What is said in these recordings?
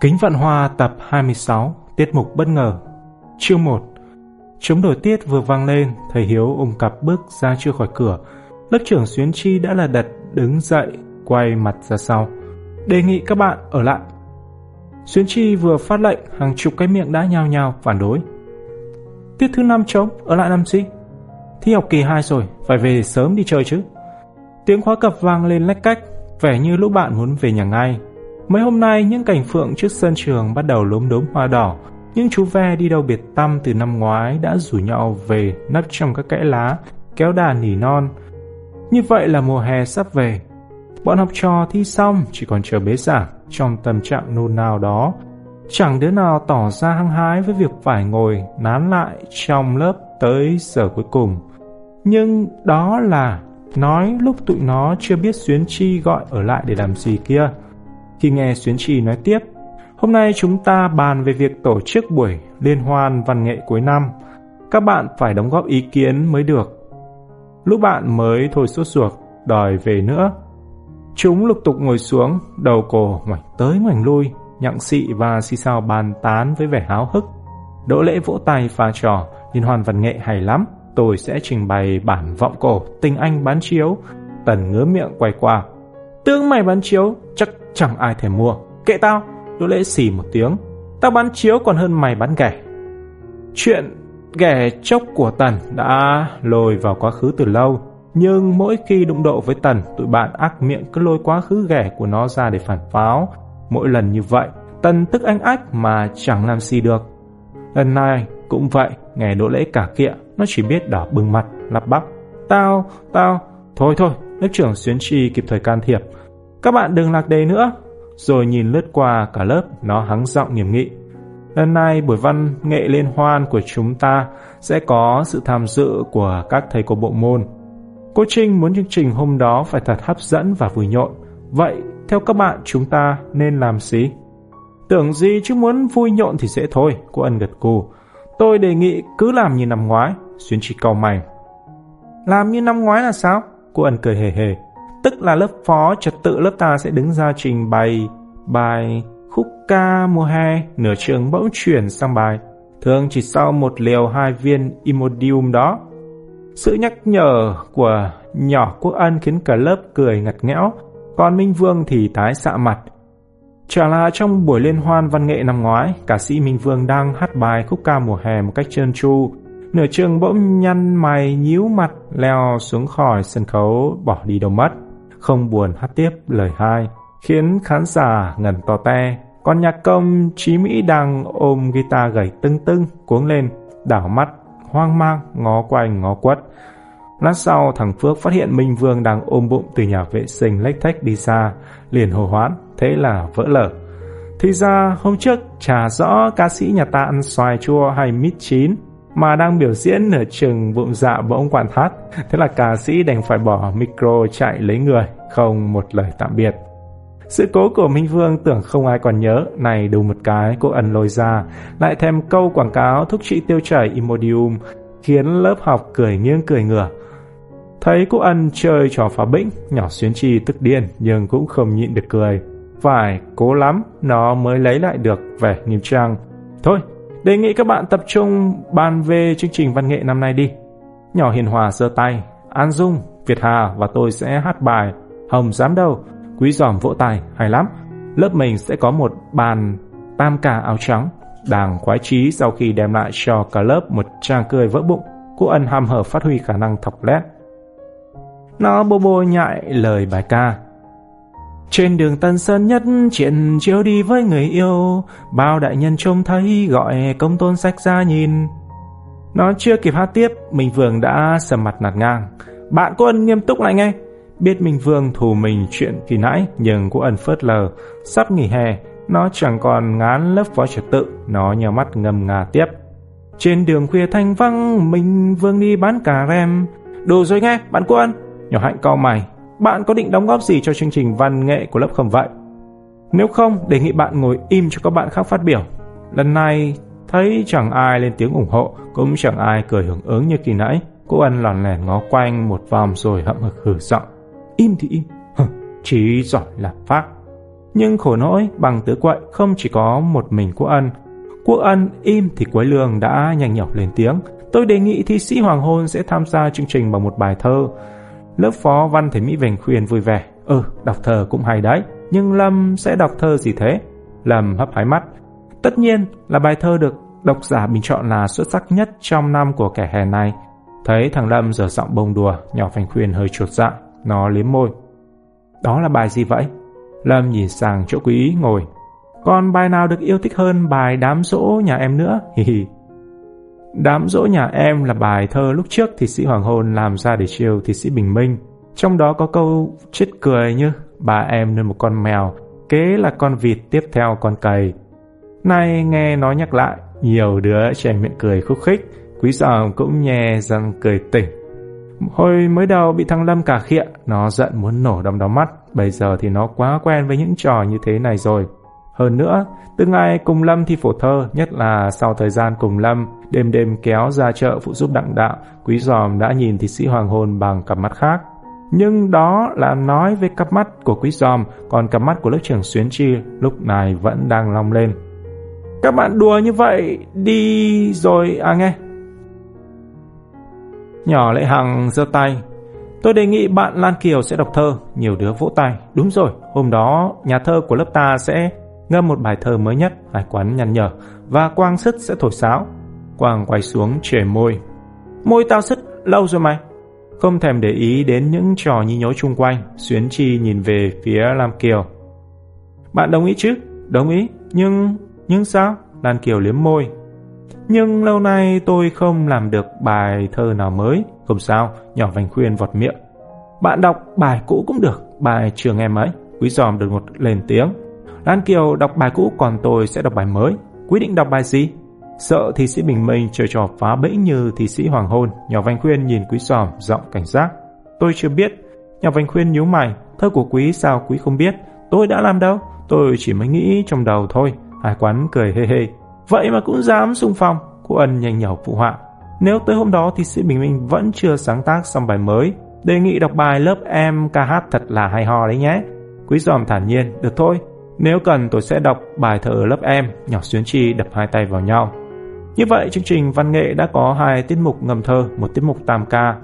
Kính Vạn Hoa tập 26, tiết mục bất ngờ. Chương 1 Chống đổi tiết vừa vang lên, thầy Hiếu ôm cặp bước ra chưa khỏi cửa. Lớp trưởng Xuyến Chi đã là đặt đứng dậy, quay mặt ra sau. Đề nghị các bạn ở lại. Xuyến Chi vừa phát lệnh, hàng chục cái miệng đã nhao nhao phản đối. Tiết thứ năm trống, ở lại làm gì? Thi học kỳ 2 rồi, phải về sớm đi chơi chứ. Tiếng khóa cập vang lên lách cách, vẻ như lũ bạn muốn về nhà ngay. Mấy hôm nay, những cảnh phượng trước sân trường bắt đầu lốm đốm hoa đỏ. những chú ve đi đâu biệt tâm từ năm ngoái đã rủ nhau về nấp trong các kẽ lá, kéo đà nỉ non. Như vậy là mùa hè sắp về. Bọn học trò thi xong chỉ còn chờ bế giảng trong tâm trạng nôn nao đó. Chẳng đứa nào tỏ ra hăng hái với việc phải ngồi nán lại trong lớp tới giờ cuối cùng. Nhưng đó là nói lúc tụi nó chưa biết Xuyến Chi gọi ở lại để làm gì kia. Khi nghe Xuyến Chi nói tiếp, hôm nay chúng ta bàn về việc tổ chức buổi liên hoan văn nghệ cuối năm. Các bạn phải đóng góp ý kiến mới được. Lúc bạn mới thôi sốt ruột, đòi về nữa. Chúng lục tục ngồi xuống, đầu cổ ngoảnh tới ngoảnh lui, nhặng xị và xì xào bàn tán với vẻ háo hức. Đỗ lễ vỗ tay pha trò, liên hoan văn nghệ hay lắm. Tôi sẽ trình bày bản vọng cổ tình anh bán chiếu. Tần ngứa miệng quay qua. Tướng mày bán chiếu, chắc chẳng ai thèm mua. Kệ tao, Đỗ lễ xì một tiếng. Tao bán chiếu còn hơn mày bán ghẻ. Chuyện ghẻ chốc của Tần đã lôi vào quá khứ từ lâu. Nhưng mỗi khi đụng độ với Tần, tụi bạn ác miệng cứ lôi quá khứ ghẻ của nó ra để phản pháo. Mỗi lần như vậy, Tần tức anh ách mà chẳng làm gì được. Lần này cũng vậy, nghe đỗ lễ cả kiện nó chỉ biết đỏ bừng mặt, lắp bắp. Tao, tao, thôi thôi, lớp trưởng Xuyến Chi kịp thời can thiệp. Các bạn đừng lạc đề nữa. Rồi nhìn lướt qua cả lớp, nó hắng giọng nghiêm nghị. Lần này buổi văn nghệ liên hoan của chúng ta sẽ có sự tham dự của các thầy cô bộ môn. Cô Trinh muốn chương trình hôm đó phải thật hấp dẫn và vui nhộn. Vậy, theo các bạn chúng ta nên làm gì? Tưởng gì chứ muốn vui nhộn thì dễ thôi, cô ân gật cù. Tôi đề nghị cứ làm như năm ngoái, Xuyên chỉ cau mày. Làm như năm ngoái là sao? Cô ân cười hề hề. Tức là lớp phó trật tự lớp ta sẽ đứng ra trình bày bài khúc ca mùa hè, nửa trường bỗng chuyển sang bài. Thường chỉ sau một liều hai viên Imodium đó. Sự nhắc nhở của nhỏ quốc ân khiến cả lớp cười ngặt nghẽo, còn Minh Vương thì tái xạ mặt. Chả là trong buổi liên hoan văn nghệ năm ngoái, ca sĩ Minh Vương đang hát bài khúc ca mùa hè một cách trơn tru. Nửa trường bỗng nhăn mày nhíu mặt leo xuống khỏi sân khấu bỏ đi đâu mất. Không buồn hát tiếp lời hai, khiến khán giả ngẩn to te. Còn nhạc công Chí Mỹ đang ôm guitar gầy tưng tưng cuống lên, đảo mắt, hoang mang, ngó quanh ngó quất. Lát sau thằng Phước phát hiện Minh Vương đang ôm bụng từ nhà vệ sinh lách thách đi xa, liền hồ hoãn thế là vỡ lở. Thì ra hôm trước chả rõ ca sĩ nhà ta ăn xoài chua hay mít chín mà đang biểu diễn ở trường bụng dạ bỗng quản thắt. Thế là ca sĩ đành phải bỏ micro chạy lấy người, không một lời tạm biệt. Sự cố của Minh Vương tưởng không ai còn nhớ, này đủ một cái cô ẩn lôi ra, lại thêm câu quảng cáo thúc trị tiêu chảy Imodium, khiến lớp học cười nghiêng cười ngửa. Thấy cô ân chơi trò phá bĩnh, nhỏ xuyến chi tức điên nhưng cũng không nhịn được cười. Phải cố lắm nó mới lấy lại được vẻ nghiêm trang. Thôi, đề nghị các bạn tập trung bàn về chương trình văn nghệ năm nay đi. Nhỏ hiền hòa giơ tay, An Dung, Việt Hà và tôi sẽ hát bài Hồng dám đâu, quý giòm vỗ tay, hay lắm. Lớp mình sẽ có một bàn tam ca áo trắng. Đàng khoái trí sau khi đem lại cho cả lớp một trang cười vỡ bụng, cô ân ham hở phát huy khả năng thọc lét. Nó bô bô nhại lời bài ca. Trên đường Tân Sơn nhất chuyện chiều đi với người yêu, bao đại nhân trông thấy gọi công tôn sách ra nhìn. Nó chưa kịp hát tiếp, Minh Vương đã sầm mặt nạt ngang. Bạn của ân nghiêm túc lại nghe. Biết Minh Vương thù mình chuyện kỳ nãy, nhưng của ân phớt lờ. Sắp nghỉ hè, nó chẳng còn ngán lớp phó trật tự, nó nhờ mắt ngầm ngà tiếp. Trên đường khuya thanh vắng, Minh Vương đi bán cà rem. Đủ rồi nghe, bạn Quân ân. Nhỏ hạnh cau mày, bạn có định đóng góp gì cho chương trình văn nghệ của lớp không vậy? Nếu không, đề nghị bạn ngồi im cho các bạn khác phát biểu. Lần này, thấy chẳng ai lên tiếng ủng hộ, cũng chẳng ai cười hưởng ứng như kỳ nãy. Cô ân lòn lẻn ngó quanh một vòng rồi hậm hực hử giọng. Im thì im, Hừ, giỏi làm phát. Nhưng khổ nỗi bằng tứ quậy không chỉ có một mình cô Ân. Quốc Ân im thì Quế Lương đã nhanh nhọc lên tiếng. Tôi đề nghị thi sĩ Hoàng Hôn sẽ tham gia chương trình bằng một bài thơ. Lớp phó văn thể Mỹ Vành khuyên vui vẻ. Ừ, đọc thơ cũng hay đấy. Nhưng Lâm sẽ đọc thơ gì thế? Lâm hấp hái mắt. Tất nhiên là bài thơ được độc giả bình chọn là xuất sắc nhất trong năm của kẻ hè này. Thấy thằng Lâm giờ giọng bông đùa, nhỏ Vành khuyên hơi chuột dạ. Nó liếm môi. Đó là bài gì vậy? Lâm nhìn sang chỗ quý ngồi. Còn bài nào được yêu thích hơn bài đám dỗ nhà em nữa? Hi hi. Đám dỗ nhà em là bài thơ lúc trước thì sĩ Hoàng Hôn làm ra để chiều thì sĩ Bình Minh. Trong đó có câu chết cười như bà em nuôi một con mèo, kế là con vịt tiếp theo con cầy. Nay nghe nói nhắc lại, nhiều đứa trẻ miệng cười khúc khích, quý giòm cũng nhè răng cười tỉnh. Hồi mới đầu bị thằng Lâm cả khịa, nó giận muốn nổ đom đóm mắt, bây giờ thì nó quá quen với những trò như thế này rồi. Hơn nữa, từ ngày cùng Lâm thi phổ thơ, nhất là sau thời gian cùng Lâm, đêm đêm kéo ra chợ phụ giúp đặng đạo, quý giòm đã nhìn thị sĩ hoàng hôn bằng cặp mắt khác. Nhưng đó là nói với cặp mắt của quý giòm, còn cặp mắt của lớp trưởng Xuyến Chi lúc này vẫn đang long lên. Các bạn đùa như vậy, đi rồi à nghe. Nhỏ Lệ Hằng giơ tay. Tôi đề nghị bạn Lan Kiều sẽ đọc thơ, nhiều đứa vỗ tay. Đúng rồi, hôm đó nhà thơ của lớp ta sẽ ngâm một bài thơ mới nhất, Hải quán nhăn nhở, và Quang Sứt sẽ thổi sáo. Quang quay xuống trẻ môi. Môi tao sứt lâu rồi mày. Không thèm để ý đến những trò nhí nhố chung quanh, Xuyến Chi nhìn về phía Lam Kiều. Bạn đồng ý chứ? Đồng ý, nhưng... nhưng sao? Lan Kiều liếm môi. Nhưng lâu nay tôi không làm được bài thơ nào mới. Không sao, nhỏ vành khuyên vọt miệng. Bạn đọc bài cũ cũng được, bài trường em ấy. Quý giòm đột ngột lên tiếng. Lan Kiều đọc bài cũ còn tôi sẽ đọc bài mới. Quý định đọc bài gì? Sợ thi sĩ Bình Minh chơi trò phá bẫy như thi sĩ Hoàng Hôn. Nhỏ Vành Khuyên nhìn Quý Sòm, giọng cảnh giác. Tôi chưa biết. Nhỏ Vành Khuyên nhíu mày. Thơ của Quý sao Quý không biết? Tôi đã làm đâu. Tôi chỉ mới nghĩ trong đầu thôi. Hải quán cười hê hê. Vậy mà cũng dám xung phong. Cô Ân nhanh nhỏ phụ họa. Nếu tới hôm đó thì sĩ Bình Minh vẫn chưa sáng tác xong bài mới, đề nghị đọc bài lớp em ca hát thật là hay ho đấy nhé. Quý giòm thản nhiên, được thôi, nếu cần tôi sẽ đọc bài thơ lớp em, nhỏ xuyến chi đập hai tay vào nhau. Như vậy chương trình văn nghệ đã có hai tiết mục ngầm thơ, một tiết mục tam ca.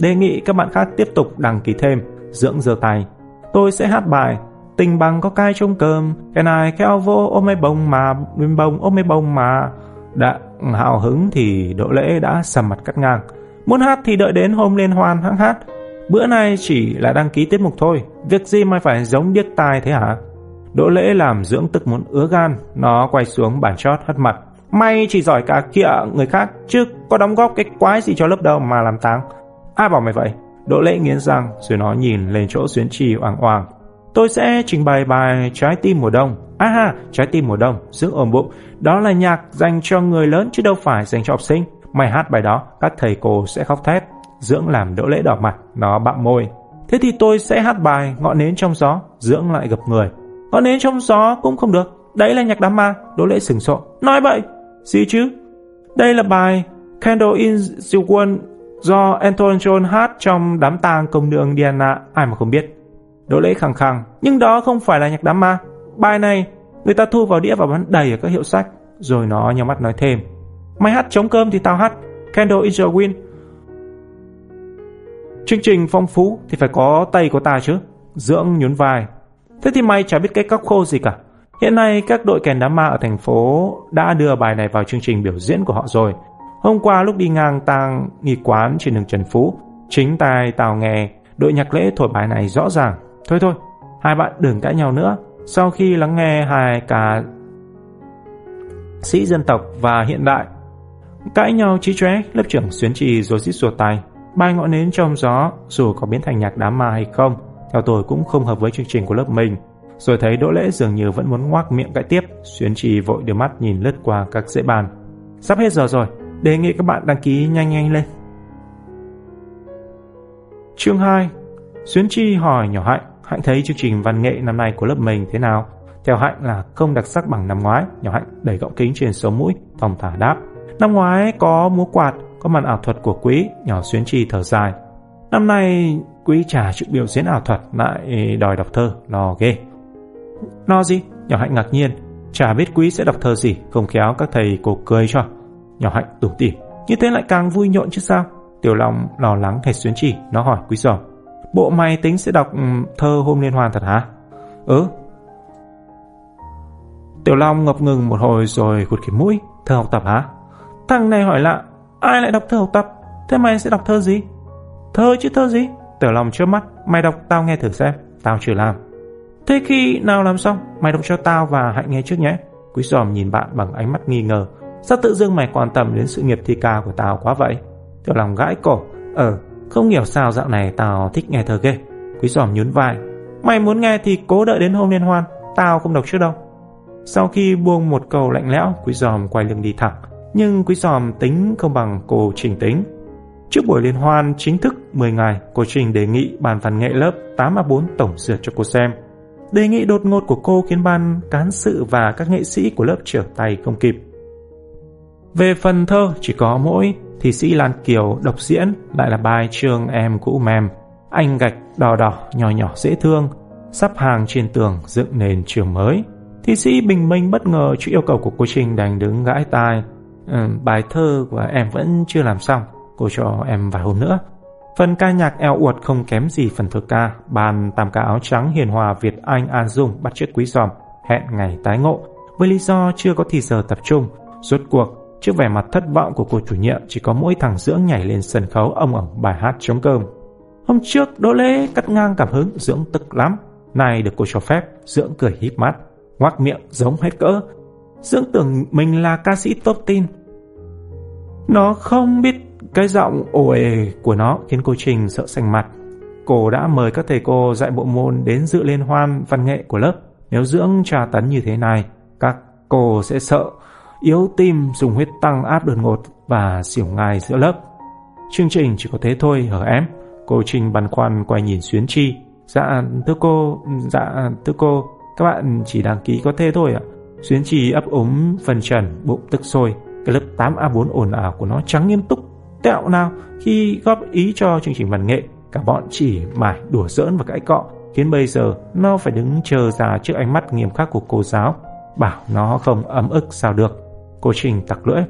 Đề nghị các bạn khác tiếp tục đăng ký thêm, dưỡng giơ tay. Tôi sẽ hát bài Tình bằng có cai trong cơm, cái này kéo vô ôm mấy bông mà, bên bông ôm mấy bông mà. Đã hào hứng thì độ lễ đã sầm mặt cắt ngang. Muốn hát thì đợi đến hôm liên hoan hãng hát. Bữa nay chỉ là đăng ký tiết mục thôi, việc gì mà phải giống điếc tai thế hả? Đỗ lễ làm dưỡng tức muốn ứa gan, nó quay xuống bàn chót hất mặt. May chỉ giỏi cả kia người khác, chứ có đóng góp cái quái gì cho lớp đâu mà làm táng. Ai bảo mày vậy? Đỗ lễ nghiến răng, rồi nó nhìn lên chỗ xuyến trì oàng oàng. Tôi sẽ trình bày bài Trái tim mùa đông. À ha, Trái tim mùa đông, giữ ổn bụng. Đó là nhạc dành cho người lớn chứ đâu phải dành cho học sinh. Mày hát bài đó, các thầy cô sẽ khóc thét. Dưỡng làm đỗ lễ đỏ mặt, nó bặm môi. Thế thì tôi sẽ hát bài Ngọn nến trong gió, Dưỡng lại gặp người có nến trong gió cũng không được. Đấy là nhạc đám ma, đỗ lễ sừng sộ. Nói vậy, gì chứ? Đây là bài Candle in the World do Anton John hát trong đám tang công nương Diana, ai mà không biết. Đỗ lễ khăng khăng, nhưng đó không phải là nhạc đám ma. Bài này, người ta thu vào đĩa và bán đầy ở các hiệu sách. Rồi nó nhắm mắt nói thêm. Mày hát chống cơm thì tao hát. Candle in the Wind. Chương trình phong phú thì phải có tay có ta chứ. Dưỡng nhún vai. Thế thì mày chả biết cái cóc khô gì cả. Hiện nay các đội kèn đám ma ở thành phố đã đưa bài này vào chương trình biểu diễn của họ rồi. Hôm qua lúc đi ngang tang nghi quán trên đường Trần Phú, chính tai tào nghe đội nhạc lễ thổi bài này rõ ràng. Thôi thôi, hai bạn đừng cãi nhau nữa. Sau khi lắng nghe hai ca sĩ dân tộc và hiện đại cãi nhau trí chóe, lớp trưởng xuyến trì rồi xít sùa tay. Bài ngọn nến trong gió dù có biến thành nhạc đám ma hay không, theo tôi cũng không hợp với chương trình của lớp mình. Rồi thấy Đỗ Lễ dường như vẫn muốn ngoác miệng cãi tiếp, xuyến trì vội đưa mắt nhìn lướt qua các dãy bàn. Sắp hết giờ rồi, đề nghị các bạn đăng ký nhanh nhanh lên. Chương 2 Xuyến Chi hỏi nhỏ Hạnh, Hạnh thấy chương trình văn nghệ năm nay của lớp mình thế nào? Theo Hạnh là không đặc sắc bằng năm ngoái, nhỏ Hạnh đẩy gọng kính trên sống mũi, thong thả đáp. Năm ngoái có múa quạt, có màn ảo thuật của quý, nhỏ Xuyến Chi thở dài. Năm nay quý trà chịu biểu diễn ảo thuật lại đòi đọc thơ, lo ghê. Lo gì? Nhỏ Hạnh ngạc nhiên. Chả biết quý sẽ đọc thơ gì, không khéo các thầy cô cười cho. Nhỏ Hạnh tủm tỉm. Như thế lại càng vui nhộn chứ sao? Tiểu Long lo lắng hệt xuyến chỉ, nó hỏi quý giò Bộ mày tính sẽ đọc thơ hôm liên hoan thật hả? Ừ. Tiểu Long ngập ngừng một hồi rồi gụt cái mũi. Thơ học tập hả? Thằng này hỏi lạ, ai lại đọc thơ học tập? Thế mày sẽ đọc thơ gì? Thơ chứ thơ gì? Tiểu Long trước mắt, mày đọc tao nghe thử xem, tao chưa làm. Thế khi nào làm xong, mày đọc cho tao và hãy nghe trước nhé. Quý giòm nhìn bạn bằng ánh mắt nghi ngờ. Sao tự dưng mày quan tâm đến sự nghiệp thi ca của tao quá vậy? Tiểu Long gãi cổ. Ờ, không hiểu sao dạo này tao thích nghe thơ ghê. Quý giòm nhún vai. Mày muốn nghe thì cố đợi đến hôm liên hoan, tao không đọc trước đâu. Sau khi buông một câu lạnh lẽo, quý giòm quay lưng đi thẳng. Nhưng quý giòm tính không bằng cô Trình tính. Trước buổi liên hoan chính thức 10 ngày, cô Trình đề nghị ban văn nghệ lớp 8A4 tổng duyệt cho cô xem. Đề nghị đột ngột của cô khiến ban cán sự và các nghệ sĩ của lớp trở tay không kịp. Về phần thơ, chỉ có mỗi thi sĩ Lan Kiều độc diễn lại là bài trường em cũ mềm. Anh gạch đỏ đỏ, nhỏ nhỏ dễ thương, sắp hàng trên tường dựng nền trường mới. Thi sĩ Bình Minh bất ngờ trước yêu cầu của cô Trình đành đứng gãi tai. Ừ, bài thơ của em vẫn chưa làm xong, cô cho em vài hôm nữa. Phần ca nhạc eo uột không kém gì phần thơ ca, bàn tam ca áo trắng hiền hòa Việt Anh An Dung bắt chước quý giòm, hẹn ngày tái ngộ. Với lý do chưa có thì giờ tập trung, rốt cuộc, trước vẻ mặt thất vọng của cô chủ nhiệm chỉ có mỗi thằng Dưỡng nhảy lên sân khấu ông ổng bài hát chống cơm. Hôm trước Đỗ Lễ cắt ngang cảm hứng, Dưỡng tức lắm. Này được cô cho phép, Dưỡng cười híp mắt, ngoác miệng giống hết cỡ. Dưỡng tưởng mình là ca sĩ top tin. Nó không biết cái giọng ồ ề của nó khiến cô Trình sợ xanh mặt. Cô đã mời các thầy cô dạy bộ môn đến dự liên hoan văn nghệ của lớp. Nếu dưỡng trà tấn như thế này, các cô sẽ sợ, yếu tim dùng huyết tăng áp đột ngột và xỉu ngai giữa lớp. Chương trình chỉ có thế thôi hở em. Cô Trình băn khoăn quay nhìn Xuyến Chi. Dạ thưa cô, dạ thưa cô, các bạn chỉ đăng ký có thế thôi ạ. Xuyến Chi ấp úng phần trần, bụng tức sôi. Cái lớp 8A4 ồn ào của nó trắng nghiêm túc tẹo nào khi góp ý cho chương trình văn nghệ. Cả bọn chỉ mải đùa giỡn và cãi cọ, khiến bây giờ nó phải đứng chờ ra trước ánh mắt nghiêm khắc của cô giáo, bảo nó không ấm ức sao được. Cô trình tặc lưỡi.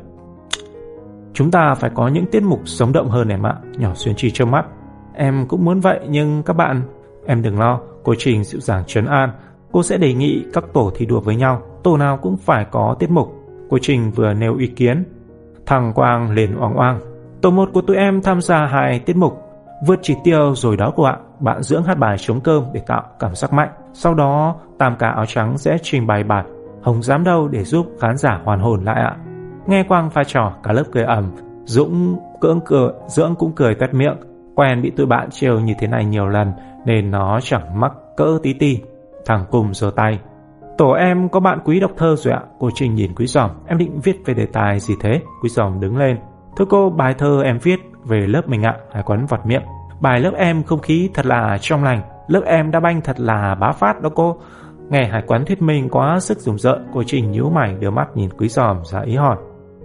Chúng ta phải có những tiết mục sống động hơn em ạ, nhỏ xuyên chi trơ mắt. Em cũng muốn vậy, nhưng các bạn, em đừng lo, cô trình dịu dàng trấn an. Cô sẽ đề nghị các tổ thi đua với nhau, tổ nào cũng phải có tiết mục. Cô trình vừa nêu ý kiến. Thằng quang liền oang oang. Tổ một của tụi em tham gia hai tiết mục Vượt chỉ tiêu rồi đó của ạ. Bạn dưỡng hát bài chống cơm để tạo cảm giác mạnh. Sau đó Tam ca áo trắng sẽ trình bày bài Hồng dám đâu để giúp khán giả hoàn hồn lại ạ. Nghe Quang pha trò cả lớp cười ẩm Dũng cưỡng cười, Dưỡng cũng cười tét miệng. Quen bị tụi bạn trêu như thế này nhiều lần Nên nó chẳng mắc cỡ tí ti. Thằng cùng giơ tay. Tổ em có bạn quý đọc thơ rồi ạ. Cô Trình nhìn quý giòm Em định viết về đề tài gì thế? Quý giòm đứng lên. Thưa cô, bài thơ em viết về lớp mình ạ. Hải quấn vọt miệng. Bài lớp em không khí thật là trong lành. Lớp em đã banh thật là bá phát đó cô. Nghe Hải quán thuyết minh quá sức rùng rợn, cô Trình nhíu mày đưa mắt nhìn Quý Giòm ra ý hỏi.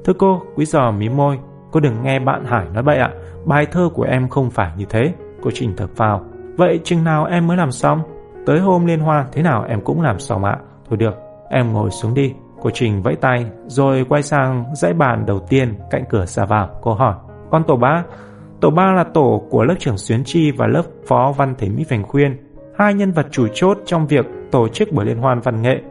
Thưa cô, Quý Giòm mím môi. Cô đừng nghe bạn Hải nói bậy ạ. Bài thơ của em không phải như thế. Cô Trình thở vào. Vậy chừng nào em mới làm xong? Tới hôm liên hoan thế nào em cũng làm xong ạ. Thôi được, em ngồi xuống đi. Cô Trình vẫy tay rồi quay sang dãy bàn đầu tiên cạnh cửa ra vào. Cô hỏi, con tổ ba? Tổ ba là tổ của lớp trưởng Xuyến Chi và lớp phó văn Thế Mỹ Vành Khuyên, hai nhân vật chủ chốt trong việc tổ chức buổi liên hoan văn nghệ.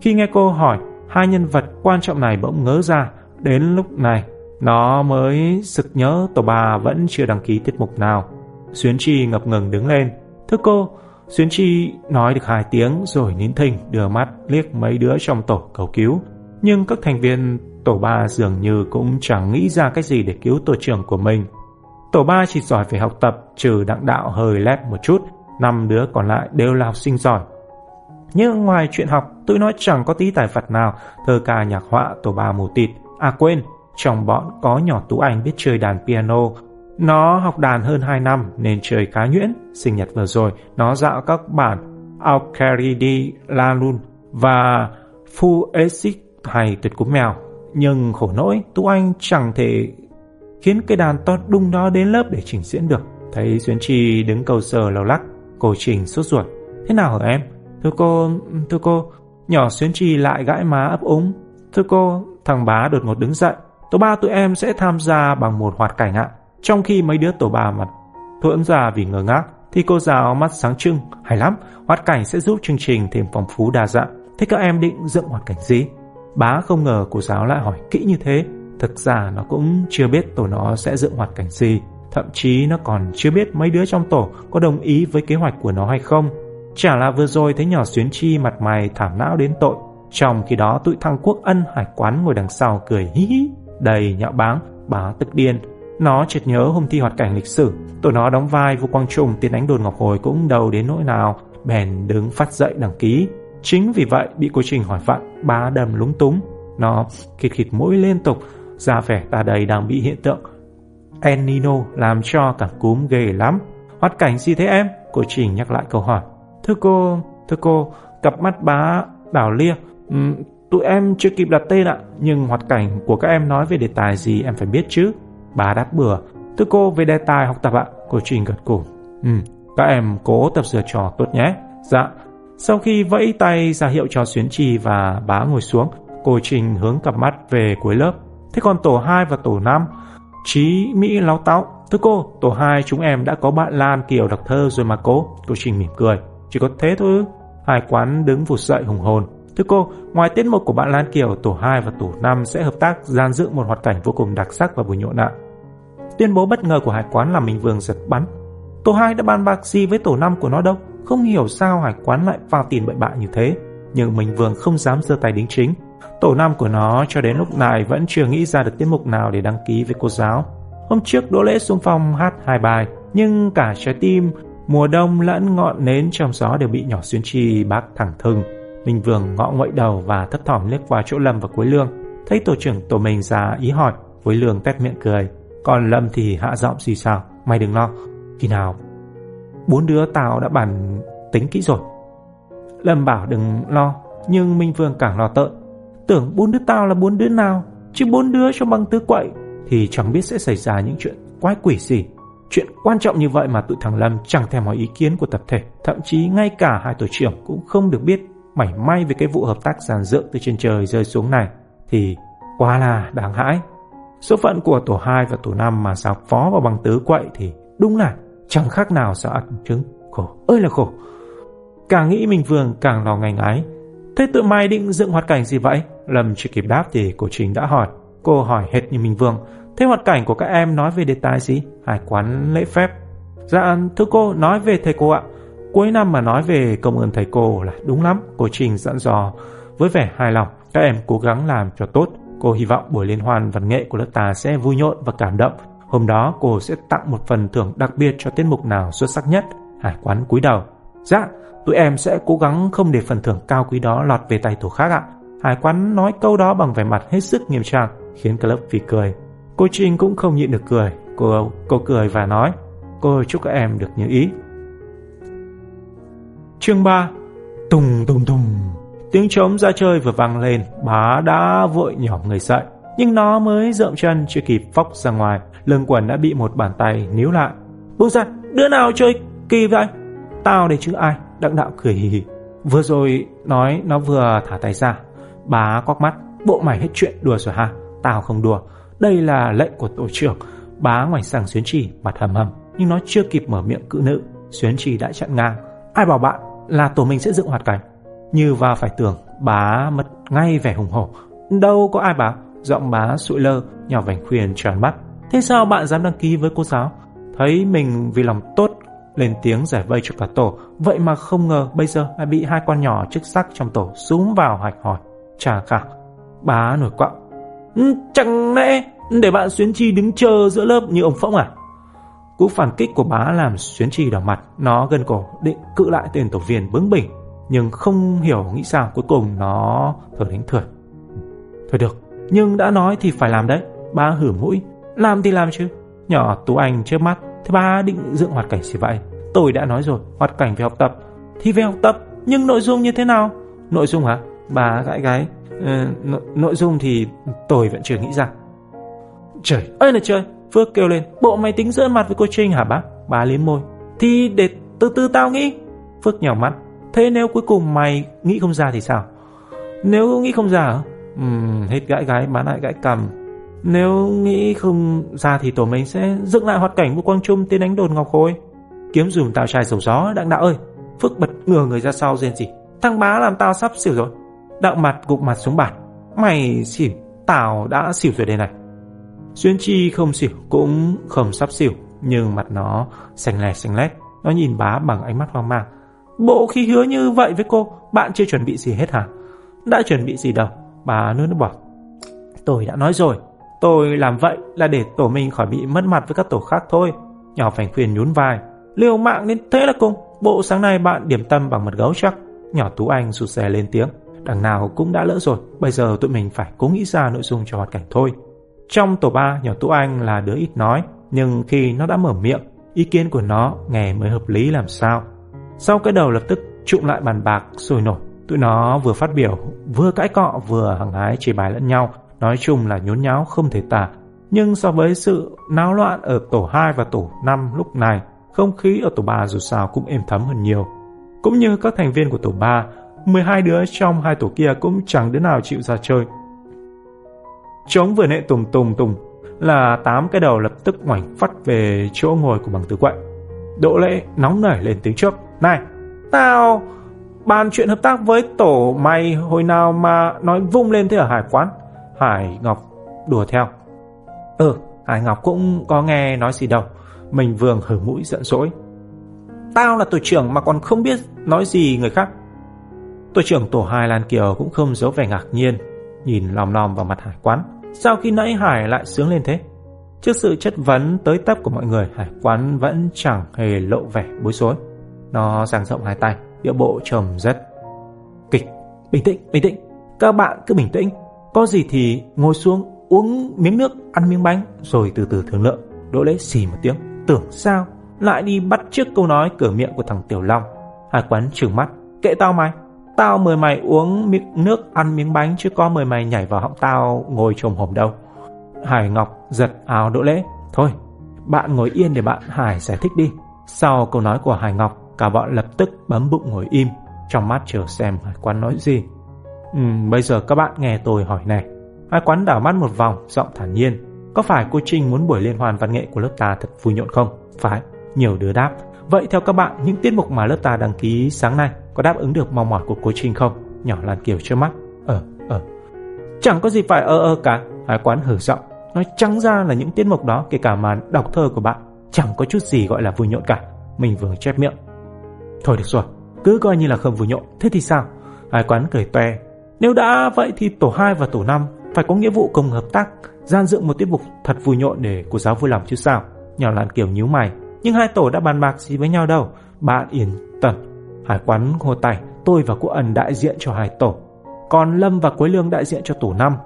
Khi nghe cô hỏi, hai nhân vật quan trọng này bỗng ngớ ra. Đến lúc này, nó mới sực nhớ tổ ba vẫn chưa đăng ký tiết mục nào. Xuyến Chi ngập ngừng đứng lên. Thưa cô, Xuyến Chi nói được hai tiếng rồi nín thinh đưa mắt liếc mấy đứa trong tổ cầu cứu. Nhưng các thành viên tổ ba dường như cũng chẳng nghĩ ra cái gì để cứu tổ trưởng của mình. Tổ ba chỉ giỏi về học tập trừ đặng đạo hơi lép một chút, năm đứa còn lại đều là học sinh giỏi. Nhưng ngoài chuyện học, tôi nói chẳng có tí tài phật nào, thơ ca nhạc họa tổ ba mù tịt. À quên, trong bọn có nhỏ Tú Anh biết chơi đàn piano, nó học đàn hơn 2 năm nên chơi khá nhuyễn. Sinh nhật vừa rồi, nó dạo các bản Alcaridi Lalun và Fu Esic hay tuyệt cú mèo. Nhưng khổ nỗi, Tú Anh chẳng thể khiến cái đàn to đung đó đến lớp để trình diễn được. Thấy Xuyến Chi đứng cầu sờ lầu lắc, cô Trình sốt ruột. Thế nào hả em? Thưa cô, thưa cô, nhỏ Xuyến Chi lại gãi má ấp úng. Thưa cô, thằng bá đột ngột đứng dậy. Tổ ba tụi em sẽ tham gia bằng một hoạt cảnh ạ. Trong khi mấy đứa tổ bà mặt thuẫn ra vì ngờ ngác, thì cô giáo mắt sáng trưng. Hay lắm, hoạt cảnh sẽ giúp chương trình thêm phong phú đa dạng. Thế các em định dựng hoạt cảnh gì? Bá không ngờ cô giáo lại hỏi kỹ như thế. Thực ra nó cũng chưa biết tổ nó sẽ dựng hoạt cảnh gì. Thậm chí nó còn chưa biết mấy đứa trong tổ có đồng ý với kế hoạch của nó hay không. Chả là vừa rồi thấy nhỏ xuyến chi mặt mày thảm não đến tội. Trong khi đó tụi thằng quốc ân hải quán ngồi đằng sau cười hí hí, đầy nhạo báng, bá tức điên. Nó chợt nhớ hôm thi hoạt cảnh lịch sử, tụi nó đóng vai vô quang trùng tiến đánh đồn ngọc hồi cũng đầu đến nỗi nào, bèn đứng phát dậy đăng ký. Chính vì vậy bị cô Trình hỏi vặn, bá đầm lúng túng. Nó khịt khịt mũi liên tục, ra vẻ ta đây đang bị hiện tượng El Nino làm cho cảm cúm ghê lắm. Hoạt cảnh gì thế em? Cô Trình nhắc lại câu hỏi. Thưa cô, thưa cô, cặp mắt bá đảo lia. Um, tụi em chưa kịp đặt tên ạ, nhưng hoạt cảnh của các em nói về đề tài gì em phải biết chứ bà đáp bừa. Thưa cô, về đề tài học tập ạ. Cô Trình gật cổ. Ừ, các em cố tập sửa trò tốt nhé. Dạ. Sau khi vẫy tay ra hiệu cho Xuyến Trì và bá ngồi xuống, cô Trình hướng cặp mắt về cuối lớp. Thế còn tổ 2 và tổ 5 Chí Mỹ láo táo Thưa cô, tổ 2 chúng em đã có bạn Lan Kiều đọc thơ rồi mà cô Cô Trình mỉm cười Chỉ có thế thôi Hai quán đứng vụt dậy hùng hồn Thưa cô, ngoài tiết mục của bạn Lan Kiều, tổ 2 và tổ 5 sẽ hợp tác gian dựng một hoạt cảnh vô cùng đặc sắc và buổi nhộn ạ. Tuyên bố bất ngờ của hải quán làm Minh Vương giật bắn. Tổ 2 đã bàn bạc gì với tổ 5 của nó đâu, không hiểu sao hải quán lại vào tiền bậy bạ như thế. Nhưng Minh Vương không dám giơ tay đính chính, Tổ năm của nó cho đến lúc này vẫn chưa nghĩ ra được tiết mục nào để đăng ký với cô giáo. Hôm trước Đỗ Lễ xung phong hát hai bài, nhưng cả trái tim, mùa đông lẫn ngọn nến trong gió đều bị nhỏ xuyên chi bác thẳng thừng. Minh Vương ngọ ngoại đầu và thấp thỏm liếc qua chỗ Lâm và Quế Lương. Thấy tổ trưởng tổ mình ra ý hỏi, Quế Lương tét miệng cười. Còn Lâm thì hạ giọng gì sao, mày đừng lo. Khi nào? Bốn đứa tao đã bàn tính kỹ rồi. Lâm bảo đừng lo, nhưng Minh Vương càng lo tợn tưởng bốn đứa tao là bốn đứa nào, chứ bốn đứa trong băng tứ quậy thì chẳng biết sẽ xảy ra những chuyện quái quỷ gì. Chuyện quan trọng như vậy mà tụi thằng Lâm chẳng thèm hỏi ý kiến của tập thể, thậm chí ngay cả hai tổ trưởng cũng không được biết mảy may về cái vụ hợp tác giàn dựng từ trên trời rơi xuống này thì quá là đáng hãi. Số phận của tổ 2 và tổ 5 mà sao phó vào bằng tứ quậy thì đúng là chẳng khác nào sao ăn trứng. Khổ ơi là khổ. Càng nghĩ mình Vương càng lo ngành ái. Thế tự mày định dựng hoạt cảnh gì vậy? Lâm chưa kịp đáp thì cô Trình đã hỏi. Cô hỏi hệt như Minh Vương. Thế hoạt cảnh của các em nói về đề tài gì? Hải quán lễ phép. Dạ, thưa cô, nói về thầy cô ạ. Cuối năm mà nói về công ơn thầy cô là đúng lắm. Cô Trình dặn dò với vẻ hài lòng. Các em cố gắng làm cho tốt. Cô hy vọng buổi liên hoan văn nghệ của lớp ta sẽ vui nhộn và cảm động. Hôm đó cô sẽ tặng một phần thưởng đặc biệt cho tiết mục nào xuất sắc nhất. Hải quán cúi đầu. Dạ, tụi em sẽ cố gắng không để phần thưởng cao quý đó lọt về tay tổ khác ạ. Hải quán nói câu đó bằng vẻ mặt hết sức nghiêm trang, khiến Club vì cười. Cô Trinh cũng không nhịn được cười. Cô cô cười và nói, cô chúc các em được như ý. Chương 3 Tùng tùng tùng Tiếng trống ra chơi vừa vang lên, bá đã vội nhỏ người dậy. Nhưng nó mới rợm chân chưa kịp phóc ra ngoài, lưng quần đã bị một bàn tay níu lại. Buông ra, đứa nào chơi kỳ vậy? Tao để chứ ai? Đặng đạo cười hì hì. Vừa rồi nói nó vừa thả tay ra, Bá quắc mắt, bộ mày hết chuyện đùa rồi ha, tao không đùa, đây là lệnh của tổ trưởng. Bá ngoài sang Xuyến Trì mặt hầm hầm, nhưng nó chưa kịp mở miệng cự nữ, Xuyến Trì đã chặn ngang. Ai bảo bạn là tổ mình sẽ dựng hoạt cảnh? Như và phải tưởng, bá mất ngay vẻ hùng hổ. Đâu có ai bảo, giọng bá sụi lơ, nhỏ vành khuyên tròn mắt. Thế sao bạn dám đăng ký với cô giáo? Thấy mình vì lòng tốt lên tiếng giải vây cho cả tổ, vậy mà không ngờ bây giờ lại bị hai con nhỏ chức sắc trong tổ súm vào hạch hỏi. Chà cả Bá nổi quạo ừ, Chẳng lẽ để bạn Xuyến Chi đứng chờ giữa lớp như ông Phỗng à Cú phản kích của bá làm Xuyến Chi đỏ mặt Nó gần cổ định cự lại tên tổ viên bướng bỉnh nhưng không hiểu nghĩ sao cuối cùng nó thở đánh thượt. Thôi được Nhưng đã nói thì phải làm đấy. Ba hử mũi Làm thì làm chứ. Nhỏ Tú Anh trước mắt Thế ba định dựng hoạt cảnh gì vậy. Tôi đã nói rồi Hoạt cảnh về học tập. Thì về học tập Nhưng nội dung như thế nào? Nội dung hả? Bà gãi gái Ừ, ờ, nội, nội dung thì tôi vẫn chưa nghĩ ra. Trời ơi là trời Phước kêu lên. Bộ máy tính giỡn mặt với cô Trinh hả bác? Bà liếm môi. Thì để từ từ tao nghĩ. Phước nhỏ mắt. Thế nếu cuối cùng mày nghĩ không ra thì sao? Nếu nghĩ không ra Ừm, hết gãi gái bán lại gãi cầm. Nếu nghĩ không ra thì tổ mình sẽ dựng lại hoạt cảnh của Quang Trung tên đánh đồn Ngọc Khôi. Kiếm dùm tao trai sầu gió, đặng đạo ơi. Phước bật ngửa người ra sau rên gì. Thằng bá làm tao sắp xỉu rồi. Đạo mặt gục mặt xuống bàn. Mày xỉu, tao đã xỉu rồi đây này. Xuyên Chi không xỉu cũng không sắp xỉu, nhưng mặt nó xanh lè xanh lét. Nó nhìn bá bằng ánh mắt hoang mang. Bộ khi hứa như vậy với cô, bạn chưa chuẩn bị gì hết hả? Đã chuẩn bị gì đâu, bà nuốt nước bọt. Tôi đã nói rồi, tôi làm vậy là để tổ mình khỏi bị mất mặt với các tổ khác thôi. Nhỏ Phành Khuyên nhún vai. Liều mạng đến thế là cùng, bộ sáng nay bạn điểm tâm bằng mật gấu chắc. Nhỏ Tú Anh rụt rè lên tiếng. Đằng nào cũng đã lỡ rồi, bây giờ tụi mình phải cố nghĩ ra nội dung cho hoạt cảnh thôi. Trong tổ ba, nhỏ Tú Anh là đứa ít nói, nhưng khi nó đã mở miệng, ý kiến của nó nghe mới hợp lý làm sao. Sau cái đầu lập tức trụng lại bàn bạc sôi nổi, tụi nó vừa phát biểu, vừa cãi cọ, vừa hằng hái chê bài lẫn nhau, nói chung là nhốn nháo không thể tả. Nhưng so với sự náo loạn ở tổ 2 và tổ 5 lúc này, không khí ở tổ 3 dù sao cũng êm thấm hơn nhiều. Cũng như các thành viên của tổ 3, 12 đứa trong hai tổ kia cũng chẳng đứa nào chịu ra chơi. Trống vừa nệ tùng tùng tùng là tám cái đầu lập tức ngoảnh phát về chỗ ngồi của bằng tứ quậy. Đỗ lễ nóng nảy lên tiếng trước. Này, tao bàn chuyện hợp tác với tổ mày hồi nào mà nói vung lên thế ở hải quán. Hải Ngọc đùa theo. Ừ, Hải Ngọc cũng có nghe nói gì đâu. Mình vương hở mũi giận dỗi. Tao là tổ trưởng mà còn không biết nói gì người khác. Tổ trưởng tổ hai Lan Kiều cũng không giấu vẻ ngạc nhiên, nhìn lòm lòm vào mặt Hải quán. Sao khi nãy Hải lại sướng lên thế? Trước sự chất vấn tới tấp của mọi người, Hải quán vẫn chẳng hề lộ vẻ bối rối. Nó dang rộng hai tay, điệu bộ trầm rất kịch. Bình tĩnh, bình tĩnh. Các bạn cứ bình tĩnh. Có gì thì ngồi xuống, uống miếng nước, ăn miếng bánh, rồi từ từ thương lượng. Đỗ lễ xì một tiếng. Tưởng sao? Lại đi bắt trước câu nói cửa miệng của thằng Tiểu Long. Hải quán trừng mắt. Kệ tao mày. Tao mời mày uống miếng nước, ăn miếng bánh, chứ có mời mày nhảy vào họng tao ngồi trồm hổm đâu. Hải Ngọc giật áo đỗ lễ. Thôi, bạn ngồi yên để bạn Hải giải thích đi. Sau câu nói của Hải Ngọc, cả bọn lập tức bấm bụng ngồi im, trong mắt chờ xem Hải Quán nói gì. Ừ, bây giờ các bạn nghe tôi hỏi này. Hải Quán đảo mắt một vòng, giọng thản nhiên. Có phải cô Trinh muốn buổi liên hoan văn nghệ của lớp ta thật vui nhộn không? Phải, nhiều đứa đáp. Vậy theo các bạn, những tiết mục mà lớp ta đăng ký sáng nay có đáp ứng được mong mỏi của cô Trinh không? Nhỏ Lan Kiều trước mắt. Ờ, ờ. Chẳng có gì phải ơ ơ cả. Hải Quán hử giọng. Nói trắng ra là những tiết mục đó kể cả màn đọc thơ của bạn chẳng có chút gì gọi là vui nhộn cả. Mình vừa chép miệng. Thôi được rồi, cứ coi như là không vui nhộn. Thế thì sao? Hải quán cười toe. Nếu đã vậy thì tổ 2 và tổ 5 phải có nghĩa vụ cùng hợp tác, gian dựng một tiết mục thật vui nhộn để cô giáo vui lòng chứ sao? Nhỏ Lan Kiều nhíu mày. Nhưng hai tổ đã bàn bạc gì với nhau đâu. Bạn yên tâm. Hải quán hô tay, tôi và cô ẩn đại diện cho hai tổ. Còn Lâm và Quế Lương đại diện cho tổ 5.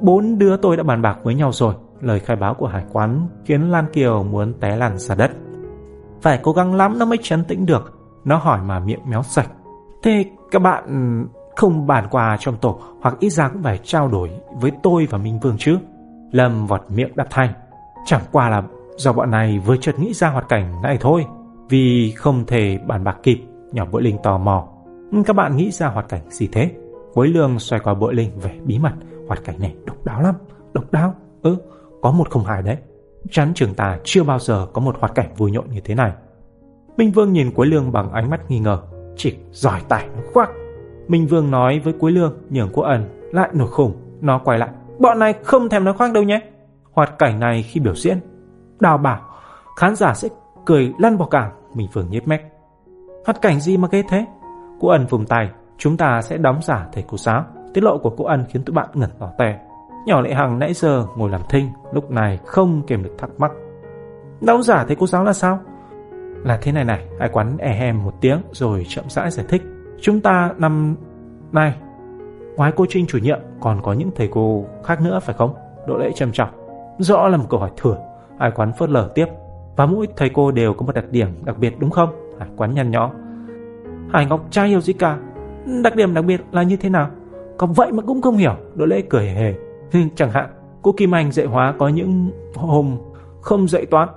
Bốn đứa tôi đã bàn bạc với nhau rồi. Lời khai báo của Hải quán khiến Lan Kiều muốn té lăn ra đất. Phải cố gắng lắm nó mới chấn tĩnh được. Nó hỏi mà miệng méo sạch. Thế các bạn không bàn quà trong tổ hoặc ít ra cũng phải trao đổi với tôi và Minh Vương chứ? Lâm vọt miệng đáp thanh. Chẳng qua là do bọn này vừa chợt nghĩ ra hoạt cảnh này thôi. Vì không thể bàn bạc kịp, nhỏ bội linh tò mò. Ừ, các bạn nghĩ ra hoạt cảnh gì thế? Quấy lương xoay qua bội linh về bí mật. Hoạt cảnh này độc đáo lắm. Độc đáo? Ừ, có một không hài đấy. Chắn trường ta chưa bao giờ có một hoạt cảnh vui nhộn như thế này. Minh Vương nhìn Quế Lương bằng ánh mắt nghi ngờ. Chỉ giỏi tài nó khoác. Minh Vương nói với Quế Lương nhường quốc ẩn lại nổi khủng. Nó quay lại. Bọn này không thèm nói khoác đâu nhé. Hoạt cảnh này khi biểu diễn. Đào bảo khán giả sẽ cười lăn bỏ cả. Minh Vương nhếch mép. Hoạt cảnh gì mà ghê thế? Cô ẩn vùng tay. Chúng ta sẽ đóng giả thầy cô giáo. Tiết lộ của cô ân khiến tụi bạn ngẩn tỏ tè. Nhỏ lệ hằng nãy giờ ngồi làm thinh, lúc này không kèm được thắc mắc. Đóng giả thầy cô giáo là sao? Là thế này này, ai quán e hem một tiếng rồi chậm rãi giải thích. Chúng ta năm nay, ngoài cô Trinh chủ nhiệm còn có những thầy cô khác nữa phải không? đỗ lễ trầm trọng. Rõ là một câu hỏi thừa. Hải quán phớt lờ tiếp. Và mỗi thầy cô đều có một đặc điểm đặc biệt đúng không? Hải quán nhăn nhó. Hải Ngọc trai hiểu gì cả. Đặc điểm đặc biệt là như thế nào? Còn vậy mà cũng không hiểu. đỗ lễ cười hề. Chẳng hạn, cô Kim Anh dạy hóa có những hôm không dạy toán.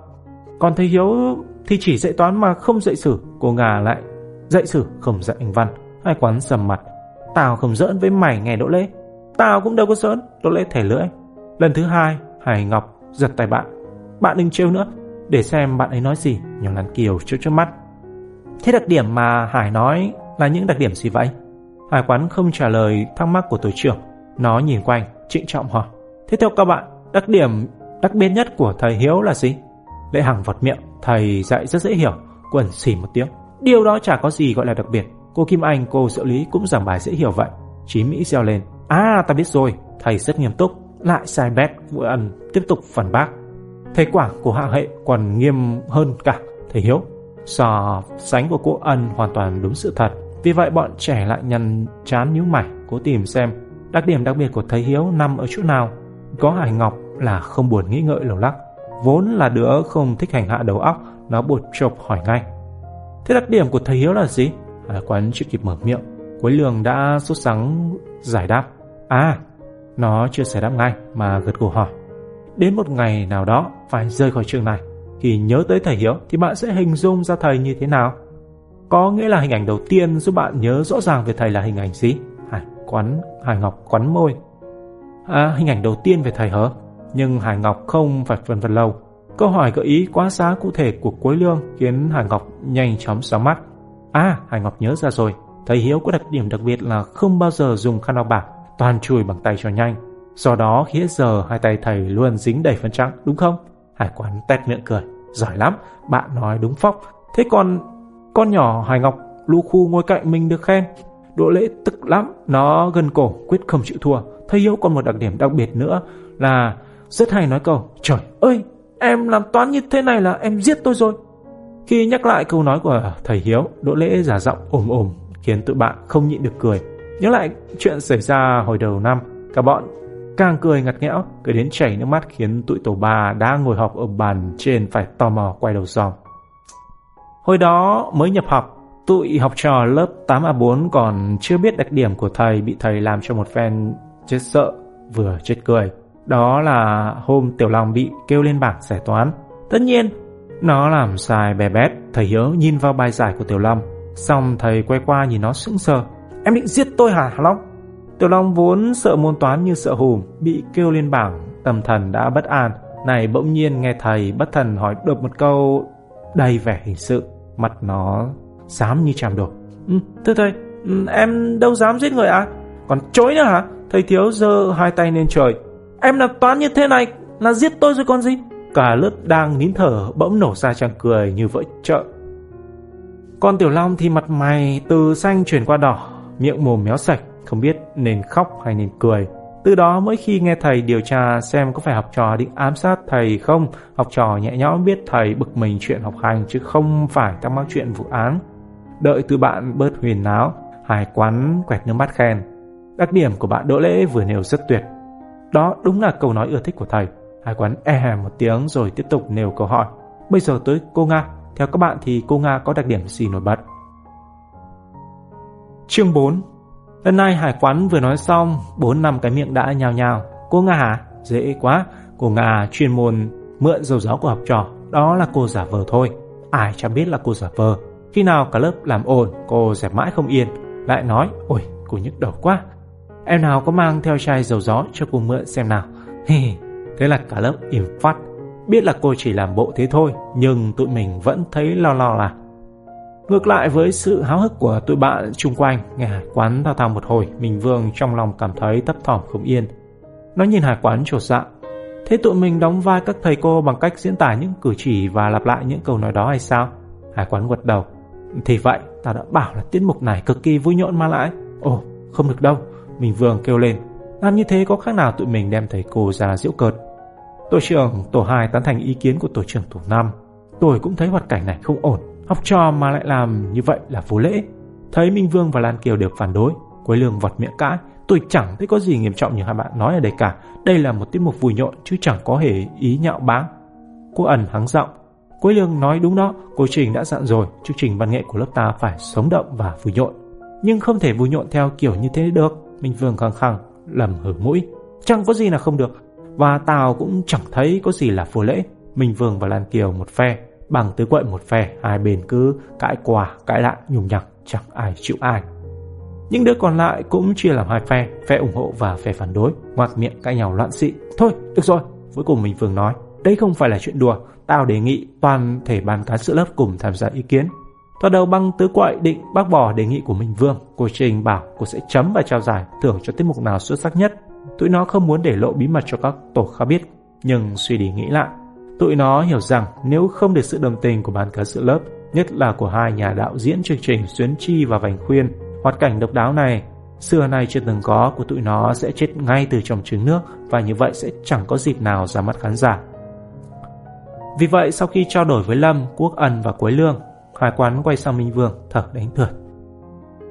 Còn thầy Hiếu thì chỉ dạy toán mà không dạy sử, cô ngà lại dạy sử không dạy anh văn. Hai quán sầm mặt. Tao không giỡn với mày nghe Đỗ Lễ. Tao cũng đâu có giỡn, Đỗ Lễ thẻ lưỡi. Lần thứ hai, Hải Ngọc giật tay bạn. Bạn đừng trêu nữa, để xem bạn ấy nói gì, nhỏ Lan Kiều trước trước mắt. Thế đặc điểm mà Hải nói là những đặc điểm gì vậy? Hải quán không trả lời thắc mắc của tổ trưởng. Nó nhìn quanh, trịnh trọng hỏi. Thế theo các bạn, đặc điểm đặc biệt nhất của thầy Hiếu là gì? Lệ Hằng vật miệng, thầy dạy rất dễ hiểu, quần xỉ một tiếng. Điều đó chả có gì gọi là đặc biệt. Cô Kim Anh, cô trợ lý cũng giảng bài dễ hiểu vậy. Chí Mỹ reo lên. À, ta biết rồi, thầy rất nghiêm túc. Lại sai bét, vừa ẩn, tiếp tục phản bác. Thầy Quảng của hạ hệ còn nghiêm hơn cả thầy Hiếu. So sánh của cô Ân hoàn toàn đúng sự thật. Vì vậy bọn trẻ lại nhăn chán nhíu mày, cố tìm xem đặc điểm đặc biệt của thầy Hiếu nằm ở chỗ nào. Có Hải Ngọc là không buồn nghĩ ngợi lầu lắc. Vốn là đứa không thích hành hạ đầu óc, nó bột chộp hỏi ngay. Thế đặc điểm của thầy Hiếu là gì? À, quán chưa kịp mở miệng. Quấy lường đã sốt sắng giải đáp. À, nó chưa giải đáp ngay mà gật gù hỏi. Đến một ngày nào đó phải rời khỏi trường này. Khi nhớ tới thầy Hiếu thì bạn sẽ hình dung ra thầy như thế nào? Có nghĩa là hình ảnh đầu tiên giúp bạn nhớ rõ ràng về thầy là hình ảnh gì? Hải quán, Hải Ngọc quắn môi. À, hình ảnh đầu tiên về thầy hả? Nhưng Hải Ngọc không phải phân vân lâu. Câu hỏi gợi ý quá giá cụ thể của Quế Lương khiến Hải Ngọc nhanh chóng sáng mắt. À, Hải Ngọc nhớ ra rồi. Thầy Hiếu có đặc điểm đặc biệt là không bao giờ dùng khăn lau bạc, toàn chùi bằng tay cho nhanh. Do đó khi hết giờ hai tay thầy luôn dính đầy phân trắng, đúng không? Hải quán tét miệng cười. Giỏi lắm, bạn nói đúng phóc. Thế còn con nhỏ Hải Ngọc lu khu ngồi cạnh mình được khen. Độ lễ tức lắm, nó gần cổ quyết không chịu thua. Thầy Hiếu còn một đặc điểm đặc biệt nữa là rất hay nói câu Trời ơi, em làm toán như thế này là em giết tôi rồi. Khi nhắc lại câu nói của thầy Hiếu, Đỗ Lễ giả giọng ồm ồm khiến tụi bạn không nhịn được cười. Nhớ lại chuyện xảy ra hồi đầu năm, cả bọn càng cười ngặt nghẽo, cười đến chảy nước mắt khiến tụi tổ bà đã ngồi họp ở bàn trên phải tò mò quay đầu dòng. Hồi đó mới nhập học, tụi học trò lớp 8A4 còn chưa biết đặc điểm của thầy bị thầy làm cho một phen chết sợ, vừa chết cười. Đó là hôm Tiểu Long bị kêu lên bảng giải toán. Tất nhiên, nó làm sai bè bét, thầy Hiếu nhìn vào bài giải của Tiểu Long. Xong thầy quay qua nhìn nó sững sờ. Em định giết tôi hả Long? Tiểu Long vốn sợ môn toán như sợ hùm, bị kêu lên bảng, tâm thần đã bất an. Này bỗng nhiên nghe thầy bất thần hỏi đột một câu đầy vẻ hình sự, mặt nó dám như chạm đổ. Ừ, thưa thầy, ừ, em đâu dám giết người à? Còn chối nữa hả? Thầy thiếu giơ hai tay lên trời. Em làm toán như thế này là giết tôi rồi còn gì? Cả lớp đang nín thở bỗng nổ ra trang cười như vỡ chợ. Con Tiểu Long thì mặt mày từ xanh chuyển qua đỏ, miệng mồm méo sạch, không biết nên khóc hay nên cười. Từ đó mỗi khi nghe thầy điều tra xem có phải học trò định ám sát thầy không, học trò nhẹ nhõm biết thầy bực mình chuyện học hành chứ không phải thắc mắc chuyện vụ án. Đợi từ bạn bớt huyền náo, Hải quán quẹt nước mắt khen. Đặc điểm của bạn Đỗ Lễ vừa nêu rất tuyệt. Đó đúng là câu nói ưa thích của thầy. Hải quán e hèm một tiếng rồi tiếp tục nêu câu hỏi. Bây giờ tới cô Nga. Theo các bạn thì cô Nga có đặc điểm gì nổi bật? Chương 4 Lần này hải quán vừa nói xong, bốn năm cái miệng đã nhào nhào. Cô Nga hả? Dễ quá. Cô Nga chuyên môn mượn dầu gió của học trò. Đó là cô giả vờ thôi. Ai chẳng biết là cô giả vờ. Khi nào cả lớp làm ồn, cô dẹp mãi không yên. Lại nói, ôi, cô nhức đầu quá. Em nào có mang theo chai dầu gió cho cô mượn xem nào. Thế là cả lớp im phát. Biết là cô chỉ làm bộ thế thôi, nhưng tụi mình vẫn thấy lo lo là. Ngược lại với sự háo hức của tụi bạn chung quanh, nghe hải quán thao thao một hồi, mình Vương trong lòng cảm thấy thấp thỏm không yên. Nó nhìn hải quán trột dạ. Thế tụi mình đóng vai các thầy cô bằng cách diễn tả những cử chỉ và lặp lại những câu nói đó hay sao? Hải quán gật đầu. Thì vậy, ta đã bảo là tiết mục này cực kỳ vui nhộn mà lại. Ồ, không được đâu. Minh Vương kêu lên. Làm như thế có khác nào tụi mình đem thầy cô ra diễu cợt. Tổ trưởng tổ 2 tán thành ý kiến của tổ trưởng tổ 5. Tôi cũng thấy hoạt cảnh này không ổn. Học trò mà lại làm như vậy là vô lễ. Thấy Minh Vương và Lan Kiều đều phản đối. Quế Lương vọt miệng cãi. Tôi chẳng thấy có gì nghiêm trọng như hai bạn nói ở đây cả. Đây là một tiết mục vui nhộn chứ chẳng có hề ý nhạo báng. Cô ẩn hắng giọng. Quế Lương nói đúng đó, cô Trình đã dặn rồi, chương trình văn nghệ của lớp ta phải sống động và vui nhộn. Nhưng không thể vui nhộn theo kiểu như thế được. Minh Vương khăng khăng, lầm hử mũi. Chẳng có gì là không được. Và Tào cũng chẳng thấy có gì là vô lễ. Minh Vương và Lan Kiều một phe. bằng tứ quậy một phe, hai bên cứ cãi qua, cãi lại, nhùng nhằng, chẳng ai chịu ai. Những đứa còn lại cũng chia làm hai phe, phe ủng hộ và phe phản đối, ngoạc miệng cãi nhau loạn xị. Thôi, được rồi, cuối cùng mình Vương nói, đây không phải là chuyện đùa, tao đề nghị toàn thể ban cán sự lớp cùng tham gia ý kiến. Thoạt đầu băng tứ quậy định bác bỏ đề nghị của mình Vương, cô Trình bảo cô sẽ chấm và trao giải thưởng cho tiết mục nào xuất sắc nhất. Tụi nó không muốn để lộ bí mật cho các tổ khác biết, nhưng suy đi nghĩ lại. Tụi nó hiểu rằng nếu không được sự đồng tình của ban cán sự lớp, nhất là của hai nhà đạo diễn chương trình Xuyến Chi và Vành Khuyên, hoạt cảnh độc đáo này xưa nay chưa từng có của tụi nó sẽ chết ngay từ trong trứng nước và như vậy sẽ chẳng có dịp nào ra mắt khán giả. Vì vậy sau khi trao đổi với Lâm, Quốc Ân và Quế Lương, hai quán quay sang Minh Vương thở đánh thượt.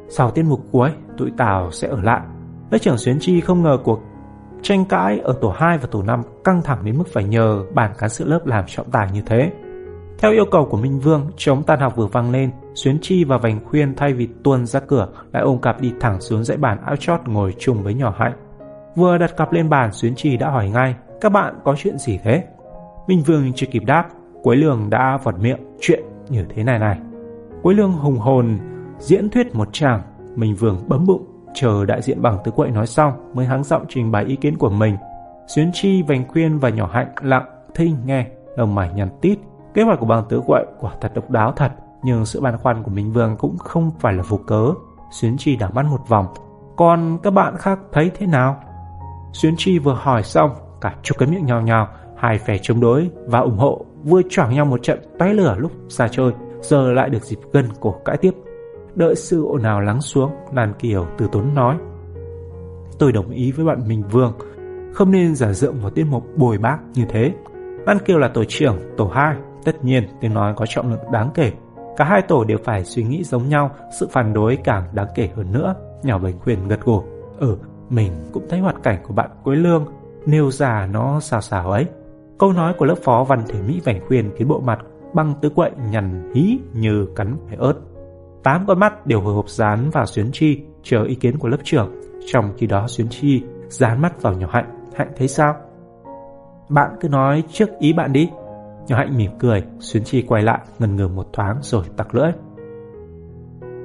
Sau tiết mục cuối, tụi Tào sẽ ở lại. Lớp trưởng Xuyến Chi không ngờ cuộc tranh cãi ở tổ 2 và tổ 5 căng thẳng đến mức phải nhờ bản cán sự lớp làm trọng tài như thế. Theo yêu cầu của Minh Vương, chống tan học vừa vang lên, Xuyến Chi và Vành Khuyên thay vì tuôn ra cửa lại ôm cặp đi thẳng xuống dãy bàn áo chót ngồi chung với nhỏ Hạnh. Vừa đặt cặp lên bàn, Xuyến Chi đã hỏi ngay, các bạn có chuyện gì thế? Minh Vương chưa kịp đáp, Quế Lương đã vọt miệng chuyện như thế này này. Quế Lương hùng hồn diễn thuyết một tràng, Minh Vương bấm bụng chờ đại diện bằng tứ quậy nói xong mới hắng giọng trình bày ý kiến của mình. Xuyến Chi, Vành Khuyên và nhỏ Hạnh lặng thinh nghe, lông mày nhăn tít. Kế hoạch của bằng tứ quậy quả thật độc đáo thật, nhưng sự băn khoăn của Minh Vương cũng không phải là vô cớ. Xuyến Chi đảo mắt một vòng. Còn các bạn khác thấy thế nào? Xuyến Chi vừa hỏi xong, cả chục cái miệng nhào nhào, hai phe chống đối và ủng hộ vừa choảng nhau một trận tóe lửa lúc ra chơi, giờ lại được dịp gần cổ cãi tiếp. Đợi sự ồn ào lắng xuống, Lan Kiều từ tốn nói. Tôi đồng ý với bạn Minh Vương, không nên giả dựng một tiết mục bồi bác như thế. Lan Kiều là tổ trưởng, tổ 2, tất nhiên tiếng nói có trọng lượng đáng kể. Cả hai tổ đều phải suy nghĩ giống nhau, sự phản đối càng đáng kể hơn nữa. Nhỏ Bánh Khuyên gật gù. Ừ, mình cũng thấy hoạt cảnh của bạn Quế Lương nêu già nó xào xào ấy. Câu nói của lớp phó văn thể Mỹ Vành Khuyên khiến bộ mặt băng tứ quậy nhằn hí như cắn phải ớt. Tám con mắt đều hồi hộp dán vào Xuyến Chi, chờ ý kiến của lớp trưởng. Trong khi đó Xuyến Chi dán mắt vào nhỏ Hạnh. Hạnh thấy sao? Bạn cứ nói trước ý bạn đi. Nhỏ Hạnh mỉm cười, Xuyến Chi quay lại, ngần ngừ một thoáng rồi tặc lưỡi.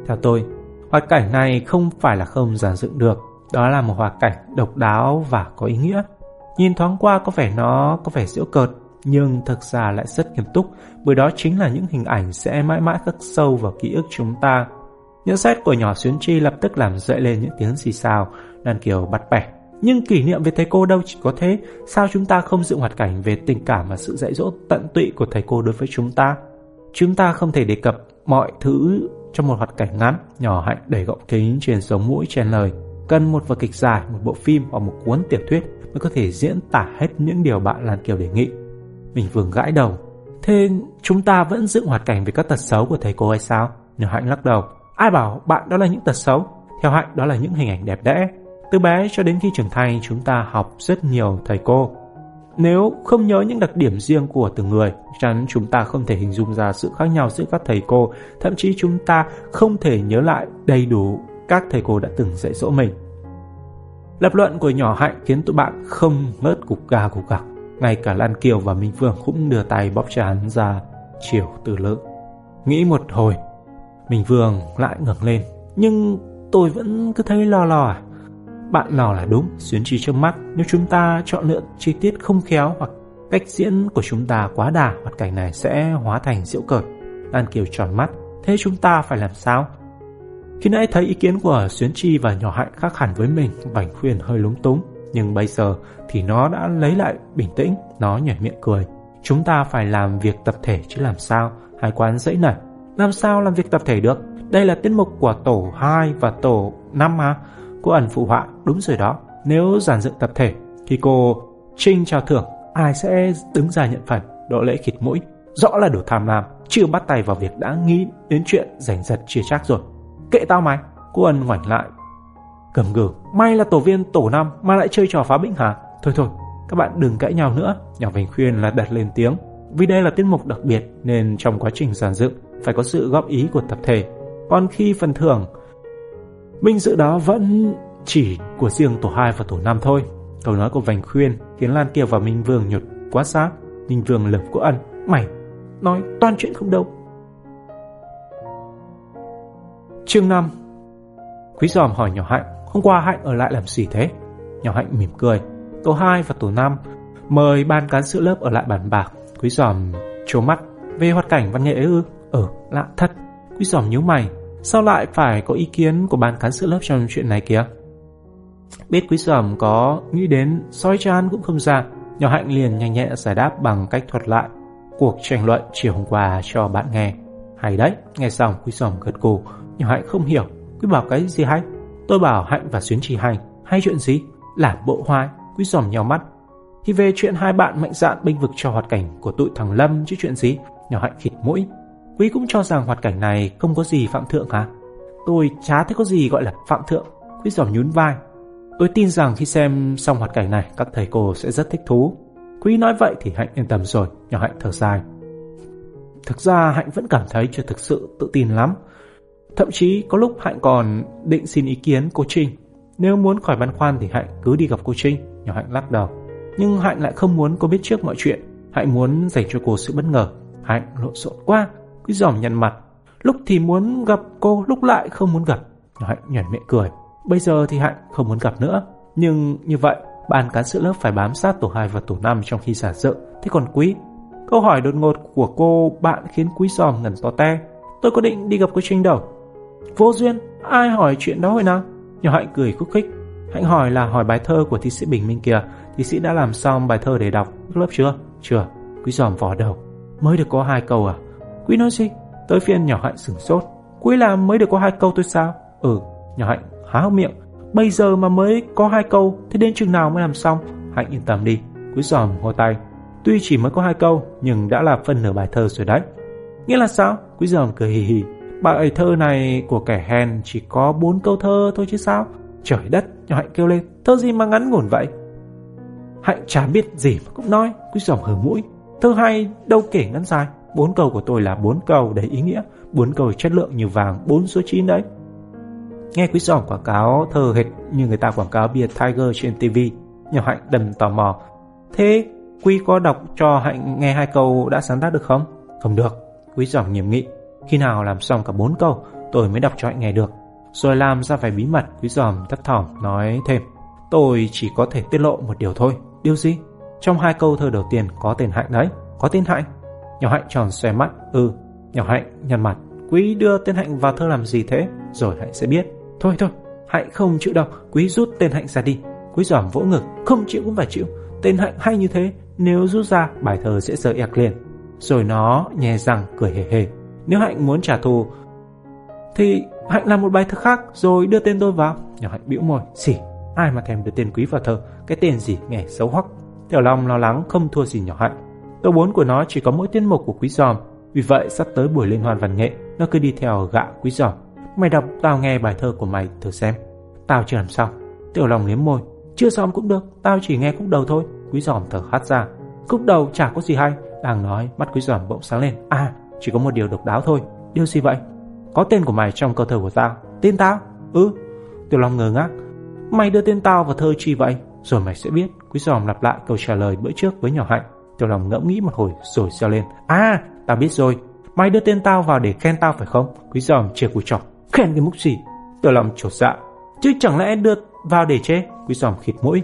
Theo tôi, hoạt cảnh này không phải là không giản dựng được. Đó là một hoạt cảnh độc đáo và có ý nghĩa. Nhìn thoáng qua có vẻ nó có vẻ giễu cợt, nhưng thực ra lại rất nghiêm túc, bởi đó chính là những hình ảnh sẽ mãi mãi khắc sâu vào ký ức chúng ta. Nhận xét của nhỏ Xuyến Chi lập tức làm dậy lên những tiếng xì xào, Đàn Kiều bắt bẻ. Nhưng kỷ niệm về thầy cô đâu chỉ có thế, sao chúng ta không dựng hoạt cảnh về tình cảm và sự dạy dỗ tận tụy của thầy cô đối với chúng ta? Chúng ta không thể đề cập mọi thứ trong một hoạt cảnh ngắn, nhỏ hạnh đầy gọng kính trên sống mũi chen lời. Cần một vở kịch dài, một bộ phim hoặc một cuốn tiểu thuyết mới có thể diễn tả hết những điều bạn Lan Kiều đề nghị. Mình vừa gãi đầu. Thế chúng ta vẫn dựng hoạt cảnh về các tật xấu của thầy cô hay sao? Nếu Hạnh lắc đầu. Ai bảo bạn đó là những tật xấu? Theo Hạnh đó là những hình ảnh đẹp đẽ. Từ bé cho đến khi trưởng thành chúng ta học rất nhiều thầy cô. Nếu không nhớ những đặc điểm riêng của từng người, chắn chúng ta không thể hình dung ra sự khác nhau giữa các thầy cô, thậm chí chúng ta không thể nhớ lại đầy đủ các thầy cô đã từng dạy dỗ mình. Lập luận của nhỏ hạnh khiến tụi bạn không ngớt cục gà cục gặc. Ngay cả Lan Kiều và Minh Phương cũng đưa tay bóp chán ra chiều từ lượng. Nghĩ một hồi, Minh Vương lại ngẩng lên. Nhưng tôi vẫn cứ thấy lo lo à. Bạn lo là đúng, xuyến chi trước mắt. Nếu chúng ta chọn lựa chi tiết không khéo hoặc cách diễn của chúng ta quá đà, hoạt cảnh này sẽ hóa thành diễu cợt. Lan Kiều tròn mắt. Thế chúng ta phải làm sao? Khi nãy thấy ý kiến của Xuyến Chi và nhỏ hạnh khác hẳn với mình, Bảnh Khuyên hơi lúng túng. Nhưng bây giờ thì nó đã lấy lại bình tĩnh, nó nhảy miệng cười. Chúng ta phải làm việc tập thể chứ làm sao, hai quán dãy nảy. Làm sao làm việc tập thể được? Đây là tiết mục của tổ 2 và tổ 5 mà. Cô ẩn phụ họa, đúng rồi đó. Nếu giản dựng tập thể, thì cô Trinh trao thưởng, ai sẽ đứng ra nhận phần, độ lễ khịt mũi. Rõ là đủ tham lam, chưa bắt tay vào việc đã nghĩ đến chuyện giành giật chia chắc rồi. Kệ tao mày, cô Ân ngoảnh lại. Cầm gừ, may là tổ viên tổ năm mà lại chơi trò phá bĩnh hả? Thôi thôi, các bạn đừng cãi nhau nữa. Nhỏ Vành khuyên là đặt lên tiếng. Vì đây là tiết mục đặc biệt nên trong quá trình giàn dựng phải có sự góp ý của tập thể. Còn khi phần thưởng, minh dự đó vẫn chỉ của riêng tổ 2 và tổ 5 thôi. Câu nói của Vành khuyên khiến Lan Kiều và Minh Vương nhột quá sát. Minh Vương lầm của ân. Mày, nói toàn chuyện không đâu. Chương 5 Quý giòm hỏi nhỏ Hạnh, hôm qua Hạnh ở lại làm gì thế? Nhỏ Hạnh mỉm cười, tổ 2 và tổ 5 mời ban cán sự lớp ở lại bàn bạc. Quý giòm trố mắt, về hoạt cảnh văn nghệ ư? Ừ, lạ thật. Quý giòm nhíu mày, sao lại phải có ý kiến của ban cán sự lớp trong chuyện này kìa? Biết quý giòm có nghĩ đến soi chan cũng không ra, nhỏ Hạnh liền nhanh nhẹ giải đáp bằng cách thuật lại cuộc tranh luận chiều hôm qua cho bạn nghe. Hay đấy, nghe xong quý giòm gật gù, nhỏ Hạnh không hiểu, quý bảo cái gì hay? Tôi bảo Hạnh và Xuyến trì hành, hay chuyện gì? Làm bộ hoài, quý dòm nhau mắt. Thì về chuyện hai bạn mạnh dạn bênh vực cho hoạt cảnh của tụi thằng Lâm chứ chuyện gì? Nhỏ Hạnh khịt mũi. Quý cũng cho rằng hoạt cảnh này không có gì phạm thượng hả? Tôi chả thấy có gì gọi là phạm thượng. Quý dòm nhún vai. Tôi tin rằng khi xem xong hoạt cảnh này, các thầy cô sẽ rất thích thú. Quý nói vậy thì Hạnh yên tâm rồi, nhỏ Hạnh thở dài. Thực ra Hạnh vẫn cảm thấy chưa thực sự tự tin lắm. Thậm chí có lúc Hạnh còn định xin ý kiến cô Trinh. Nếu muốn khỏi băn khoăn thì Hạnh cứ đi gặp cô Trinh, nhỏ Hạnh lắc đầu. Nhưng Hạnh lại không muốn cô biết trước mọi chuyện. Hạnh muốn dành cho cô sự bất ngờ. Hạnh lộn xộn quá, cứ giỏm nhăn mặt. Lúc thì muốn gặp cô, lúc lại không muốn gặp. Nhỏ Hạnh nhảy miệng cười. Bây giờ thì Hạnh không muốn gặp nữa. Nhưng như vậy, ban cán sự lớp phải bám sát tổ 2 và tổ 5 trong khi giả dự. Thế còn Quý? Câu hỏi đột ngột của cô bạn khiến Quý giòm ngẩn to te. Tôi có định đi gặp cô Trinh đâu. Vô duyên, ai hỏi chuyện đó hồi nào? Nhỏ Hạnh cười khúc khích. Hạnh hỏi là hỏi bài thơ của thi sĩ Bình Minh kìa. Thi sĩ đã làm xong bài thơ để đọc lớp chưa? Chưa. Quý giòm vỏ đầu. Mới được có hai câu à? Quý nói gì? Tới phiên nhỏ Hạnh sửng sốt. Quý làm mới được có hai câu tôi sao? Ừ, nhỏ Hạnh há hốc miệng. Bây giờ mà mới có hai câu, thế đến chừng nào mới làm xong? Hạnh yên tâm đi. Quý giòm hô tay. Tuy chỉ mới có hai câu, nhưng đã là phần nửa bài thơ rồi đấy. Nghĩa là sao? Quý giòm cười hì hì. Bài thơ này của kẻ hèn chỉ có bốn câu thơ thôi chứ sao? Trời đất, nhỏ Hạnh kêu lên, thơ gì mà ngắn ngủn vậy? Hạnh chả biết gì mà cũng nói, cứ dòng hờ mũi. Thơ hay đâu kể ngắn dài, bốn câu của tôi là bốn câu đầy ý nghĩa, bốn câu chất lượng như vàng, bốn số chín đấy. Nghe quý giòm quảng cáo thơ hệt như người ta quảng cáo bia Tiger trên TV, nhỏ Hạnh đầm tò mò. Thế Quý có đọc cho Hạnh nghe hai câu đã sáng tác được không? Không được, quý giòm nghiêm nghị. Khi nào làm xong cả bốn câu, tôi mới đọc cho Hạnh nghe được. Rồi làm ra vẻ bí mật, quý giòm thất thỏm nói thêm. Tôi chỉ có thể tiết lộ một điều thôi. Điều gì? Trong hai câu thơ đầu tiên có tên Hạnh đấy. Có tên Hạnh. Nhỏ Hạnh tròn xoe mắt. Ừ. Nhỏ Hạnh nhăn mặt. Quý đưa tên Hạnh vào thơ làm gì thế? Rồi Hạnh sẽ biết. Thôi thôi, Hạnh không chịu đâu. Quý rút tên Hạnh ra đi. Quý giòm vỗ ngực. Không chịu cũng phải chịu. Tên Hạnh hay như thế. Nếu rút ra, bài thơ sẽ rơi ẹc liền. Rồi nó nhè răng cười hề hề. Nếu Hạnh muốn trả thù thì Hạnh làm một bài thơ khác rồi đưa tên tôi vào. Nhỏ Hạnh bĩu môi, xỉ, ai mà thèm đưa tên quý vào thơ, cái tên gì nghe xấu hoắc. Tiểu Long lo lắng không thua gì nhỏ Hạnh. Tổ bốn của nó chỉ có mỗi tiết mục của quý giòm, vì vậy sắp tới buổi liên hoan văn nghệ, nó cứ đi theo gạ quý giòm. Mày đọc tao nghe bài thơ của mày thử xem. Tao chưa làm xong. Tiểu Long liếm môi, chưa xong cũng được, tao chỉ nghe khúc đầu thôi. Quý giòm thở hắt ra. Khúc đầu chả có gì hay. Đang nói, mắt quý giòm bỗng sáng lên. À, chỉ có một điều độc đáo thôi. Điều gì vậy? Có tên của mày trong câu thơ của tao. Tên tao? Ừ. Tiểu Long ngờ ngác. Mày đưa tên tao vào thơ chi vậy? Rồi mày sẽ biết. Quý giòm lặp lại câu trả lời bữa trước với nhỏ hạnh. Tiểu Long ngẫm nghĩ một hồi rồi reo lên. À, tao biết rồi. Mày đưa tên tao vào để khen tao phải không? Quý giòm chia cùi trọc. Khen cái múc gì? Tiểu Long chột dạ. Chứ chẳng lẽ đưa vào để chê? Quý giòm khịt mũi.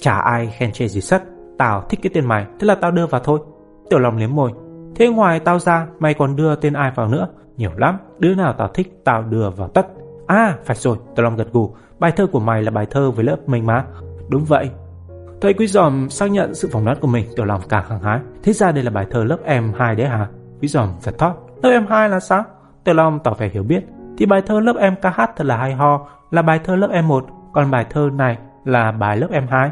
Chả ai khen chê gì sắt? Tao thích cái tên mày, thế là tao đưa vào thôi. Tiểu Long liếm môi. Thế ngoài tao ra, mày còn đưa tên ai vào nữa? Nhiều lắm, đứa nào tao thích tao đưa vào tất. À, phải rồi, tao lòng gật gù. Bài thơ của mày là bài thơ với lớp mình mà. Đúng vậy. Thầy Quý Giòm xác nhận sự phỏng đoán của mình, Tiểu Long càng hăng hái. Thế ra đây là bài thơ lớp em 2 đấy hả? Quý Giòm giật thót. Lớp em 2 là sao? Tiểu Long tỏ vẻ hiểu biết. Thì bài thơ lớp em ca hát thật là hay ho, là bài thơ lớp em 1, còn bài thơ này là bài lớp em 2.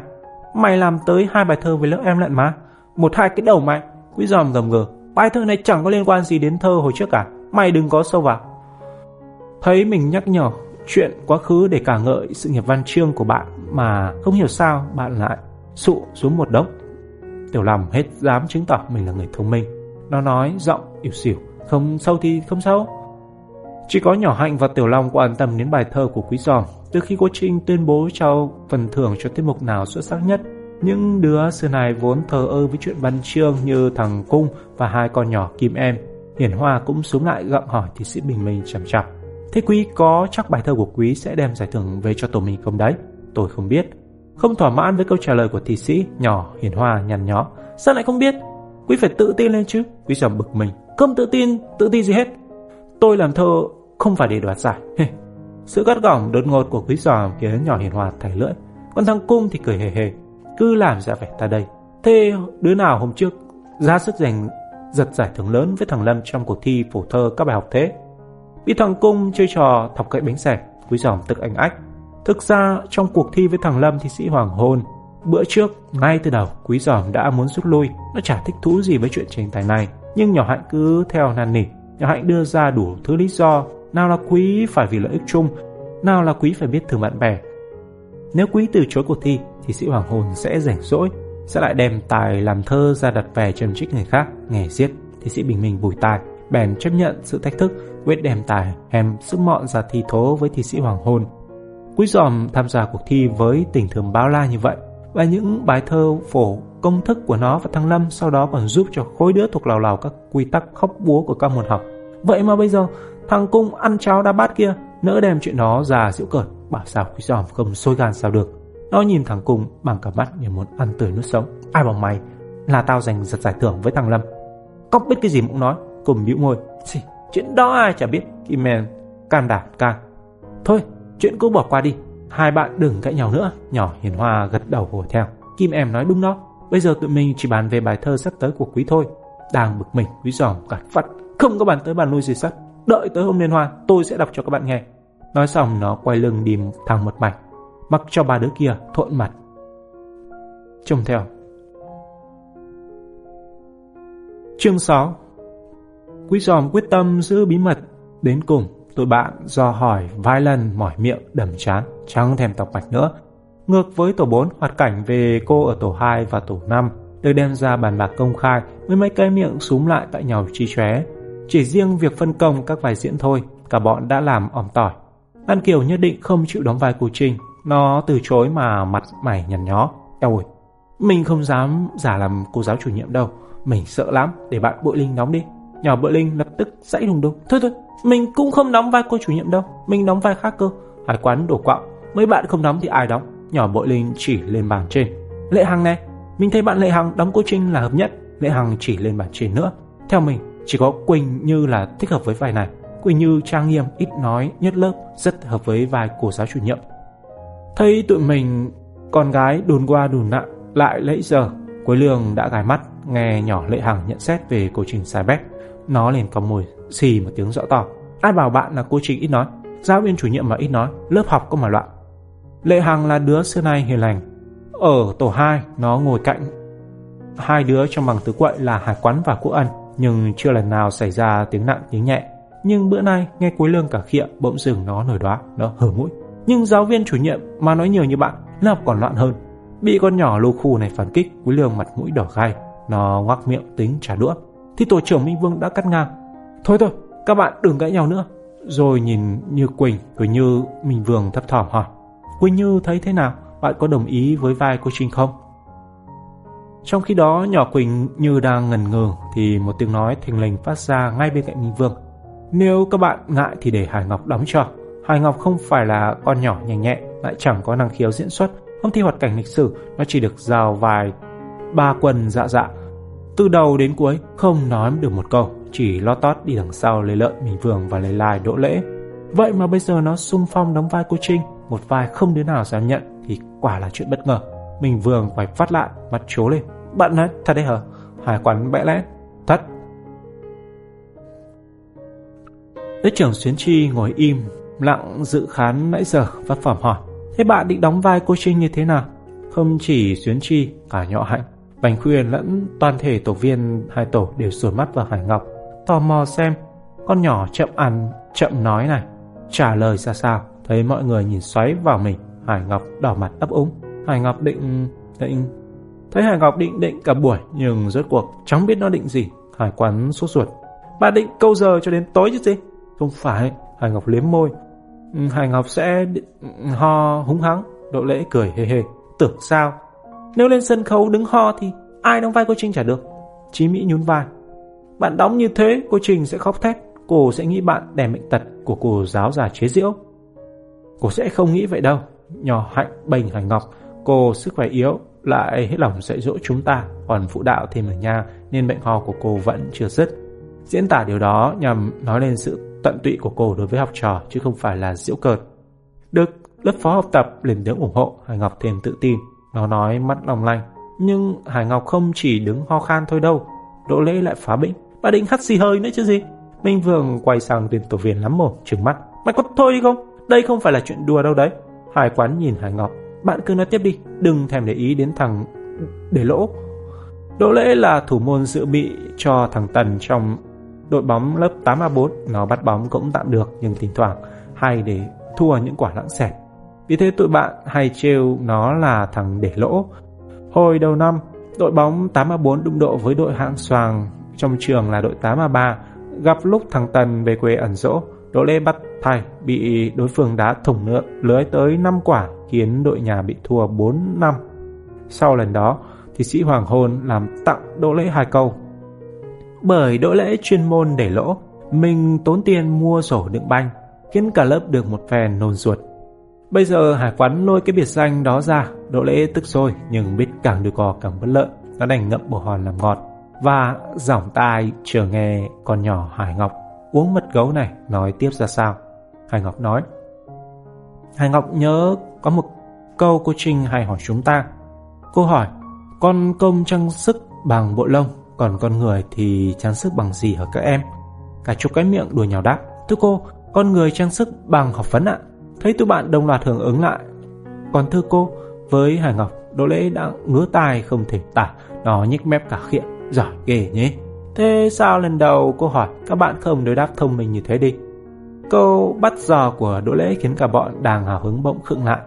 Mày làm tới hai bài thơ với lớp em lận mà. Một hai cái đầu mày. Quý giòm gầm gừ. Bài thơ này chẳng có liên quan gì đến thơ hồi trước cả. Mày đừng có sâu vào. Thấy mình nhắc nhở chuyện quá khứ để cả ngợi sự nghiệp văn chương của bạn mà không hiểu sao bạn lại sụ xuống một đống. Tiểu lòng hết dám chứng tỏ mình là người thông minh. Nó nói giọng ỉu xỉu. Không sâu thì không sâu. Chỉ có nhỏ hạnh và tiểu long quan tâm đến bài thơ của quý giòm từ khi cô Trinh tuyên bố trao phần thưởng cho tiết mục nào xuất sắc nhất, những đứa xưa này vốn thờ ơ với chuyện văn chương như thằng Cung và hai con nhỏ Kim Em. Hiển Hoa cũng xuống lại gặng hỏi thì sĩ Bình Minh chằm chằm. Thế quý có chắc bài thơ của quý sẽ đem giải thưởng về cho tổ mình không đấy? Tôi không biết. Không thỏa mãn với câu trả lời của thi sĩ, nhỏ Hiển Hoa nhằn nhó. Sao lại không biết? Quý phải tự tin lên chứ. Quý giòm bực mình. Không tự tin, tự tin gì hết. Tôi làm thơ không phải để đoạt giải. Sự gắt gỏng đột ngột của quý giòm khiến nhỏ hiền Hoa thảy lưỡi. Còn thằng Cung thì cười hề hề. Cứ làm ra vẻ ta đây. Thế đứa nào hôm trước ra sức giành giật giải thưởng lớn với thằng Lâm trong cuộc thi phổ thơ các bài học thế? Bị thằng Cung chơi trò thọc cậy bánh xẻ, quý giòm tức anh ách. Thực ra trong cuộc thi với thằng Lâm thì sĩ hoàng hôn. Bữa trước, ngay từ đầu, quý giòm đã muốn rút lui. Nó chả thích thú gì với chuyện tranh tài này. Nhưng nhỏ hạnh cứ theo năn nỉ. Nhỏ hạnh đưa ra đủ thứ lý do. Nào là quý phải vì lợi ích chung, nào là quý phải biết thương bạn bè. Nếu quý từ chối cuộc thi thì sĩ hoàng hồn sẽ rảnh rỗi, sẽ lại đem tài làm thơ ra đặt về trầm trích người khác, nghề giết. Thì sĩ bình minh bùi tài, bèn chấp nhận sự thách thức, quyết đem tài, hèm sức mọn ra thi thố với thi sĩ hoàng hôn. Quý giòm tham gia cuộc thi với tình thương bao la như vậy và những bài thơ phổ công thức của nó và thăng Lâm sau đó còn giúp cho khối đứa thuộc lào lào các quy tắc khóc búa của các môn học. Vậy mà bây giờ thằng cung ăn cháo đa bát kia nỡ đem chuyện đó ra diễu cợt bảo sao quý giòm không sôi gan sao được. Nó nhìn thằng cung bằng cả mắt như muốn ăn tươi nuốt sống. Ai bảo mày là tao giành giật giải thưởng với thằng Lâm. Cóc biết cái gì cũng nói, cùng bĩu môi. Xì, chuyện đó ai chả biết. Kim Man can đảm can. Thôi, Chuyện cứ bỏ qua đi Hai bạn đừng cãi nhau nữa Nhỏ hiền hoa gật đầu hùa theo Kim em nói đúng đó Bây giờ tụi mình chỉ bàn về bài thơ sắp tới của quý thôi Đang bực mình quý giòm gạt phắt Không có bàn tới bàn lui gì sắt Đợi tới hôm liên hoan tôi sẽ đọc cho các bạn nghe Nói xong nó quay lưng đi thẳng một mạch Mặc cho ba đứa kia thộn mặt Trông theo Chương 6 Quý giòm quyết tâm giữ bí mật Đến cùng Tụi bạn do hỏi vài lần mỏi miệng đầm chán, chẳng thèm tọc mạch nữa. Ngược với tổ 4, hoạt cảnh về cô ở tổ 2 và tổ 5 được đem ra bàn bạc công khai với mấy cái miệng súm lại tại nhau chi chóe. Chỉ riêng việc phân công các vai diễn thôi, cả bọn đã làm ỏm tỏi. an Kiều nhất định không chịu đóng vai cô Trinh, nó từ chối mà mặt mày nhằn nhó. Eo ơi, mình không dám giả làm cô giáo chủ nhiệm đâu, mình sợ lắm, để bạn Bội Linh đóng đi. Nhỏ Bội Linh lập tức dãy đùng đùng. Thôi thôi, mình cũng không đóng vai cô chủ nhiệm đâu. Mình đóng vai khác cơ. Hải quán đổ quạo. Mấy bạn không đóng thì ai đóng? Nhỏ bội linh chỉ lên bàn trên. Lệ Hằng này Mình thấy bạn Lệ Hằng đóng cô Trinh là hợp nhất. Lệ Hằng chỉ lên bàn trên nữa. Theo mình chỉ có Quỳnh Như là thích hợp với vai này. Quỳnh Như trang nghiêm ít nói nhất lớp Rất hợp với vai cô giáo chủ nhiệm. Thấy tụi mình Con gái đùn qua đùn nặng Lại lấy giờ Quế Lương đã gài mắt Nghe nhỏ Lệ Hằng nhận xét về cô Trình sai bét Nó liền có mùi xì một tiếng rõ to. Ai bảo bạn là cô trình ít nói, giáo viên chủ nhiệm mà ít nói, lớp học có mà loạn. Lệ Hằng là đứa xưa nay hiền lành. Ở tổ 2, nó ngồi cạnh hai đứa trong bằng tứ quậy là Hải Quán và Quốc Ân, nhưng chưa lần nào xảy ra tiếng nặng tiếng nhẹ. Nhưng bữa nay nghe cuối lương cả khịa bỗng dừng nó nổi đoá, nó hở mũi. Nhưng giáo viên chủ nhiệm mà nói nhiều như bạn, lớp còn loạn hơn. Bị con nhỏ lô khu này phản kích, quý lương mặt mũi đỏ gai, nó ngoác miệng tính trả đũa. Thì tổ trưởng Minh Vương đã cắt ngang, Thôi thôi, các bạn đừng cãi nhau nữa. Rồi nhìn Như Quỳnh, rồi Như Minh Vương thấp thỏm hỏi. Quỳnh Như thấy thế nào? Bạn có đồng ý với vai cô Trinh không? Trong khi đó, nhỏ Quỳnh như đang ngần ngừ thì một tiếng nói thình lình phát ra ngay bên cạnh Minh Vương. Nếu các bạn ngại thì để Hải Ngọc đóng cho. Hải Ngọc không phải là con nhỏ nhanh nhẹ, lại chẳng có năng khiếu diễn xuất. Không thi hoạt cảnh lịch sử, nó chỉ được giao vài ba quần dạ dạ. Từ đầu đến cuối, không nói được một câu chỉ lo tót đi đằng sau lấy lợn mình Vương và lấy lai đỗ lễ. Vậy mà bây giờ nó sung phong đóng vai cô Trinh, một vai không đứa nào dám nhận thì quả là chuyện bất ngờ. Mình Vương phải phát lại, mặt trố lên. Bạn nói, thật đấy hả? Hải quán bẽ lẽ. Thật. Đức trưởng Xuyến Chi ngồi im, lặng dự khán nãy giờ vất phẩm hỏi. Thế bạn định đóng vai cô Trinh như thế nào? Không chỉ Xuyến Chi, cả nhỏ hạnh. Bành Khuyên lẫn toàn thể tổ viên hai tổ đều sửa mắt vào Hải Ngọc tò mò xem con nhỏ chậm ăn, chậm nói này. Trả lời ra sao, thấy mọi người nhìn xoáy vào mình, Hải Ngọc đỏ mặt ấp úng. Hải Ngọc định... định... Thấy Hải Ngọc định định cả buổi, nhưng rốt cuộc chẳng biết nó định gì. Hải quán sốt ruột. Bà định câu giờ cho đến tối chứ gì? Không phải, Hải Ngọc liếm môi. Ừ, hải Ngọc sẽ ừ, ho húng hắng, độ lễ cười hề hề. Tưởng sao? Nếu lên sân khấu đứng ho thì ai đóng vai cô Trinh chả được. Chí Mỹ nhún vai. Bạn đóng như thế, cô Trình sẽ khóc thét. Cô sẽ nghĩ bạn đè mệnh tật của cô giáo già chế diễu. Cô sẽ không nghĩ vậy đâu. Nhỏ hạnh bềnh hải ngọc, cô sức khỏe yếu, lại hết lòng dạy dỗ chúng ta. Còn phụ đạo thêm ở nhà nên bệnh ho của cô vẫn chưa dứt. Diễn tả điều đó nhằm nói lên sự tận tụy của cô đối với học trò chứ không phải là diễu cợt. Được lớp phó học tập lên tiếng ủng hộ, Hải Ngọc thêm tự tin. Nó nói mắt long lanh. Nhưng Hải Ngọc không chỉ đứng ho khan thôi đâu. Đỗ lễ lại phá bĩnh. Bà định hắt xì hơi nữa chứ gì? Minh Vương quay sang tìm tổ viên lắm mồm, trừng mắt. Mày có thôi đi không? Đây không phải là chuyện đùa đâu đấy. Hải quán nhìn Hải Ngọc. Bạn cứ nói tiếp đi, đừng thèm để ý đến thằng để lỗ. Đỗ lễ là thủ môn dự bị cho thằng Tần trong đội bóng lớp 8A4. Nó bắt bóng cũng tạm được nhưng thỉnh thoảng hay để thua những quả lãng xẹt. Vì thế tụi bạn hay trêu nó là thằng để lỗ. Hồi đầu năm, đội bóng 8A4 đụng độ với đội hạng xoàng trong trường là đội 8A3. Gặp lúc thằng Tần về quê ẩn dỗ, Đỗ Lê bắt thay bị đối phương đá thủng nữa, lưới tới 5 quả khiến đội nhà bị thua 4 năm. Sau lần đó, thì sĩ Hoàng Hôn làm tặng Đỗ Lễ hai câu. Bởi Đỗ Lễ chuyên môn để lỗ, mình tốn tiền mua sổ đựng banh, khiến cả lớp được một phen nôn ruột. Bây giờ Hải Quán lôi cái biệt danh đó ra, Đỗ Lễ tức sôi nhưng biết càng đưa cò càng bất lợi, nó đành ngậm bồ hòn làm ngọt và giỏng tai chờ nghe con nhỏ Hải Ngọc uống mật gấu này nói tiếp ra sao. Hải Ngọc nói, Hải Ngọc nhớ có một câu cô Trinh hay hỏi chúng ta. Cô hỏi, con công trang sức bằng bộ lông, còn con người thì trang sức bằng gì hả các em? Cả chục cái miệng đùa nhào đáp, thưa cô, con người trang sức bằng học vấn ạ. Thấy tụi bạn đồng loạt hưởng ứng lại. Còn thưa cô, với Hải Ngọc, Đỗ Lễ đã ngứa tai không thể tả, nó nhích mép cả khiện, giỏi ghê nhé. Thế sao lần đầu cô hỏi các bạn không đối đáp thông minh như thế đi? Câu bắt giò của Đỗ Lễ khiến cả bọn đang hào hứng bỗng khựng lại.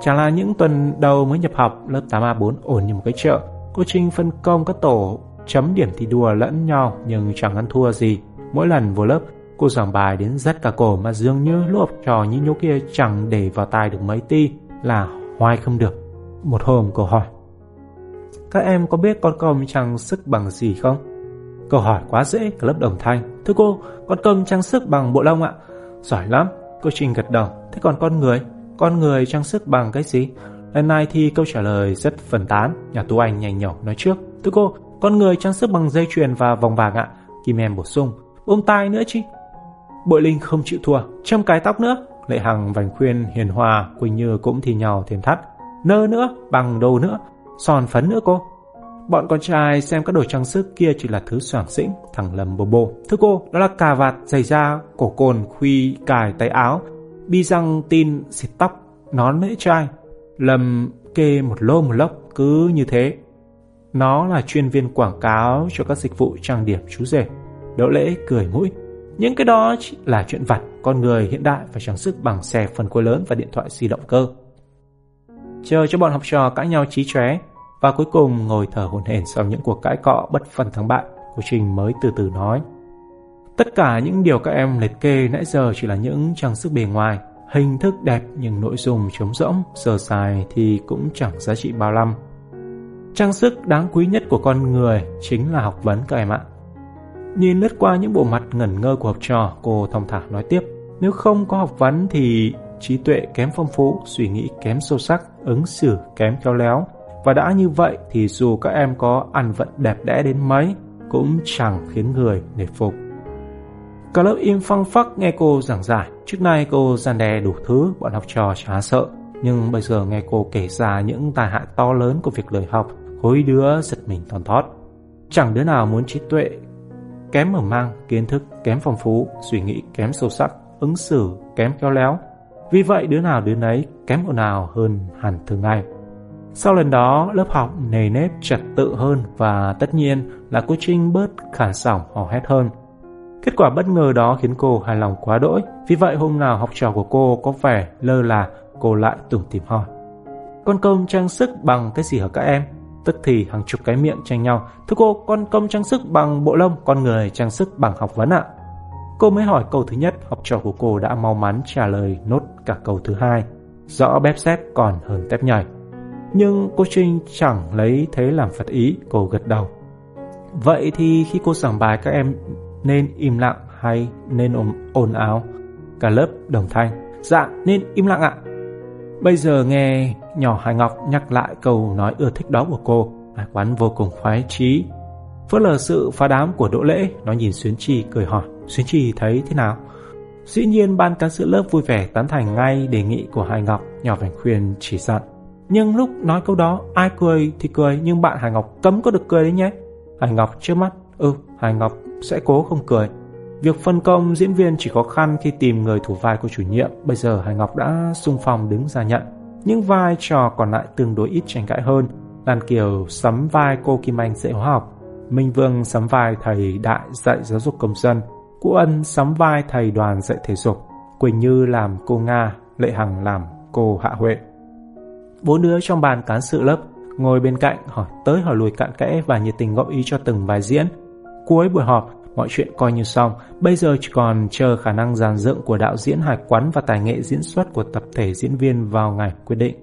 Chẳng là những tuần đầu mới nhập học lớp 8A4 ổn như một cái chợ. Cô Trinh phân công các tổ chấm điểm thi đua lẫn nhau nhưng chẳng ăn thua gì. Mỗi lần vô lớp, cô giảng bài đến rất cả cổ mà dường như lũ học trò như nhố kia chẳng để vào tai được mấy ti là hoài không được. Một hôm cô hỏi. Các em có biết con công trang sức bằng gì không? Câu hỏi quá dễ cả lớp đồng thanh. Thưa cô, con công trang sức bằng bộ lông ạ. Giỏi lắm, cô Trinh gật đầu. Thế còn con người? Con người trang sức bằng cái gì? Lần này thì câu trả lời rất phân tán. Nhà tú anh nhanh nhỏ nói trước. Thưa cô, con người trang sức bằng dây chuyền và vòng vàng ạ. Kim em bổ sung. Ôm tai nữa chứ. Bội Linh không chịu thua. Châm cái tóc nữa. Lệ Hằng, Vành Khuyên, Hiền Hòa, Quỳnh Như cũng thì nhau thêm thắt. Nơ nữa, bằng đồ nữa. Son phấn nữa cô. Bọn con trai xem các đồ trang sức kia chỉ là thứ soảng xĩnh, thằng lầm bồ bồ. Thưa cô, đó là cà vạt, giày da, cổ cồn, khuy, cài, tay áo, bi răng, tin, xịt tóc, nón lễ trai. Lầm kê một lô một lốc, cứ như thế. Nó là chuyên viên quảng cáo cho các dịch vụ trang điểm chú rể. Đỗ lễ cười mũi. Những cái đó là chuyện vặt, con người hiện đại phải trang sức bằng xe phần khối lớn và điện thoại di động cơ. Chờ cho bọn học trò cãi nhau trí chóe, và cuối cùng ngồi thở hổn hển sau những cuộc cãi cọ bất phân thắng bại, cô Trinh mới từ từ nói. Tất cả những điều các em liệt kê nãy giờ chỉ là những trang sức bề ngoài, hình thức đẹp nhưng nội dung trống rỗng, sơ sài thì cũng chẳng giá trị bao lắm. Trang sức đáng quý nhất của con người chính là học vấn các em ạ. Nhìn lướt qua những bộ mặt ngẩn ngơ của học trò, cô thông thả nói tiếp. Nếu không có học vấn thì trí tuệ kém phong phú, suy nghĩ kém sâu sắc, ứng xử kém khéo léo, và đã như vậy thì dù các em có ăn vận đẹp đẽ đến mấy cũng chẳng khiến người nể phục. Cả lớp im phăng phắc nghe cô giảng giải. Trước nay cô gian đe đủ thứ bọn học trò chả sợ. Nhưng bây giờ nghe cô kể ra những tai hại to lớn của việc lười học, khối đứa giật mình thon thót. Chẳng đứa nào muốn trí tuệ kém mở mang, kiến thức kém phong phú, suy nghĩ kém sâu sắc, ứng xử kém khéo léo. Vì vậy đứa nào đứa nấy kém ồn nào hơn hẳn thường ngày. Sau lần đó, lớp học nề nếp trật tự hơn và tất nhiên là cô Trinh bớt khả sỏng hò hét hơn. Kết quả bất ngờ đó khiến cô hài lòng quá đỗi. Vì vậy hôm nào học trò của cô có vẻ lơ là, cô lại tủm tìm hỏi. Con công trang sức bằng cái gì hả các em? Tức thì hàng chục cái miệng tranh nhau. Thưa cô, con công trang sức bằng bộ lông, con người trang sức bằng học vấn ạ. Cô mới hỏi câu thứ nhất, học trò của cô đã mau mắn trả lời nốt cả câu thứ hai. Rõ bép xếp còn hơn tép nhảy. Nhưng cô Trinh chẳng lấy thế làm phật ý, cô gật đầu. Vậy thì khi cô giảng bài các em nên im lặng hay nên ồn, ồn ào? Cả lớp đồng thanh. Dạ, nên im lặng ạ. Bây giờ nghe nhỏ Hải Ngọc nhắc lại câu nói ưa thích đó của cô, Hải Quán vô cùng khoái chí. Phớt lờ sự phá đám của Đỗ Lễ, nó nhìn Xuyến Chi cười hỏi, Xuyến Chi thấy thế nào? Dĩ nhiên ban cán sự lớp vui vẻ tán thành ngay đề nghị của Hải Ngọc, nhỏ Vành Khuyên chỉ dặn. Nhưng lúc nói câu đó, ai cười thì cười, nhưng bạn Hải Ngọc cấm có được cười đấy nhé. Hải Ngọc trước mắt, ừ, Hải Ngọc sẽ cố không cười. Việc phân công diễn viên chỉ khó khăn khi tìm người thủ vai của chủ nhiệm. Bây giờ Hải Ngọc đã sung phong đứng ra nhận. Những vai trò còn lại tương đối ít tranh cãi hơn. Lan Kiều sắm vai cô Kim Anh dạy hóa học. Minh Vương sắm vai thầy đại dạy giáo dục công dân. Cụ Ân sắm vai thầy đoàn dạy thể dục. Quỳnh Như làm cô Nga, Lệ Hằng làm cô Hạ Huệ. Bốn đứa trong bàn cán sự lớp ngồi bên cạnh hỏi tới hỏi lùi cạn kẽ và nhiệt tình góp ý cho từng bài diễn. Cuối buổi họp, mọi chuyện coi như xong, bây giờ chỉ còn chờ khả năng giàn dựng của đạo diễn Hải Quán và tài nghệ diễn xuất của tập thể diễn viên vào ngày quyết định.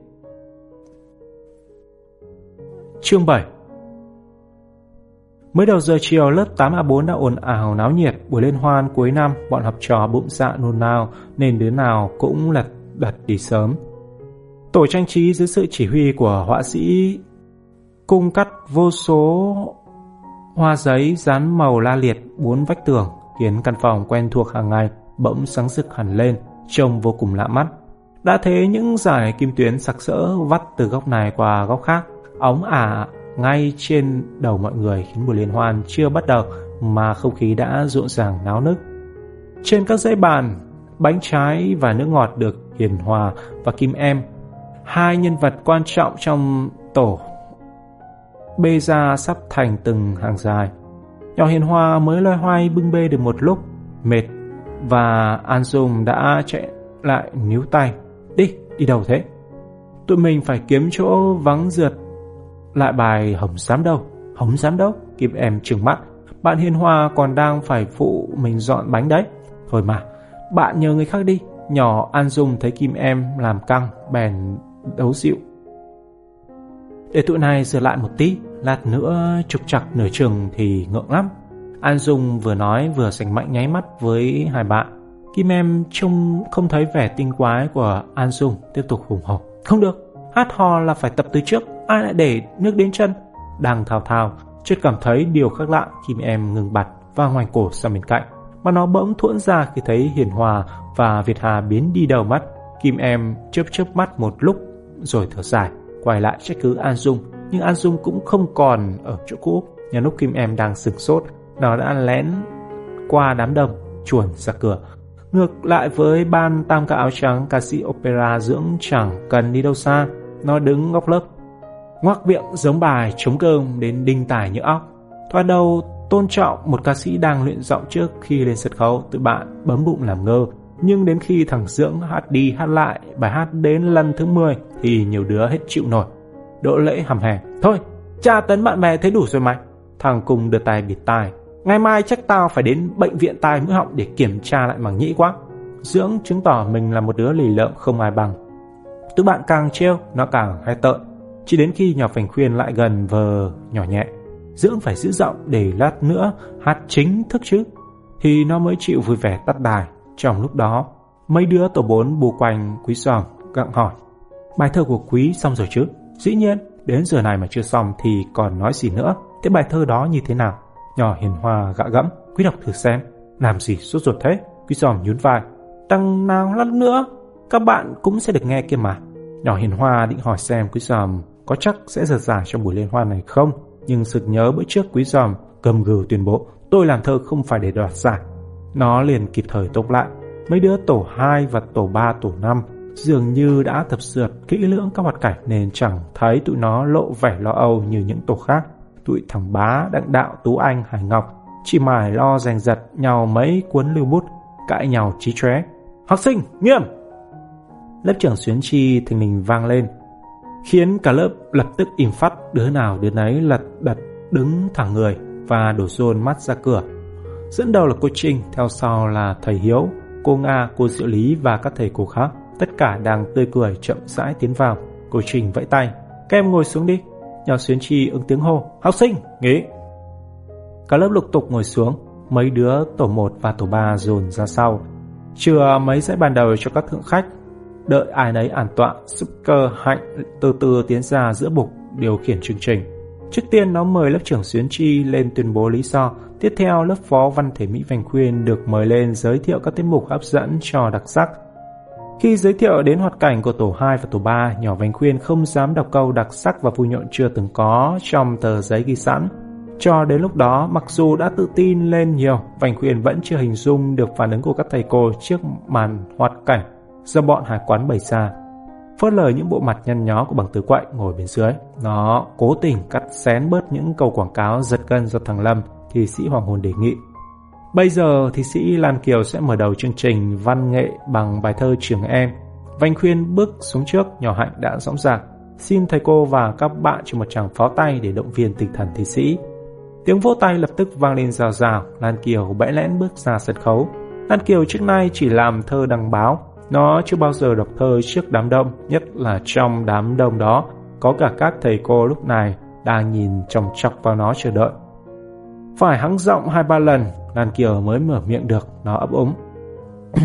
Chương 7 Mới đầu giờ chiều, lớp 8A4 đã ồn ào náo nhiệt. Buổi liên hoan cuối năm, bọn học trò bụng dạ nôn nao, nên đứa nào cũng lật đật đi sớm. Tổ trang trí dưới sự chỉ huy của họa sĩ cung cắt vô số hoa giấy dán màu la liệt bốn vách tường khiến căn phòng quen thuộc hàng ngày bỗng sáng rực hẳn lên, trông vô cùng lạ mắt. Đã thế những dải kim tuyến sặc sỡ vắt từ góc này qua góc khác, ống ả ngay trên đầu mọi người khiến buổi liên hoan chưa bắt đầu mà không khí đã rộn ràng náo nức. Trên các dãy bàn, bánh trái và nước ngọt được Hiền Hòa và Kim Em hai nhân vật quan trọng trong tổ bê ra sắp thành từng hàng dài. Nhỏ hiền hoa mới loay hoay bưng bê được một lúc, mệt, và An Dung đã chạy lại níu tay. Đi, đi đâu thế? Tụi mình phải kiếm chỗ vắng rượt lại bài hỏng dám đâu. hỏng dám đâu? Kim em trừng mắt. Bạn hiền hoa còn đang phải phụ mình dọn bánh đấy. Thôi mà, bạn nhờ người khác đi. Nhỏ An Dung thấy Kim em làm căng, bèn đấu dịu. Để tụi này sửa lại một tí, lát nữa trục chặt nửa chừng thì ngượng lắm. An Dung vừa nói vừa sành mạnh nháy mắt với hai bạn. Kim em trông không thấy vẻ tinh quái của An Dung tiếp tục hùng hổ. Không được, hát hò là phải tập từ trước, ai lại để nước đến chân. Đang thao thao, chợt cảm thấy điều khác lạ Kim em ngừng bặt và ngoảnh cổ sang bên cạnh. Mà nó bỗng thuẫn ra khi thấy Hiền Hòa và Việt Hà biến đi đầu mắt. Kim em chớp chớp mắt một lúc rồi thở dài, quay lại trách cứ An Dung, nhưng An Dung cũng không còn ở chỗ cũ. Nhà lúc Kim Em đang sừng sốt, nó đã lén qua đám đông, chuồn ra cửa. Ngược lại với ban tam ca áo trắng, ca sĩ opera dưỡng chẳng cần đi đâu xa, nó đứng góc lớp. Ngoác miệng giống bài chống cơm đến đinh tải như óc. Thoa đầu tôn trọng một ca sĩ đang luyện giọng trước khi lên sân khấu, tự bạn bấm bụng làm ngơ, nhưng đến khi thằng Dưỡng hát đi hát lại bài hát đến lần thứ 10 thì nhiều đứa hết chịu nổi. Đỗ lễ hầm hè. Thôi, tra tấn bạn bè thấy đủ rồi mày. Thằng cùng đưa tay bịt tai. Ngày mai chắc tao phải đến bệnh viện tai mũi họng để kiểm tra lại màng nhĩ quá. Dưỡng chứng tỏ mình là một đứa lì lợm không ai bằng. Tụi bạn càng trêu, nó càng hay tợn. Chỉ đến khi nhỏ phành khuyên lại gần vờ nhỏ nhẹ. Dưỡng phải giữ giọng để lát nữa hát chính thức chứ. Thì nó mới chịu vui vẻ tắt đài. Trong lúc đó, mấy đứa tổ bốn bù quanh quý giòn gặng hỏi. Bài thơ của quý xong rồi chứ? Dĩ nhiên, đến giờ này mà chưa xong thì còn nói gì nữa. Thế bài thơ đó như thế nào? Nhỏ hiền hòa gạ gẫm, quý đọc thử xem. Làm gì sốt ruột thế? Quý giòm nhún vai. Đằng nào lát nữa, các bạn cũng sẽ được nghe kia mà. Nhỏ hiền hoa định hỏi xem quý giòm có chắc sẽ giật giải trong buổi liên hoan này không? Nhưng sực nhớ bữa trước quý giòm cầm gừ tuyên bố tôi làm thơ không phải để đoạt giải nó liền kịp thời tốc lại. Mấy đứa tổ 2 và tổ 3 tổ 5 dường như đã tập dượt kỹ lưỡng các hoạt cảnh nên chẳng thấy tụi nó lộ vẻ lo âu như những tổ khác. Tụi thằng bá, đặng đạo, tú anh, hải ngọc chỉ mải lo giành giật nhau mấy cuốn lưu bút, cãi nhau trí chóe. Học sinh, nghiêm! Lớp trưởng Xuyến Chi thình lình vang lên, khiến cả lớp lập tức im phát đứa nào đứa nấy lật đật đứng thẳng người và đổ dồn mắt ra cửa Dẫn đầu là cô Trinh, theo sau là thầy Hiếu, cô Nga, cô Diệu Lý và các thầy cô khác. Tất cả đang tươi cười chậm rãi tiến vào. Cô Trinh vẫy tay. Các em ngồi xuống đi. Nhỏ xuyến chi ứng tiếng hô. Học sinh, nghỉ. Cả lớp lục tục ngồi xuống. Mấy đứa tổ 1 và tổ 3 dồn ra sau. Chừa mấy dãy bàn đầu cho các thượng khách. Đợi ai nấy an tọa, cơ Hạnh từ từ tiến ra giữa bục điều khiển chương trình. Trước tiên nó mời lớp trưởng Xuyến Chi lên tuyên bố lý do. Tiếp theo, lớp phó văn thể Mỹ Vành Khuyên được mời lên giới thiệu các tiết mục hấp dẫn cho đặc sắc. Khi giới thiệu đến hoạt cảnh của tổ 2 và tổ 3, nhỏ Vành Khuyên không dám đọc câu đặc sắc và vui nhộn chưa từng có trong tờ giấy ghi sẵn. Cho đến lúc đó, mặc dù đã tự tin lên nhiều, Vành Khuyên vẫn chưa hình dung được phản ứng của các thầy cô trước màn hoạt cảnh do bọn hải quán bày ra. Phớt lời những bộ mặt nhăn nhó của bằng tứ quậy ngồi bên dưới. Nó cố tình cắt xén bớt những câu quảng cáo giật gân do thằng Lâm, thì sĩ Hoàng Hồn đề nghị. Bây giờ thì sĩ Lan Kiều sẽ mở đầu chương trình văn nghệ bằng bài thơ Trường Em. Vanh Khuyên bước xuống trước, nhỏ hạnh đã rõ ràng. Xin thầy cô và các bạn cho một tràng pháo tay để động viên tinh thần thi sĩ. Tiếng vỗ tay lập tức vang lên rào rào, Lan Kiều bẽ lẽn bước ra sân khấu. Lan Kiều trước nay chỉ làm thơ đăng báo, nó chưa bao giờ đọc thơ trước đám đông, nhất là trong đám đông đó có cả các thầy cô lúc này đang nhìn chòng chọc vào nó chờ đợi. Phải hắng giọng hai ba lần, Lan Kiều mới mở miệng được, nó ấp úng.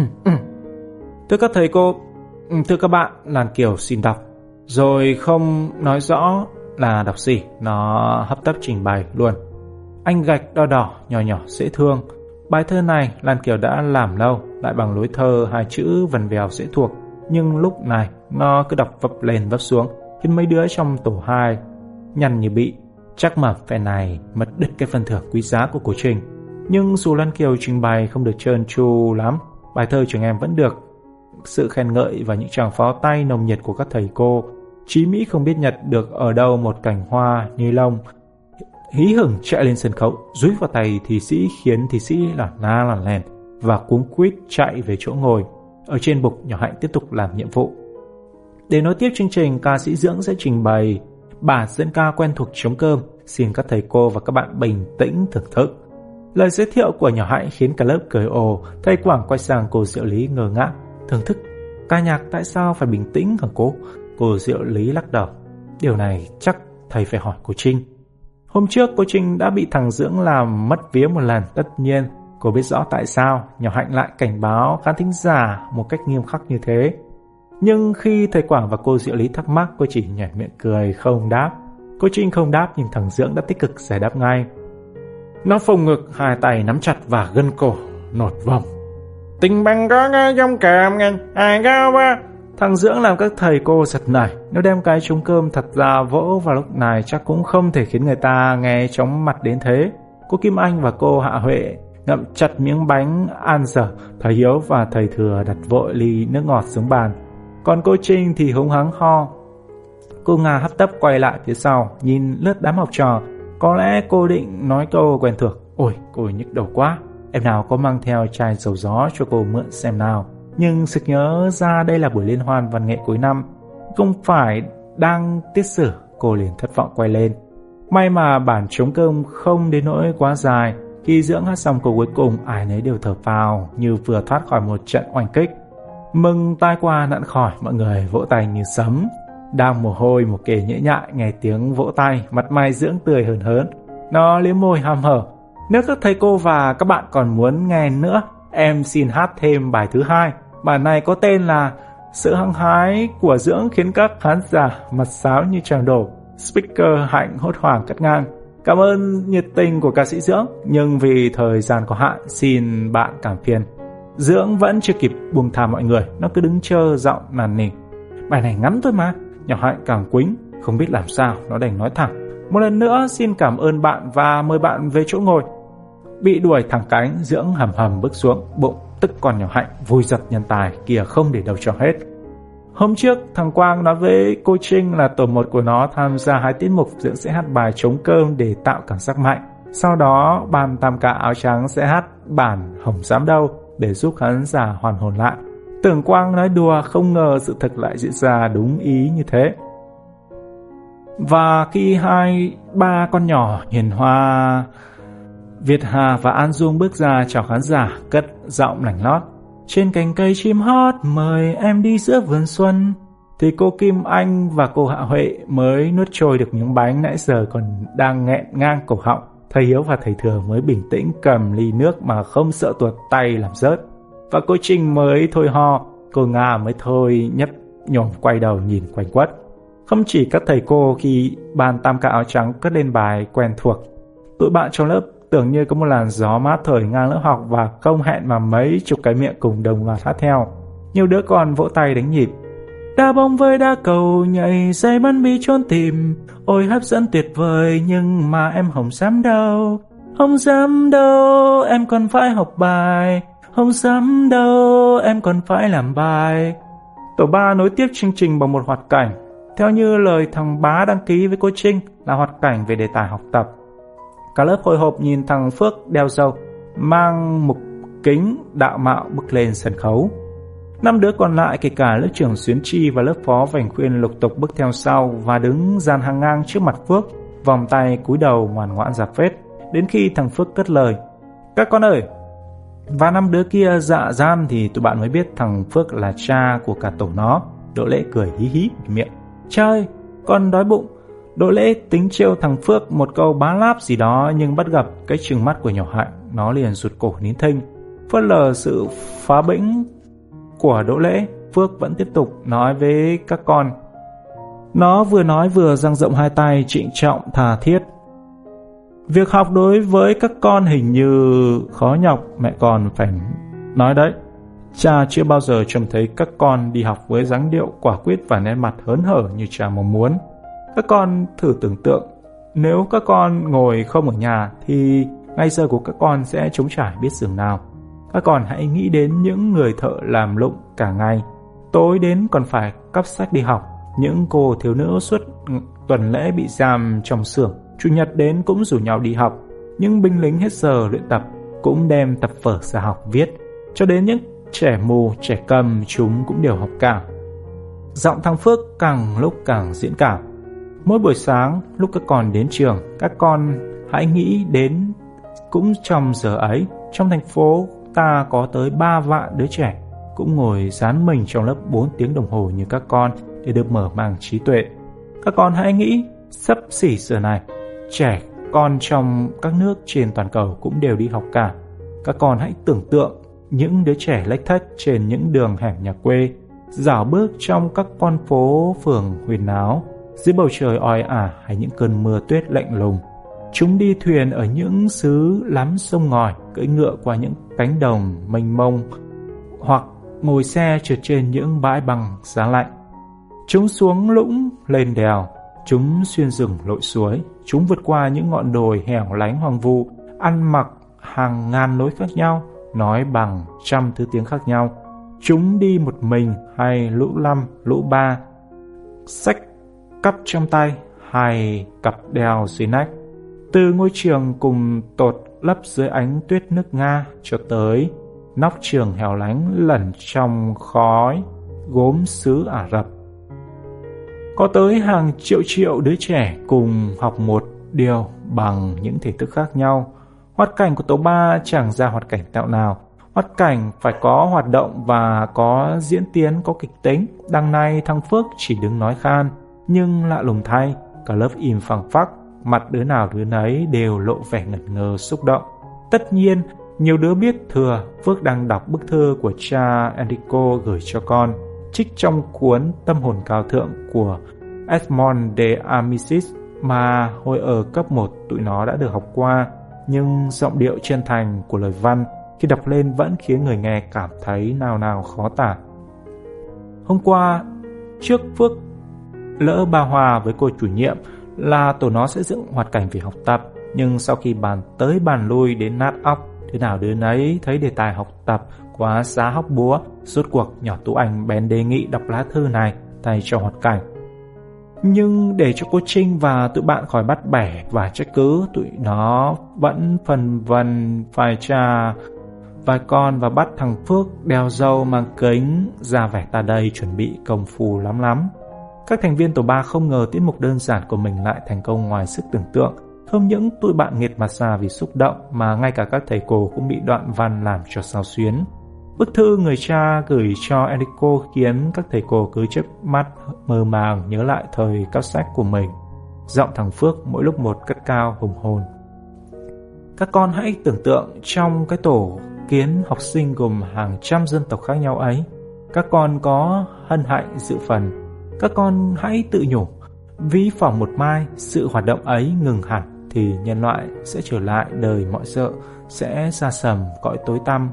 thưa các thầy cô, thưa các bạn, Lan Kiều xin đọc. Rồi không nói rõ là đọc gì, nó hấp tấp trình bày luôn. Anh gạch đo đỏ, nhỏ nhỏ, dễ thương. Bài thơ này Lan Kiều đã làm lâu, lại bằng lối thơ hai chữ vần vèo dễ thuộc. Nhưng lúc này nó cứ đọc vấp lên vấp xuống, khiến mấy đứa trong tổ hai nhăn như bị. Chắc mà phe này mất đứt cái phần thưởng quý giá của cô Trình. Nhưng dù Lan Kiều trình bày không được trơn tru lắm, bài thơ trường em vẫn được. Sự khen ngợi và những tràng pháo tay nồng nhiệt của các thầy cô. Chí Mỹ không biết nhặt được ở đâu một cảnh hoa ni lông hí hửng chạy lên sân khấu, dúi vào tay thị sĩ khiến thị sĩ lản la lản lèn và cuống quýt chạy về chỗ ngồi. Ở trên bục, nhỏ hạnh tiếp tục làm nhiệm vụ. Để nối tiếp chương trình, ca sĩ Dưỡng sẽ trình bày bản dẫn ca quen thuộc chống cơm. Xin các thầy cô và các bạn bình tĩnh thưởng thức. Lời giới thiệu của nhỏ hạnh khiến cả lớp cười ồ, thầy Quảng quay sang cô Diệu Lý ngờ ngác, thưởng thức. Ca nhạc tại sao phải bình tĩnh hả cô? Cô Diệu Lý lắc đầu. Điều này chắc thầy phải hỏi cô Trinh. Hôm trước cô Trinh đã bị thằng Dưỡng làm mất vía một lần, tất nhiên cô biết rõ tại sao nhỏ hạnh lại cảnh báo khán thính giả một cách nghiêm khắc như thế. Nhưng khi thầy Quảng và cô Diệu Lý thắc mắc cô chỉ nhảy miệng cười không đáp. Cô Trinh không đáp nhưng thằng Dưỡng đã tích cực giải đáp ngay. Nó phồng ngực, hai tay nắm chặt và gân cổ, nột vòng. Tình bằng có nghe trong cảm ngành, ai cao ba, Thằng Dưỡng làm các thầy cô giật nảy, nếu đem cái trúng cơm thật ra vỗ vào lúc này chắc cũng không thể khiến người ta nghe chóng mặt đến thế. Cô Kim Anh và cô Hạ Huệ ngậm chặt miếng bánh an dở, thầy Hiếu và thầy Thừa đặt vội ly nước ngọt xuống bàn. Còn cô Trinh thì húng hắng ho. Cô Nga hấp tấp quay lại phía sau, nhìn lướt đám học trò. Có lẽ cô định nói câu quen thuộc. Ôi, cô nhức đầu quá. Em nào có mang theo chai dầu gió cho cô mượn xem nào nhưng sực nhớ ra đây là buổi liên hoan văn nghệ cuối năm, không phải đang tiết sử, cô liền thất vọng quay lên. May mà bản chống cơm không đến nỗi quá dài, khi dưỡng hát xong câu cuối cùng ai nấy đều thở phào như vừa thoát khỏi một trận oanh kích. Mừng tai qua nạn khỏi mọi người vỗ tay như sấm. Đang mồ hôi một kề nhễ nhại nghe tiếng vỗ tay, mặt mày dưỡng tươi hờn hớn. Nó liếm môi hàm hở. Nếu các thầy cô và các bạn còn muốn nghe nữa, em xin hát thêm bài thứ hai. Bản này có tên là Sự hăng hái của dưỡng khiến các khán giả mặt sáo như tràng đổ. Speaker hạnh hốt hoảng cắt ngang. Cảm ơn nhiệt tình của ca sĩ Dưỡng, nhưng vì thời gian có hạn, xin bạn cảm phiền. Dưỡng vẫn chưa kịp buông thả mọi người, nó cứ đứng chờ giọng nàn nỉ. Bài này ngắn thôi mà, nhỏ hạnh càng quính, không biết làm sao, nó đành nói thẳng. Một lần nữa xin cảm ơn bạn và mời bạn về chỗ ngồi. Bị đuổi thẳng cánh, Dưỡng hầm hầm bước xuống, bụng tức còn nhỏ hạnh vui giật nhân tài kia không để đâu cho hết. Hôm trước, thằng Quang nói với cô Trinh là tổ một của nó tham gia hai tiết mục dưỡng sẽ hát bài chống cơm để tạo cảm giác mạnh. Sau đó, bàn tam ca áo trắng sẽ hát bản Hồng Dám Đâu để giúp khán giả hoàn hồn lại. Tưởng Quang nói đùa không ngờ sự thật lại diễn ra đúng ý như thế. Và khi hai ba con nhỏ hiền hoa Việt Hà và An Dung bước ra chào khán giả, cất giọng lành lót. Trên cành cây chim hót mời em đi giữa vườn xuân. thì cô Kim Anh và cô Hạ Huệ mới nuốt trôi được miếng bánh nãy giờ còn đang nghẹn ngang cổ họng. Thầy Hiếu và thầy Thừa mới bình tĩnh cầm ly nước mà không sợ tuột tay làm rớt. Và cô Trinh mới thôi ho, cô Nga mới thôi nhấp nhổm quay đầu nhìn quanh quất. Không chỉ các thầy cô khi bàn tam ca áo trắng cất lên bài quen thuộc, tụi bạn trong lớp tưởng như có một làn gió mát thổi ngang lớp học và không hẹn mà mấy chục cái miệng cùng đồng loạt hát theo. Nhiều đứa con vỗ tay đánh nhịp. đa bóng với đa cầu, nhảy dây bắn bi trốn tìm. Ôi hấp dẫn tuyệt vời, nhưng mà em không dám đâu. Không dám đâu, em còn phải học bài. Không dám đâu, em còn phải làm bài. Tổ ba nối tiếp chương trình bằng một hoạt cảnh. Theo như lời thằng bá đăng ký với cô Trinh, là hoạt cảnh về đề tài học tập. Cả lớp hồi hộp nhìn thằng Phước đeo dâu Mang mục kính đạo mạo bước lên sân khấu Năm đứa còn lại kể cả lớp trưởng Xuyến Chi và lớp phó Vành Khuyên lục tục bước theo sau và đứng dàn hàng ngang trước mặt Phước, vòng tay cúi đầu ngoan ngoãn giả phết, đến khi thằng Phước cất lời. Các con ơi! Và năm đứa kia dạ gian thì tụi bạn mới biết thằng Phước là cha của cả tổ nó. Đỗ lễ cười hí hí miệng. Cha ơi, con đói bụng. Đỗ lễ tính trêu thằng Phước một câu bá láp gì đó nhưng bắt gặp cái trừng mắt của nhỏ hạnh, nó liền rụt cổ nín thinh. Phớt lờ sự phá bĩnh của Đỗ Lễ, Phước vẫn tiếp tục nói với các con. Nó vừa nói vừa dang rộng hai tay trịnh trọng thà thiết. Việc học đối với các con hình như khó nhọc mẹ còn phải nói đấy. Cha chưa bao giờ trông thấy các con đi học với dáng điệu quả quyết và nét mặt hớn hở như cha mong muốn. Các con thử tưởng tượng, nếu các con ngồi không ở nhà thì ngay giờ của các con sẽ trống trải biết giường nào. Các con hãy nghĩ đến những người thợ làm lụng cả ngày, tối đến còn phải cắp sách đi học, những cô thiếu nữ suốt tuần lễ bị giam trong xưởng, chủ nhật đến cũng rủ nhau đi học, những binh lính hết giờ luyện tập cũng đem tập vở ra học viết, cho đến những trẻ mù, trẻ cầm chúng cũng đều học cả. Giọng thằng Phước càng lúc càng diễn cảm. Mỗi buổi sáng lúc các con đến trường, các con hãy nghĩ đến cũng trong giờ ấy, trong thành phố ta có tới 3 vạn đứa trẻ cũng ngồi dán mình trong lớp 4 tiếng đồng hồ như các con để được mở mang trí tuệ. Các con hãy nghĩ, sắp xỉ giờ này, trẻ con trong các nước trên toàn cầu cũng đều đi học cả. Các con hãy tưởng tượng những đứa trẻ lách thách trên những đường hẻm nhà quê, dạo bước trong các con phố phường huyền áo, dưới bầu trời oi ả hay những cơn mưa tuyết lạnh lùng. Chúng đi thuyền ở những xứ lắm sông ngòi, cưỡi ngựa qua những cánh đồng mênh mông, hoặc ngồi xe trượt trên những bãi bằng giá lạnh. Chúng xuống lũng, lên đèo, chúng xuyên rừng lội suối, chúng vượt qua những ngọn đồi hẻo lánh hoang vu, ăn mặc hàng ngàn lối khác nhau, nói bằng trăm thứ tiếng khác nhau. Chúng đi một mình hay lũ lăm, lũ ba, sách cắp trong tay hay cặp đeo dưới nách. Từ ngôi trường cùng tột lấp dưới ánh tuyết nước Nga cho tới nóc trường hẻo lánh lẩn trong khói gốm xứ Ả Rập. Có tới hàng triệu triệu đứa trẻ cùng học một điều bằng những thể thức khác nhau. Hoạt cảnh của tổ ba chẳng ra hoạt cảnh tạo nào. Hoạt cảnh phải có hoạt động và có diễn tiến, có kịch tính. Đằng này thằng Phước chỉ đứng nói khan, nhưng lạ lùng thay, cả lớp im phẳng phắc, mặt đứa nào đứa nấy đều lộ vẻ ngẩn ngơ xúc động. Tất nhiên, nhiều đứa biết thừa Phước đang đọc bức thư của cha Enrico gửi cho con, trích trong cuốn Tâm hồn cao thượng của Edmond de Amicis mà hồi ở cấp 1 tụi nó đã được học qua, nhưng giọng điệu chân thành của lời văn khi đọc lên vẫn khiến người nghe cảm thấy nào nào khó tả. Hôm qua, trước Phước lỡ ba hòa với cô chủ nhiệm là tổ nó sẽ dựng hoạt cảnh về học tập, nhưng sau khi bàn tới bàn lui đến nát óc, thế nào đứa nấy thấy đề tài học tập quá giá hóc búa, rốt cuộc nhỏ Tú Anh bèn đề nghị đọc lá thư này thay cho hoạt cảnh. Nhưng để cho cô Trinh và tụi bạn khỏi bắt bẻ và trách cứ tụi nó vẫn phần vần phải trà vài con và bắt thằng Phước đeo dâu mang kính ra vẻ ta đây chuẩn bị công phu lắm lắm. Các thành viên tổ ba không ngờ tiết mục đơn giản của mình lại thành công ngoài sức tưởng tượng. Không những tụi bạn nghiệt mặt ra vì xúc động mà ngay cả các thầy cô cũng bị đoạn văn làm cho sao xuyến. Bức thư người cha gửi cho Enrico khiến các thầy cô cứ chớp mắt, mơ màng nhớ lại thời cao sách của mình. Giọng thằng Phước mỗi lúc một cất cao hùng hồn. Các con hãy tưởng tượng trong cái tổ kiến học sinh gồm hàng trăm dân tộc khác nhau ấy. Các con có hân hạnh dự phần. Các con hãy tự nhủ. Vì phòng một mai, sự hoạt động ấy ngừng hẳn thì nhân loại sẽ trở lại đời mọi sợ, sẽ ra sầm cõi tối tăm.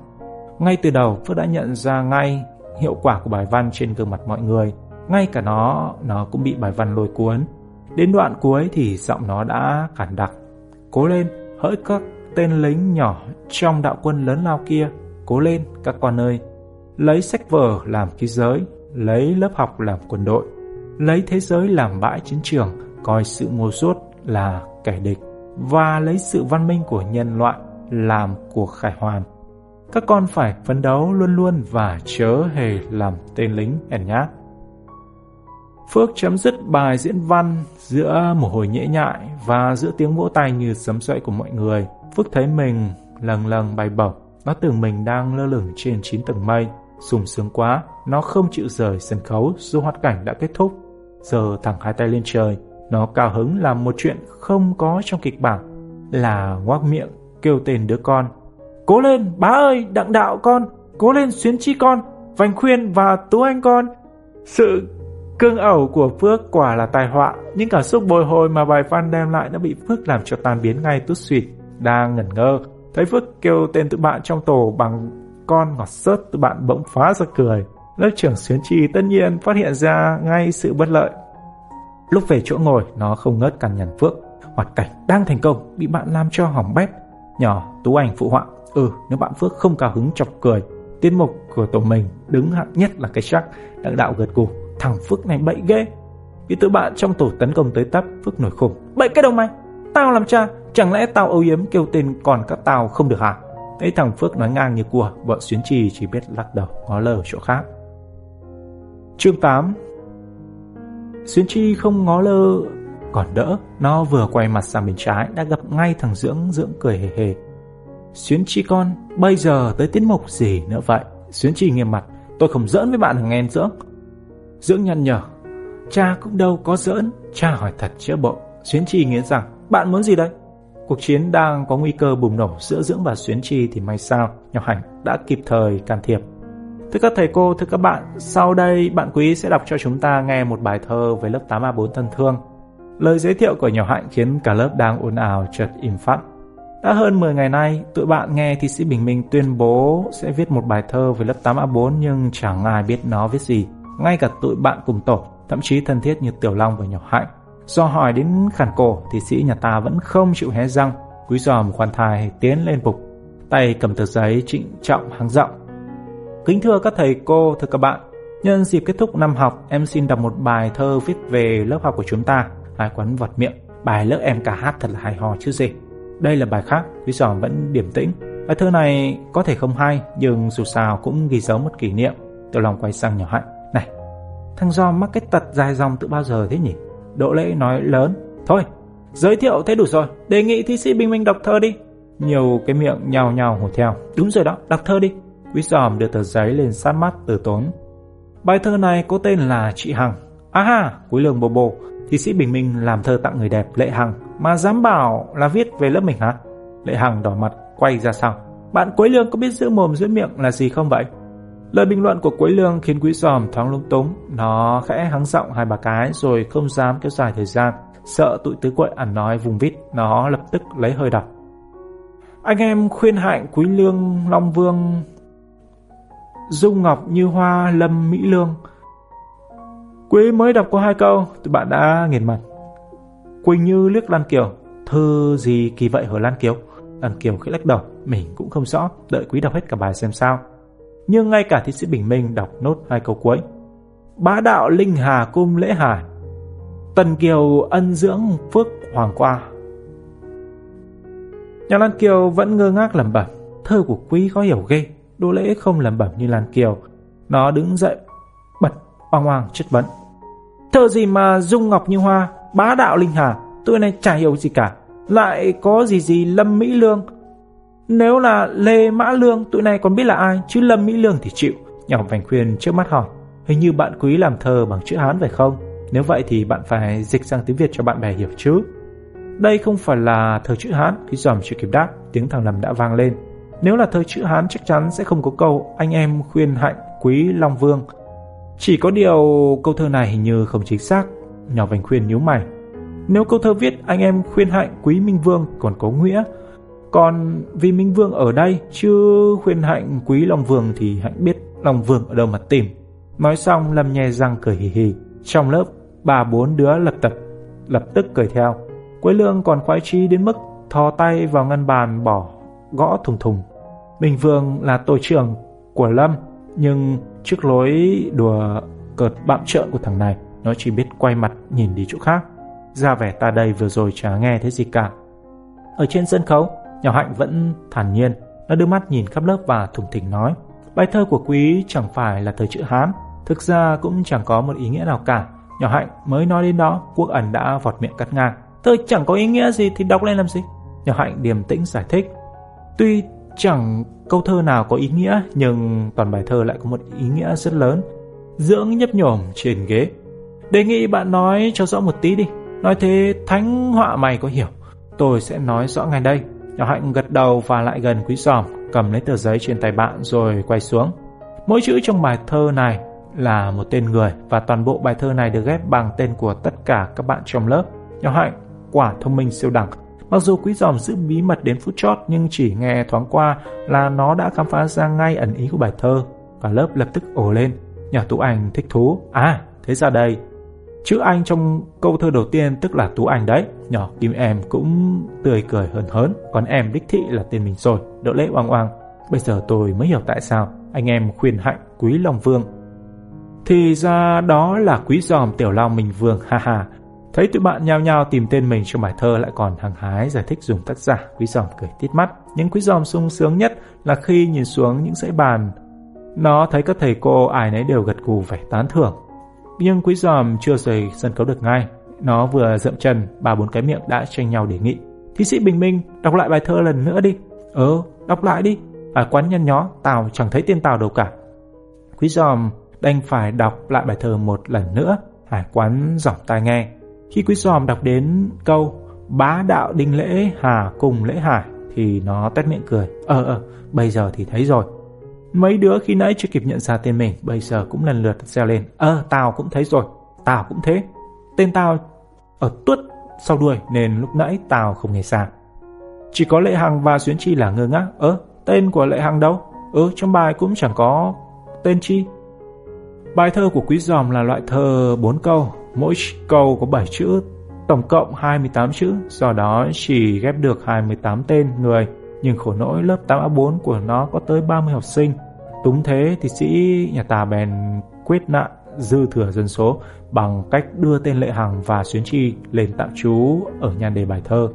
Ngay từ đầu, Phước đã nhận ra ngay hiệu quả của bài văn trên gương mặt mọi người. Ngay cả nó, nó cũng bị bài văn lôi cuốn. Đến đoạn cuối thì giọng nó đã cản đặc. Cố lên, hỡi các tên lính nhỏ trong đạo quân lớn lao kia. Cố lên, các con ơi. Lấy sách vở làm khí giới, lấy lớp học làm quân đội, lấy thế giới làm bãi chiến trường, coi sự ngu dốt là kẻ địch và lấy sự văn minh của nhân loại làm cuộc khải hoàn. Các con phải phấn đấu luôn luôn và chớ hề làm tên lính hèn nhát. Phước chấm dứt bài diễn văn giữa mồ hôi nhễ nhại và giữa tiếng vỗ tay như sấm dậy của mọi người. Phước thấy mình lần lần bay bổng. Nó tưởng mình đang lơ lửng trên chín tầng mây. sùng sướng quá, nó không chịu rời sân khấu dù hoạt cảnh đã kết thúc. Giờ thẳng hai tay lên trời, nó cao hứng làm một chuyện không có trong kịch bản là ngoác miệng kêu tên đứa con. Cố lên, bá ơi, đặng đạo con, cố lên xuyến chi con, vành khuyên và tú anh con. Sự cương ẩu của Phước quả là tai họa, nhưng cảm xúc bồi hồi mà bài văn đem lại đã bị Phước làm cho tan biến ngay tút suyệt. Đang ngẩn ngơ, thấy Phước kêu tên tụi bạn trong tổ bằng con ngọt sớt tụi bạn bỗng phá ra cười. Lớp trưởng xuyến trì tất nhiên phát hiện ra ngay sự bất lợi Lúc về chỗ ngồi, nó không ngớt cằn nhằn Phước. Hoạt cảnh đang thành công, bị bạn làm cho hỏng bét. Nhỏ, Tú Anh phụ họa. Ừ, nếu bạn Phước không cao hứng chọc cười, tiết mục của tổ mình đứng hạng nhất là cái chắc. Đặng đạo gật gù. Thằng Phước này bậy ghê. Bị tụi bạn trong tổ tấn công tới tấp, Phước nổi khùng. Bậy cái đầu mày? Tao làm cha, chẳng lẽ tao âu yếm kêu tên còn các tao không được hả? Thấy thằng Phước nói ngang như cua, bọn xuyến trì chỉ biết lắc đầu, ngó lờ chỗ khác. Chương 8 Xuyến Chi không ngó lơ, Còn đỡ, Nó vừa quay mặt sang bên trái, Đã gặp ngay thằng Dưỡng Dưỡng cười hề hề. Xuyến Chi con, Bây giờ tới tiết mục gì nữa vậy? Xuyến Chi nghiêm mặt, Tôi không giỡn với bạn thằng em Dưỡng. Dưỡng nhăn nhở, Cha cũng đâu có giỡn. Cha hỏi thật chữa bộ. Xuyến Chi nghĩ rằng, Bạn muốn gì đây? Cuộc chiến đang có nguy cơ bùng nổ giữa Dưỡng và Xuyến Chi thì may sao Nhỏ Hành đã kịp thời can thiệp. Thưa các thầy cô, thưa các bạn, sau đây bạn quý sẽ đọc cho chúng ta nghe một bài thơ với lớp 8A4 thân thương. Lời giới thiệu của nhỏ Hạnh khiến cả lớp đang ồn ào chợt im phắt. Đã hơn 10 ngày nay, tụi bạn nghe thi sĩ Bình Minh tuyên bố sẽ viết một bài thơ với lớp 8A4 nhưng chẳng ai biết nó viết gì. Ngay cả tụi bạn cùng tổ, thậm chí thân thiết như Tiểu Long và nhỏ Hạnh. Do hỏi đến khản cổ, thi sĩ nhà ta vẫn không chịu hé răng, quý giòm khoan thai tiến lên bục. Tay cầm tờ giấy trịnh trọng hăng giọng Kính thưa các thầy cô, thưa các bạn, nhân dịp kết thúc năm học, em xin đọc một bài thơ viết về lớp học của chúng ta. Hai quán vật miệng, bài lớp em cả hát thật là hài hò chứ gì. Đây là bài khác, quý giòm vẫn điểm tĩnh. Bài thơ này có thể không hay, nhưng dù sao cũng ghi dấu một kỷ niệm. Tiểu lòng quay sang nhỏ hạnh. Này, thằng do mắc cái tật dài dòng từ bao giờ thế nhỉ? Đỗ lễ nói lớn. Thôi, giới thiệu thế đủ rồi, đề nghị thi sĩ Bình Minh đọc thơ đi. Nhiều cái miệng nhào nhào hổ theo. Đúng rồi đó, đọc thơ đi. Quý đưa tờ giấy lên sát mắt từ tốn. Bài thơ này có tên là Chị Hằng. À ha, cuối Lương bồ bồ, thi sĩ Bình Minh làm thơ tặng người đẹp Lệ Hằng mà dám bảo là viết về lớp mình hả? Lệ Hằng đỏ mặt quay ra sau. Bạn Quế Lương có biết giữ mồm giữ miệng là gì không vậy? Lời bình luận của Quế Lương khiến Quý Giòm thoáng lung túng. Nó khẽ hắng giọng hai bà cái rồi không dám kéo dài thời gian. Sợ tụi tứ quậy ăn nói vùng vít, nó lập tức lấy hơi đọc. Anh em khuyên hạnh Quý Lương Long Vương Dung Ngọc Như Hoa, Lâm Mỹ Lương. Quý mới đọc có hai câu Tụi bạn đã nghiền mặt. Quỳnh Như liếc Lan Kiều, Thư gì kỳ vậy hở Lan Kiều? Lan Kiều khẽ lắc đầu, Mình cũng không rõ, Đợi quý đọc hết cả bài xem sao. Nhưng ngay cả thi sĩ Bình Minh đọc nốt hai câu cuối. Bá đạo Linh Hà Cung Lễ Hải Tần Kiều ân dưỡng phước hoàng qua. Nhà Lan Kiều vẫn ngơ ngác lẩm bẩm, Thơ của quý có hiểu ghê. Đỗ lễ không lẩm bẩm như Lan Kiều. Nó đứng dậy, bật, oang oang chất vấn. Thơ gì mà dung ngọc như hoa, bá đạo linh hà, tôi này chả hiểu gì cả. Lại có gì gì lâm mỹ lương. Nếu là Lê Mã Lương, tụi này còn biết là ai, chứ Lâm Mỹ Lương thì chịu. Nhỏ Vành Khuyên trước mắt hỏi, hình như bạn quý làm thơ bằng chữ Hán phải không? Nếu vậy thì bạn phải dịch sang tiếng Việt cho bạn bè hiểu chứ. Đây không phải là thơ chữ Hán, khi dòm chưa kịp đáp, tiếng thằng Lâm đã vang lên. Nếu là thơ chữ Hán chắc chắn sẽ không có câu anh em khuyên hạnh quý Long Vương. Chỉ có điều câu thơ này hình như không chính xác. Nhỏ Vành Khuyên nhíu mày. Nếu câu thơ viết anh em khuyên hạnh quý Minh Vương còn có nghĩa. Còn vì Minh Vương ở đây chứ khuyên hạnh quý Long Vương thì hạnh biết Long Vương ở đâu mà tìm. Nói xong Lâm nhè răng cười hì hì. Trong lớp ba bốn đứa lập tập, lập tức cười theo. Quế Lương còn khoái trí đến mức thò tay vào ngăn bàn bỏ gõ thùng thùng. bình Vương là tổ trưởng của Lâm, nhưng trước lối đùa cợt bạm trợn của thằng này, nó chỉ biết quay mặt nhìn đi chỗ khác. Ra vẻ ta đây vừa rồi chả nghe thấy gì cả. Ở trên sân khấu, nhỏ hạnh vẫn thản nhiên, nó đưa mắt nhìn khắp lớp và thùng thỉnh nói. Bài thơ của quý chẳng phải là thời chữ Hán, thực ra cũng chẳng có một ý nghĩa nào cả. Nhỏ hạnh mới nói đến đó, quốc ẩn đã vọt miệng cắt ngang. Thơ chẳng có ý nghĩa gì thì đọc lên làm gì? Nhỏ hạnh điềm tĩnh giải thích. Tuy chẳng câu thơ nào có ý nghĩa nhưng toàn bài thơ lại có một ý nghĩa rất lớn. Dưỡng nhấp nhổm trên ghế. Đề nghị bạn nói cho rõ một tí đi. Nói thế thánh họa mày có hiểu. Tôi sẽ nói rõ ngay đây. Nhỏ hạnh gật đầu và lại gần quý giòm, cầm lấy tờ giấy trên tay bạn rồi quay xuống. Mỗi chữ trong bài thơ này là một tên người và toàn bộ bài thơ này được ghép bằng tên của tất cả các bạn trong lớp. Nhỏ hạnh, quả thông minh siêu đẳng, Mặc dù quý giòm giữ bí mật đến phút chót nhưng chỉ nghe thoáng qua là nó đã khám phá ra ngay ẩn ý của bài thơ. Cả lớp lập tức ồ lên. Nhà Tú Anh thích thú. À, thế ra đây. Chữ Anh trong câu thơ đầu tiên tức là Tú Anh đấy. Nhỏ Kim em cũng tươi cười hớn hớn. Còn em đích thị là tên mình rồi. Đỗ lễ oang oang. Bây giờ tôi mới hiểu tại sao anh em khuyên hạnh quý Long Vương. Thì ra đó là quý giòm tiểu long mình vương ha ha Thấy tụi bạn nhao nhao tìm tên mình trong bài thơ lại còn hàng hái giải thích dùng tác giả, Quý Giòm cười tít mắt. Nhưng Quý Giòm sung sướng nhất là khi nhìn xuống những dãy bàn. Nó thấy các thầy cô ai nấy đều gật gù vẻ tán thưởng. Nhưng Quý Giòm chưa rời sân khấu được ngay. Nó vừa dậm chân, ba bốn cái miệng đã tranh nhau đề nghị. Thí sĩ Bình Minh, đọc lại bài thơ lần nữa đi. Ờ, đọc lại đi. Ở quán nhăn nhó, Tào chẳng thấy tên Tào đâu cả. Quý Giòm đành phải đọc lại bài thơ một lần nữa. Hải quán giỏng tai nghe. Khi Quý Giòm đọc đến câu bá đạo đinh lễ hà cùng lễ hải thì nó tét miệng cười. Ờ ờ, bây giờ thì thấy rồi. Mấy đứa khi nãy chưa kịp nhận ra tên mình bây giờ cũng lần lượt reo lên. Ờ, tao cũng thấy rồi, tao cũng thế. Tên tao ở tuốt sau đuôi nên lúc nãy tao không nghe xa. Chỉ có Lệ Hằng và Xuyến Chi là ngơ ngác. Ơ, tên của Lệ Hằng đâu? Ừ, trong bài cũng chẳng có tên Chi. Bài thơ của Quý Giòm là loại thơ bốn câu, Mỗi câu có 7 chữ, tổng cộng 28 chữ, do đó chỉ ghép được 28 tên người. Nhưng khổ nỗi lớp 8A4 của nó có tới 30 học sinh. túng thế thì sĩ nhà tà bèn quyết nạn dư thừa dân số bằng cách đưa tên Lệ Hằng và Xuyến Chi lên tạm trú ở nhan đề bài thơ.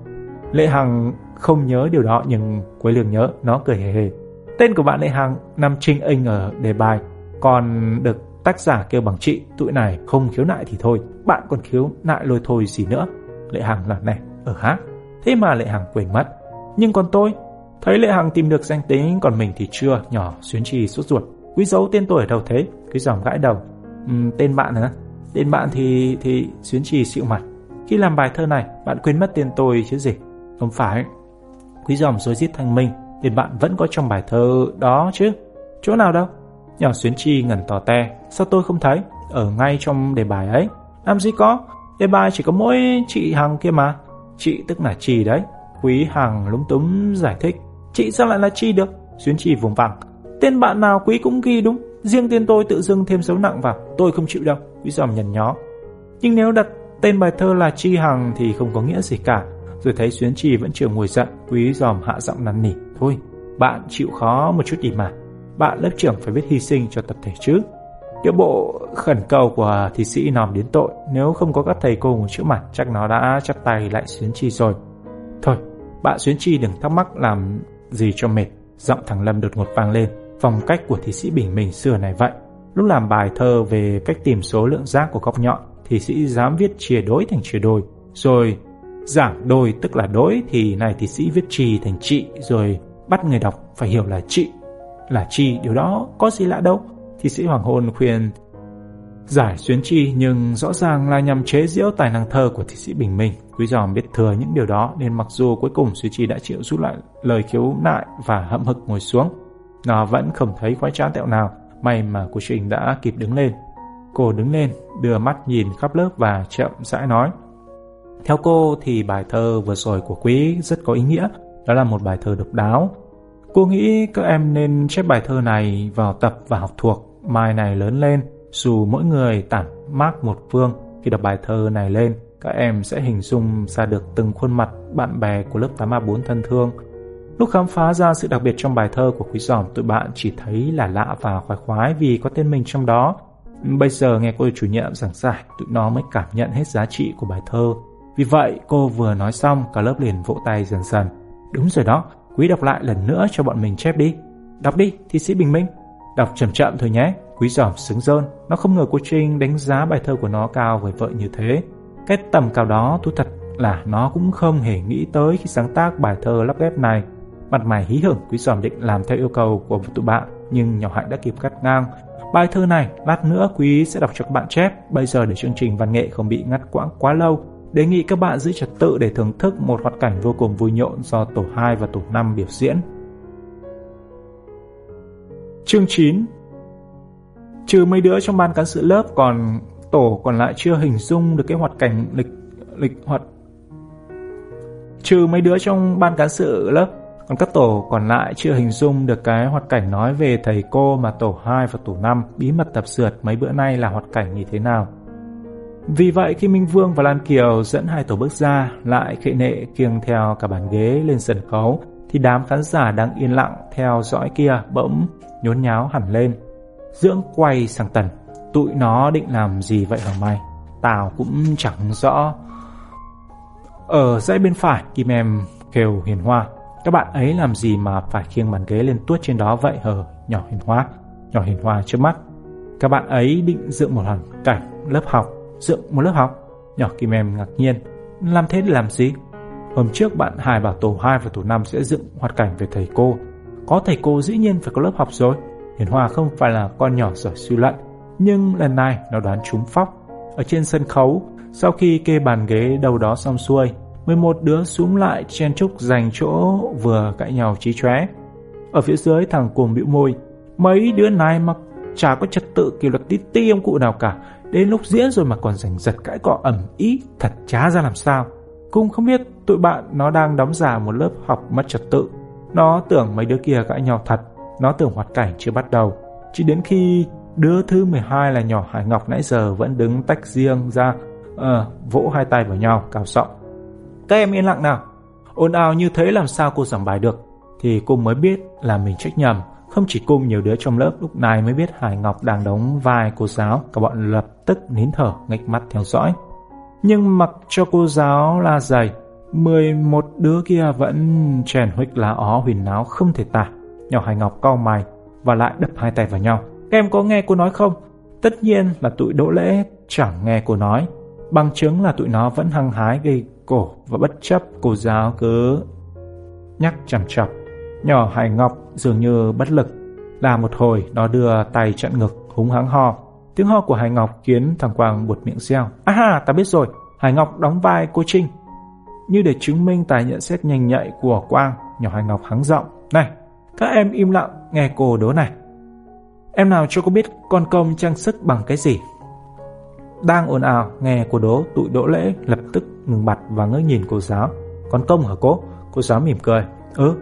Lệ Hằng không nhớ điều đó nhưng Quế Lương nhớ, nó cười hề hề. Tên của bạn Lệ Hằng nằm trinh in ở đề bài, còn được Tác giả kêu bằng chị, tụi này không khiếu nại thì thôi, bạn còn khiếu nại lôi thôi gì nữa. Lệ Hằng là này, ở hát. Thế mà Lệ Hằng quên mất. Nhưng còn tôi, thấy Lệ Hằng tìm được danh tính còn mình thì chưa, nhỏ xuyến trì sốt ruột. Quý dấu tên tôi ở đâu thế? Quý dòng gãi đầu. Uhm, tên bạn hả? Tên bạn thì thì xuyến trì xịu mặt. Khi làm bài thơ này, bạn quên mất tên tôi chứ gì? Không phải. Quý dòng rồi giết thanh minh, tên bạn vẫn có trong bài thơ đó chứ. Chỗ nào đâu? Nhỏ xuyến trì ngẩn tỏ te Sao tôi không thấy? Ở ngay trong đề bài ấy. Làm gì có Đề bài chỉ có mỗi chị Hằng kia mà. Chị tức là Chi đấy. Quý Hằng lúng túng giải thích, Chị sao lại là Chi được? Xuyến Chi vùng vằng. Tên bạn nào Quý cũng ghi đúng. Riêng tên tôi tự dưng thêm dấu nặng vào. Tôi không chịu đâu. Quý dòm nhằn nhó. Nhưng nếu đặt tên bài thơ là Chi Hằng Thì không có nghĩa gì cả. Rồi thấy Xuyến Chi vẫn chưa ngồi giận Quý dòm hạ giọng năn nỉ, Thôi, bạn chịu khó một chút đi mà. Bạn lớp trưởng phải biết hy sinh cho tập thể chứ. Điệu bộ khẩn cầu của thí sĩ nòm đến tội, nếu không có các thầy cô ngồi trước mặt chắc nó đã chắp tay lại Xuyến Chi rồi. Thôi, bạn Xuyến Chi đừng thắc mắc làm gì cho mệt. Giọng thằng Lâm đột ngột vang lên, phong cách của thí sĩ Bình mình xưa này vậy. Lúc làm bài thơ về cách tìm số lượng giác của góc nhọn, thí sĩ dám viết chia đối thành chia đôi, rồi giảng đôi tức là đối thì này thí sĩ viết trì thành trị, rồi bắt người đọc phải hiểu là trị là chi, điều đó có gì lạ đâu. Thi sĩ Hoàng Hôn khuyên giải xuyến chi nhưng rõ ràng là nhằm chế giễu tài năng thơ của thi sĩ Bình Minh. Quý giòm biết thừa những điều đó nên mặc dù cuối cùng xuyến chi đã chịu rút lại lời khiếu nại và hậm hực ngồi xuống, nó vẫn không thấy khoái trá tẹo nào, may mà cô Trình đã kịp đứng lên. Cô đứng lên, đưa mắt nhìn khắp lớp và chậm rãi nói. Theo cô thì bài thơ vừa rồi của Quý rất có ý nghĩa, đó là một bài thơ độc đáo. Cô nghĩ các em nên chép bài thơ này vào tập và học thuộc, mai này lớn lên, dù mỗi người tản mát một phương, khi đọc bài thơ này lên, các em sẽ hình dung ra được từng khuôn mặt bạn bè của lớp 8A4 thân thương. Lúc khám phá ra sự đặc biệt trong bài thơ của Quý Giòm, tụi bạn chỉ thấy là lạ và khoái khoái vì có tên mình trong đó. Bây giờ nghe cô chủ nhiệm giảng giải, tụi nó mới cảm nhận hết giá trị của bài thơ. Vì vậy, cô vừa nói xong, cả lớp liền vỗ tay dần dần. Đúng rồi đó, Quý đọc lại lần nữa cho bọn mình chép đi. Đọc đi, thi sĩ Bình Minh. Đọc chậm chậm thôi nhé. Quý giòm xứng rơn, nó không ngờ cô Trinh đánh giá bài thơ của nó cao với vợ như thế. Cái tầm cao đó thú thật là nó cũng không hề nghĩ tới khi sáng tác bài thơ lắp ghép này. Mặt mày hí hửng quý giòm định làm theo yêu cầu của tụi bạn, nhưng nhỏ hạnh đã kịp cắt ngang. Bài thơ này, lát nữa quý sẽ đọc cho các bạn chép. Bây giờ để chương trình văn nghệ không bị ngắt quãng quá lâu, đề nghị các bạn giữ trật tự để thưởng thức một hoạt cảnh vô cùng vui nhộn do tổ 2 và tổ 5 biểu diễn. Chương 9 Trừ mấy đứa trong ban cán sự lớp, còn tổ còn lại chưa hình dung được cái hoạt cảnh lịch lịch hoạt trừ mấy đứa trong ban cán sự lớp, còn các tổ còn lại chưa hình dung được cái hoạt cảnh nói về thầy cô mà tổ 2 và tổ 5 bí mật tập sượt mấy bữa nay là hoạt cảnh như thế nào. Vì vậy, khi Minh Vương và Lan Kiều dẫn hai tổ bước ra, lại khệ nệ kiêng theo cả bàn ghế lên sân khấu thì đám khán giả đang yên lặng theo dõi kia bỗng nhốn nháo hẳn lên. Dưỡng quay sang Tần, Tụi nó định làm gì vậy hả mày? Tao cũng chẳng rõ. Ở dãy bên phải, Kim em kêu hiền hoa. Các bạn ấy làm gì mà phải khiêng bàn ghế lên tuốt trên đó vậy hờ, Nhỏ hiền hoa? Nhỏ hiền hoa trước mắt. Các bạn ấy định dựng một hoàn cảnh lớp học. Dựng một lớp học? Nhỏ Kim em ngạc nhiên. Làm thế để làm gì? Hôm trước bạn Hải bảo tổ 2 và tổ 5 sẽ dựng hoạt cảnh về thầy cô Có thầy cô dĩ nhiên phải có lớp học rồi Hiền hòa không phải là con nhỏ giỏi suy luận, nhưng lần này nó đoán trúng phóc. Ở trên sân khấu, sau khi kê bàn ghế đầu đó xong xuôi, 11 đứa xuống lại chen chúc giành chỗ vừa cãi nhau trí chóe. Ở phía dưới thằng cuồng bĩu môi, mấy đứa này mà chả có trật tự kỷ luật tí ti ông cụ nào cả, đến lúc diễn rồi mà còn giành giật cãi cọ ẩm ý, thật chá ra làm sao. Cũng không biết tụi bạn nó đang đóng giả một lớp học mất trật tự. Nó tưởng mấy đứa kia cãi nhau thật, nó tưởng hoạt cảnh chưa bắt đầu. Chỉ đến khi đứa thứ 12 là nhỏ Hải Ngọc nãy giờ vẫn đứng tách riêng ra, à, vỗ hai tay vào nhau, cào giọng. Các em yên lặng nào. Ồn ào như thế làm sao cô giảng bài được. Thì cô mới biết là mình trách nhầm. Không chỉ cung nhiều đứa trong lớp lúc này mới biết Hải Ngọc đang đóng vai cô giáo, cả bọn lập tức nín thở, nghịch mắt theo dõi. Nhưng mặc cho cô giáo la dày, 11 đứa kia vẫn chèn huých lá ó huyền náo không thể tả. Nhỏ Hải Ngọc cau mày và lại đập hai tay vào nhau. Các em có nghe cô nói không? Tất nhiên là tụi đỗ lễ chẳng nghe cô nói. Bằng chứng là tụi nó vẫn hăng hái gây cổ và bất chấp cô giáo cứ nhắc chằm chọc. Nhỏ Hải Ngọc dường như bất lực. Là một hồi nó đưa tay chặn ngực húng hắng ho. Tiếng ho của Hải Ngọc khiến thằng Quang buột miệng reo. À ha, ta biết rồi, Hải Ngọc đóng vai cô Trinh. Như để chứng minh tài nhận xét nhanh nhạy của Quang, nhỏ Hải Ngọc hắng giọng. Này, các em im lặng nghe cô đố này. Em nào cho cô biết con công trang sức bằng cái gì? Đang ồn ào nghe cô đố tụi đỗ lễ lập tức ngừng bặt và ngỡ nhìn cô giáo. Con công hả cô? Cô giáo mỉm cười. Ừ,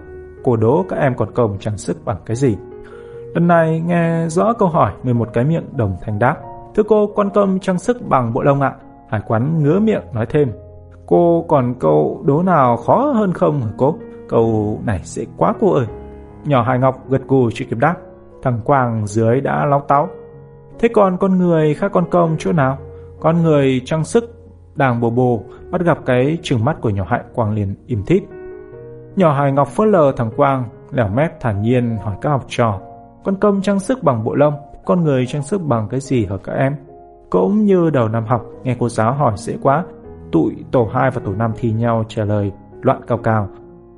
cô đố các em còn công trang sức bằng cái gì? Lần này nghe rõ câu hỏi 11 cái miệng đồng thanh đáp. Thưa cô, quan công trang sức bằng bộ lông ạ. Hải quán ngứa miệng nói thêm. Cô còn câu đố nào khó hơn không hả cô? Câu này sẽ quá cô ơi. Nhỏ Hải Ngọc gật gù chưa kịp đáp. Thằng Quang dưới đã lóc táo. Thế còn con người khác con công chỗ nào? Con người trang sức đàng bồ bồ bắt gặp cái trừng mắt của nhỏ Hải Quang liền im thít. Nhỏ Hải Ngọc phớt lờ thằng Quang, lẻo mép thản nhiên hỏi các học trò. Con công trang sức bằng bộ lông, con người trang sức bằng cái gì hả các em? Cũng như đầu năm học, nghe cô giáo hỏi dễ quá. Tụi tổ 2 và tổ 5 thi nhau trả lời loạn cao cao.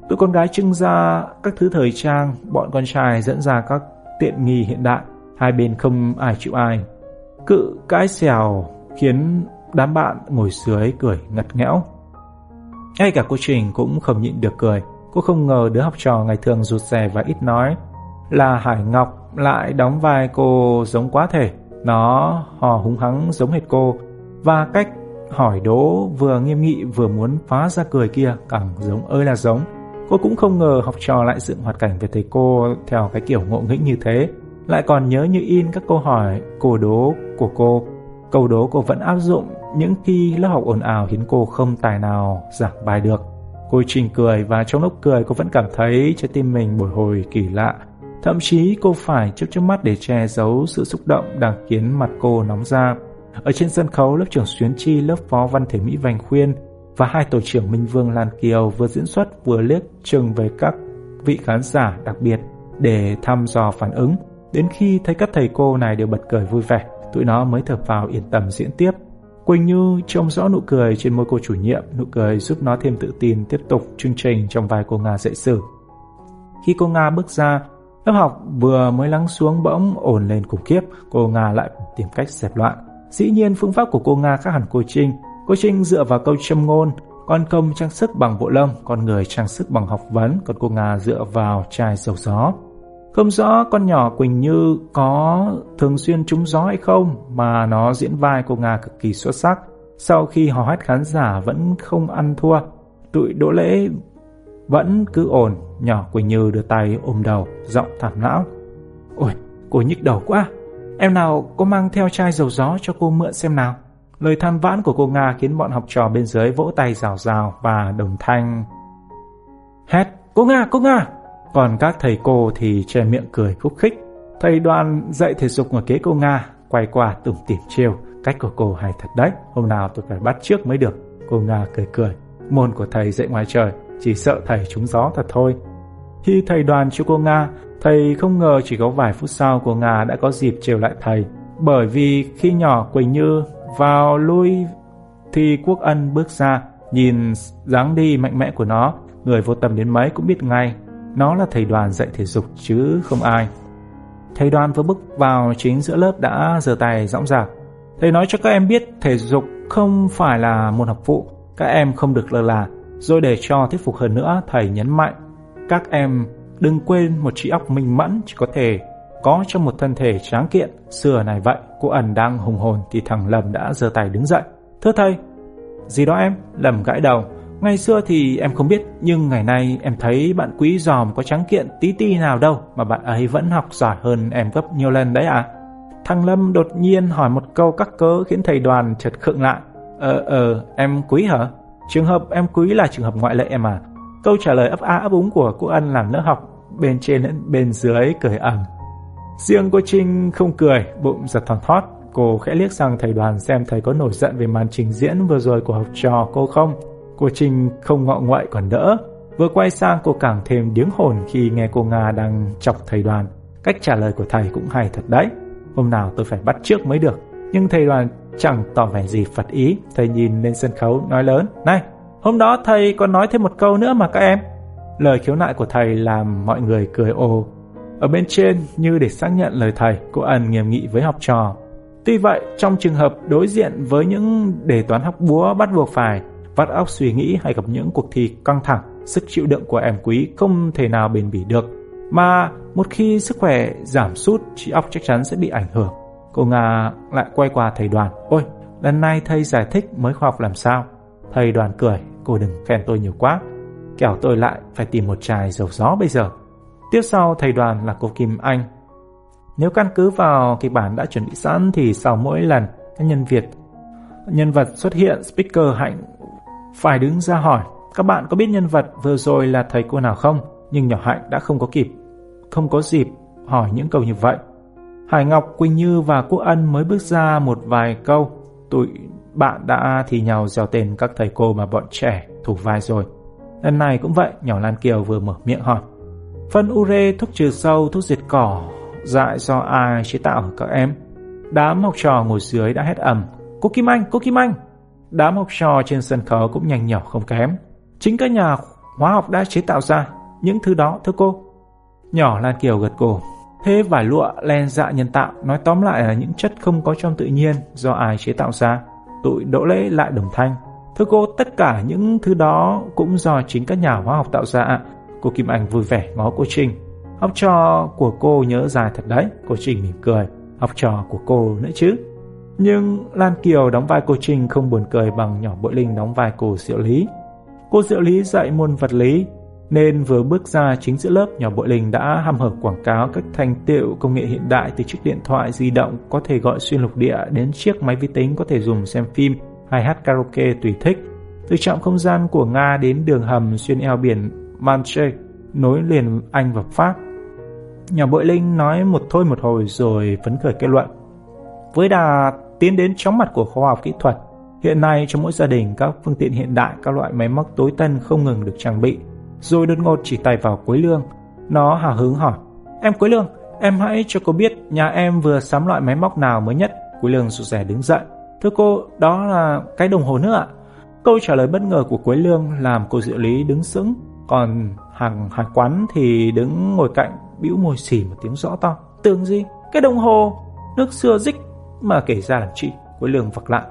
Tụi con gái trưng ra các thứ thời trang, bọn con trai dẫn ra các tiện nghi hiện đại. Hai bên không ai chịu ai. Cự cái xèo khiến đám bạn ngồi dưới cười ngặt nghẽo. Ngay cả cô Trình cũng không nhịn được cười. Cô không ngờ đứa học trò ngày thường rụt rè và ít nói là Hải Ngọc lại đóng vai cô giống quá thể. Nó hò húng hắng giống hệt cô và cách hỏi đố vừa nghiêm nghị vừa muốn phá ra cười kia càng giống ơi là giống. Cô cũng không ngờ học trò lại dựng hoạt cảnh về thầy cô theo cái kiểu ngộ nghĩnh như thế. Lại còn nhớ như in các câu hỏi, cô đố của cô. Câu đố cô vẫn áp dụng những khi lớp học ồn ào khiến cô không tài nào giảng bài được. Cô trình cười và trong lúc cười cô vẫn cảm thấy trái tim mình bồi hồi kỳ lạ. Thậm chí cô phải chớp chớp mắt để che giấu sự xúc động đang khiến mặt cô nóng ra. Ở trên sân khấu, lớp trưởng Xuyến Chi, lớp phó Văn Thể Mỹ Vành Khuyên và hai tổ trưởng Minh Vương Lan Kiều vừa diễn xuất vừa liếc chừng về các vị khán giả đặc biệt để thăm dò phản ứng. Đến khi thấy các thầy cô này đều bật cười vui vẻ, tụi nó mới thở vào yên tâm diễn tiếp. Quỳnh Như trông rõ nụ cười trên môi cô chủ nhiệm, nụ cười giúp nó thêm tự tin tiếp tục chương trình trong vai cô Nga dạy sử. Khi cô Nga bước ra, lớp học vừa mới lắng xuống bỗng ồn lên khủng khiếp, cô Nga lại tìm cách dẹp loạn. Dĩ nhiên phương pháp của cô Nga khác hẳn cô Trinh. Cô Trinh dựa vào câu châm ngôn, con công trang sức bằng bộ lông, con người trang sức bằng học vấn, còn cô Nga dựa vào chai dầu gió. Không rõ con nhỏ Quỳnh Như có thường xuyên trúng gió hay không mà nó diễn vai cô Nga cực kỳ xuất sắc. Sau khi hò hét khán giả vẫn không ăn thua, tụi Đỗ Lễ vẫn cứ ồn, nhỏ Quỳnh Như đưa tay ôm đầu, giọng thảm não. Ôi, cô nhức đầu quá, em nào có mang theo chai dầu gió cho cô mượn xem nào. Lời than vãn của cô Nga khiến bọn học trò bên dưới vỗ tay rào rào và đồng thanh. Hét, cô Nga, cô Nga! Còn các thầy cô thì che miệng cười khúc khích. Thầy đoàn dạy thể dục ngồi kế cô Nga, quay qua tủm tỉm trêu. Cách của cô hay thật đấy, hôm nào tôi phải bắt trước mới được. Cô Nga cười cười. Môn của thầy dạy ngoài trời, chỉ sợ thầy trúng gió thật thôi. Khi thầy đoàn cho cô Nga, thầy không ngờ chỉ có vài phút sau cô Nga đã có dịp trêu lại thầy. Bởi vì khi nhỏ Quỳnh Như vào lui thì Quốc Ân bước ra, nhìn dáng đi mạnh mẽ của nó, người vô tâm đến mấy cũng biết ngay nó là thầy đoàn dạy thể dục chứ không ai. Thầy đoàn vừa bước vào chính giữa lớp đã giơ tay dõng dạc. Thầy nói cho các em biết thể dục không phải là môn học phụ, các em không được lơ là. Rồi để cho thuyết phục hơn nữa, thầy nhấn mạnh các em đừng quên một trí óc minh mẫn chỉ có thể có trong một thân thể tráng kiện. Xưa này vậy, cô ẩn đang hùng hồn thì thằng Lâm đã giơ tay đứng dậy. Thưa thầy, gì đó em? Lâm gãi đầu. Ngày xưa thì em không biết, nhưng ngày nay em thấy bạn quý giòm có trắng kiện tí ti nào đâu mà bạn ấy vẫn học giỏi hơn em gấp nhiều lần đấy à. Thằng Lâm đột nhiên hỏi một câu cắt cớ khiến thầy đoàn chợt khựng lại. Ờ, ờ, em quý hả? Trường hợp em quý là trường hợp ngoại lệ em à? Câu trả lời ấp a ấp úng của cô Ân làm lớp học, bên trên lẫn bên dưới cười ẩm. Riêng cô Trinh không cười, bụng giật thòn thót. Cô khẽ liếc sang thầy đoàn xem thầy có nổi giận về màn trình diễn vừa rồi của học trò cô không. Cô Trinh không ngọ ngoại còn đỡ. Vừa quay sang cô càng thêm điếng hồn khi nghe cô Nga đang chọc thầy đoàn. Cách trả lời của thầy cũng hay thật đấy. Hôm nào tôi phải bắt trước mới được. Nhưng thầy đoàn chẳng tỏ vẻ gì phật ý. Thầy nhìn lên sân khấu nói lớn. Này, hôm đó thầy còn nói thêm một câu nữa mà các em. Lời khiếu nại của thầy làm mọi người cười ồ. Ở bên trên, như để xác nhận lời thầy, cô ẩn nghiêm nghị với học trò. Tuy vậy, trong trường hợp đối diện với những đề toán học búa bắt buộc phải vắt óc suy nghĩ hay gặp những cuộc thi căng thẳng, sức chịu đựng của em quý không thể nào bền bỉ được. Mà một khi sức khỏe giảm sút, trí óc chắc chắn sẽ bị ảnh hưởng. Cô Nga lại quay qua thầy đoàn. Ôi, lần này thầy giải thích mới khoa học làm sao? Thầy đoàn cười, cô đừng khen tôi nhiều quá. Kẻo tôi lại phải tìm một chai dầu gió bây giờ. Tiếp sau thầy đoàn là cô Kim Anh. Nếu căn cứ vào kịch bản đã chuẩn bị sẵn thì sau mỗi lần các nhân Việt nhân vật xuất hiện speaker hạnh phải đứng ra hỏi các bạn có biết nhân vật vừa rồi là thầy cô nào không? Nhưng nhỏ Hạnh đã không có kịp, không có dịp hỏi những câu như vậy. Hải Ngọc, Quỳnh Như và Quốc Ân mới bước ra một vài câu. Tụi bạn đã thì nhau gieo tên các thầy cô mà bọn trẻ thủ vai rồi. Lần này cũng vậy, nhỏ Lan Kiều vừa mở miệng hỏi. Phân ure thuốc trừ sâu, thuốc diệt cỏ, dại do ai chế tạo các em? Đám học trò ngồi dưới đã hét ầm. Cô Kim Anh, cô Kim Anh! Đám học trò trên sân khấu cũng nhanh nhỏ không kém. Chính các nhà hóa học đã chế tạo ra những thứ đó thưa cô. Nhỏ Lan Kiều gật cổ. Thế vải lụa len dạ nhân tạo nói tóm lại là những chất không có trong tự nhiên do ai chế tạo ra. Tụi đỗ lễ lại đồng thanh. Thưa cô, tất cả những thứ đó cũng do chính các nhà hóa học tạo ra ạ. Cô Kim Anh vui vẻ ngó cô Trinh. Học trò của cô nhớ dài thật đấy. Cô Trinh mỉm cười. Học trò của cô nữa chứ. Nhưng Lan Kiều đóng vai cô Trinh không buồn cười bằng nhỏ bội linh đóng vai cô Diệu Lý. Cô Diệu Lý dạy môn vật lý, nên vừa bước ra chính giữa lớp nhỏ bội linh đã hăm hở quảng cáo các thành tựu công nghệ hiện đại từ chiếc điện thoại di động có thể gọi xuyên lục địa đến chiếc máy vi tính có thể dùng xem phim hay hát karaoke tùy thích. Từ trạm không gian của Nga đến đường hầm xuyên eo biển Manche nối liền Anh và Pháp. Nhỏ bội linh nói một thôi một hồi rồi phấn khởi kết luận. Với đà tiến đến chóng mặt của khoa học kỹ thuật, hiện nay trong mỗi gia đình các phương tiện hiện đại, các loại máy móc tối tân không ngừng được trang bị. Rồi đột ngột chỉ tay vào Quế Lương. Nó hào hứng hỏi, em Quế Lương, em hãy cho cô biết nhà em vừa sắm loại máy móc nào mới nhất. Quế Lương rụt rè đứng dậy. Thưa cô, đó là cái đồng hồ nữa. ạ. Câu trả lời bất ngờ của Quế Lương làm cô Diệu Lý đứng sững, còn hàng hải quán thì đứng ngồi cạnh bĩu môi xỉ một tiếng rõ to. Tưởng gì? Cái đồng hồ nước xưa dích mà kể ra làm chị, Quế Lương vặc lại.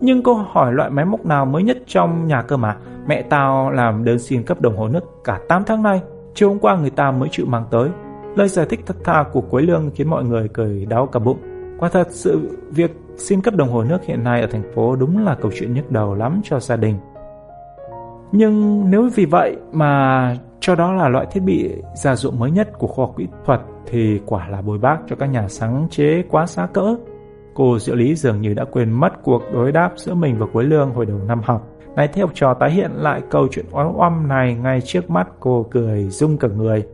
Nhưng câu hỏi loại máy móc nào mới nhất trong nhà cơ mà, mẹ tao làm đơn xin cấp đồng hồ nước cả 8 tháng nay, chiều hôm qua người ta mới chịu mang tới. Lời giải thích thật thà của Quế Lương khiến mọi người cười đau cả bụng. Quả thật sự việc xin cấp đồng hồ nước hiện nay ở thành phố đúng là câu chuyện nhức đầu lắm cho gia đình. Nhưng nếu vì vậy mà cho đó là loại thiết bị gia dụng mới nhất của khoa học kỹ thuật thì quả là bồi bác cho các nhà sáng chế quá xa cỡ. Cô Diệu Lý dường như đã quên mất cuộc đối đáp giữa mình và Quế Lương hồi đầu năm học. Này theo học trò tái hiện lại câu chuyện oái oăm này ngay trước mắt cô cười rung cả người.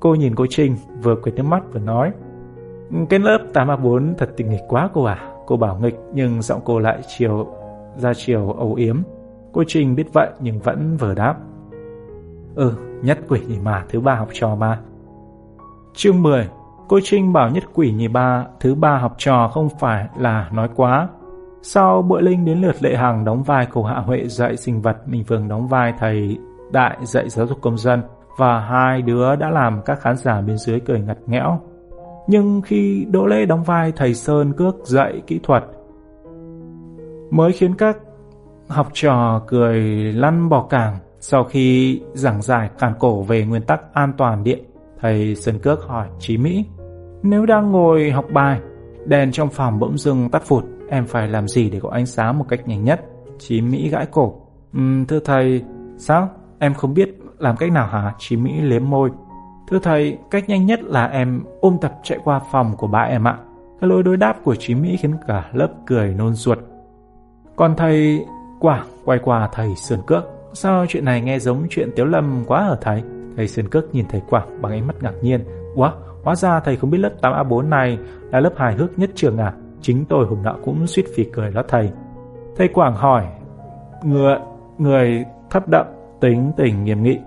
Cô nhìn cô Trinh vừa quệt nước mắt vừa nói Cái lớp 834 thật tình nghịch quá cô à. Cô bảo nghịch nhưng giọng cô lại chiều ra chiều âu yếm. Cô Trinh biết vậy nhưng vẫn vừa đáp. Ừ, nhất quỷ nhỉ mà thứ ba học trò mà. Chương 10 Cô Trinh bảo nhất quỷ nhì ba, thứ ba học trò không phải là nói quá. Sau bữa linh đến lượt lệ hằng đóng vai cô Hạ Huệ dạy sinh vật, Minh Phương đóng vai thầy đại dạy giáo dục công dân và hai đứa đã làm các khán giả bên dưới cười ngặt nghẽo. Nhưng khi Đỗ Lê đóng vai thầy Sơn cước dạy kỹ thuật mới khiến các học trò cười lăn bò càng sau khi giảng giải càn cổ về nguyên tắc an toàn điện. Thầy Sơn Cước hỏi Chí Mỹ nếu đang ngồi học bài, đèn trong phòng bỗng dưng tắt phụt, em phải làm gì để có ánh sáng một cách nhanh nhất? Chí Mỹ gãi cổ. Uhm, thưa thầy, sao? Em không biết làm cách nào hả? Chí Mỹ liếm môi. Thưa thầy, cách nhanh nhất là em ôm tập chạy qua phòng của ba em ạ. Cái lối đối đáp của Chí Mỹ khiến cả lớp cười nôn ruột. Còn thầy Quảng quay qua thầy Sườn Cước. Sao chuyện này nghe giống chuyện Tiếu Lâm quá hả thầy? Thầy Sơn Cước nhìn thầy Quảng bằng ánh mắt ngạc nhiên. Quá, Hóa ra thầy không biết lớp 8A4 này là lớp hài hước nhất trường à? Chính tôi hôm nọ cũng suýt phì cười đó thầy. Thầy Quảng hỏi, người, người thấp đậm, tính tình nghiêm nghị.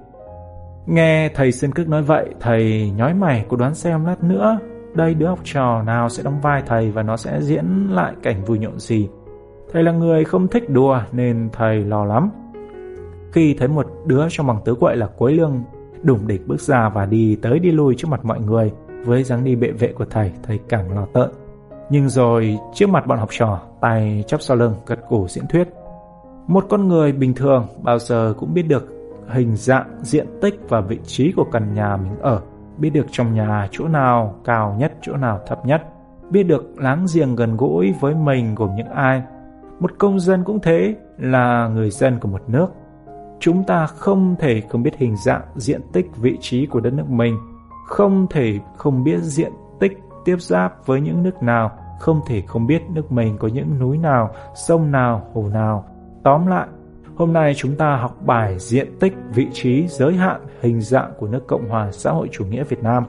Nghe thầy Sơn Cước nói vậy, thầy nhói mày cô đoán xem lát nữa đây đứa học trò nào sẽ đóng vai thầy và nó sẽ diễn lại cảnh vui nhộn gì. Thầy là người không thích đùa nên thầy lo lắm. Khi thấy một đứa trong bằng tứ quậy là cuối Lương đủng địch bước ra và đi tới đi lui trước mặt mọi người, với dáng đi bệ vệ của thầy, thầy càng lo tợn. Nhưng rồi trước mặt bọn học trò, tay chắp sau lưng, gật cổ diễn thuyết. Một con người bình thường bao giờ cũng biết được hình dạng, diện tích và vị trí của căn nhà mình ở, biết được trong nhà chỗ nào cao nhất, chỗ nào thấp nhất, biết được láng giềng gần gũi với mình gồm những ai. Một công dân cũng thế là người dân của một nước. Chúng ta không thể không biết hình dạng, diện tích, vị trí của đất nước mình không thể không biết diện tích tiếp giáp với những nước nào, không thể không biết nước mình có những núi nào, sông nào, hồ nào. Tóm lại, hôm nay chúng ta học bài diện tích, vị trí, giới hạn, hình dạng của nước Cộng hòa xã hội chủ nghĩa Việt Nam.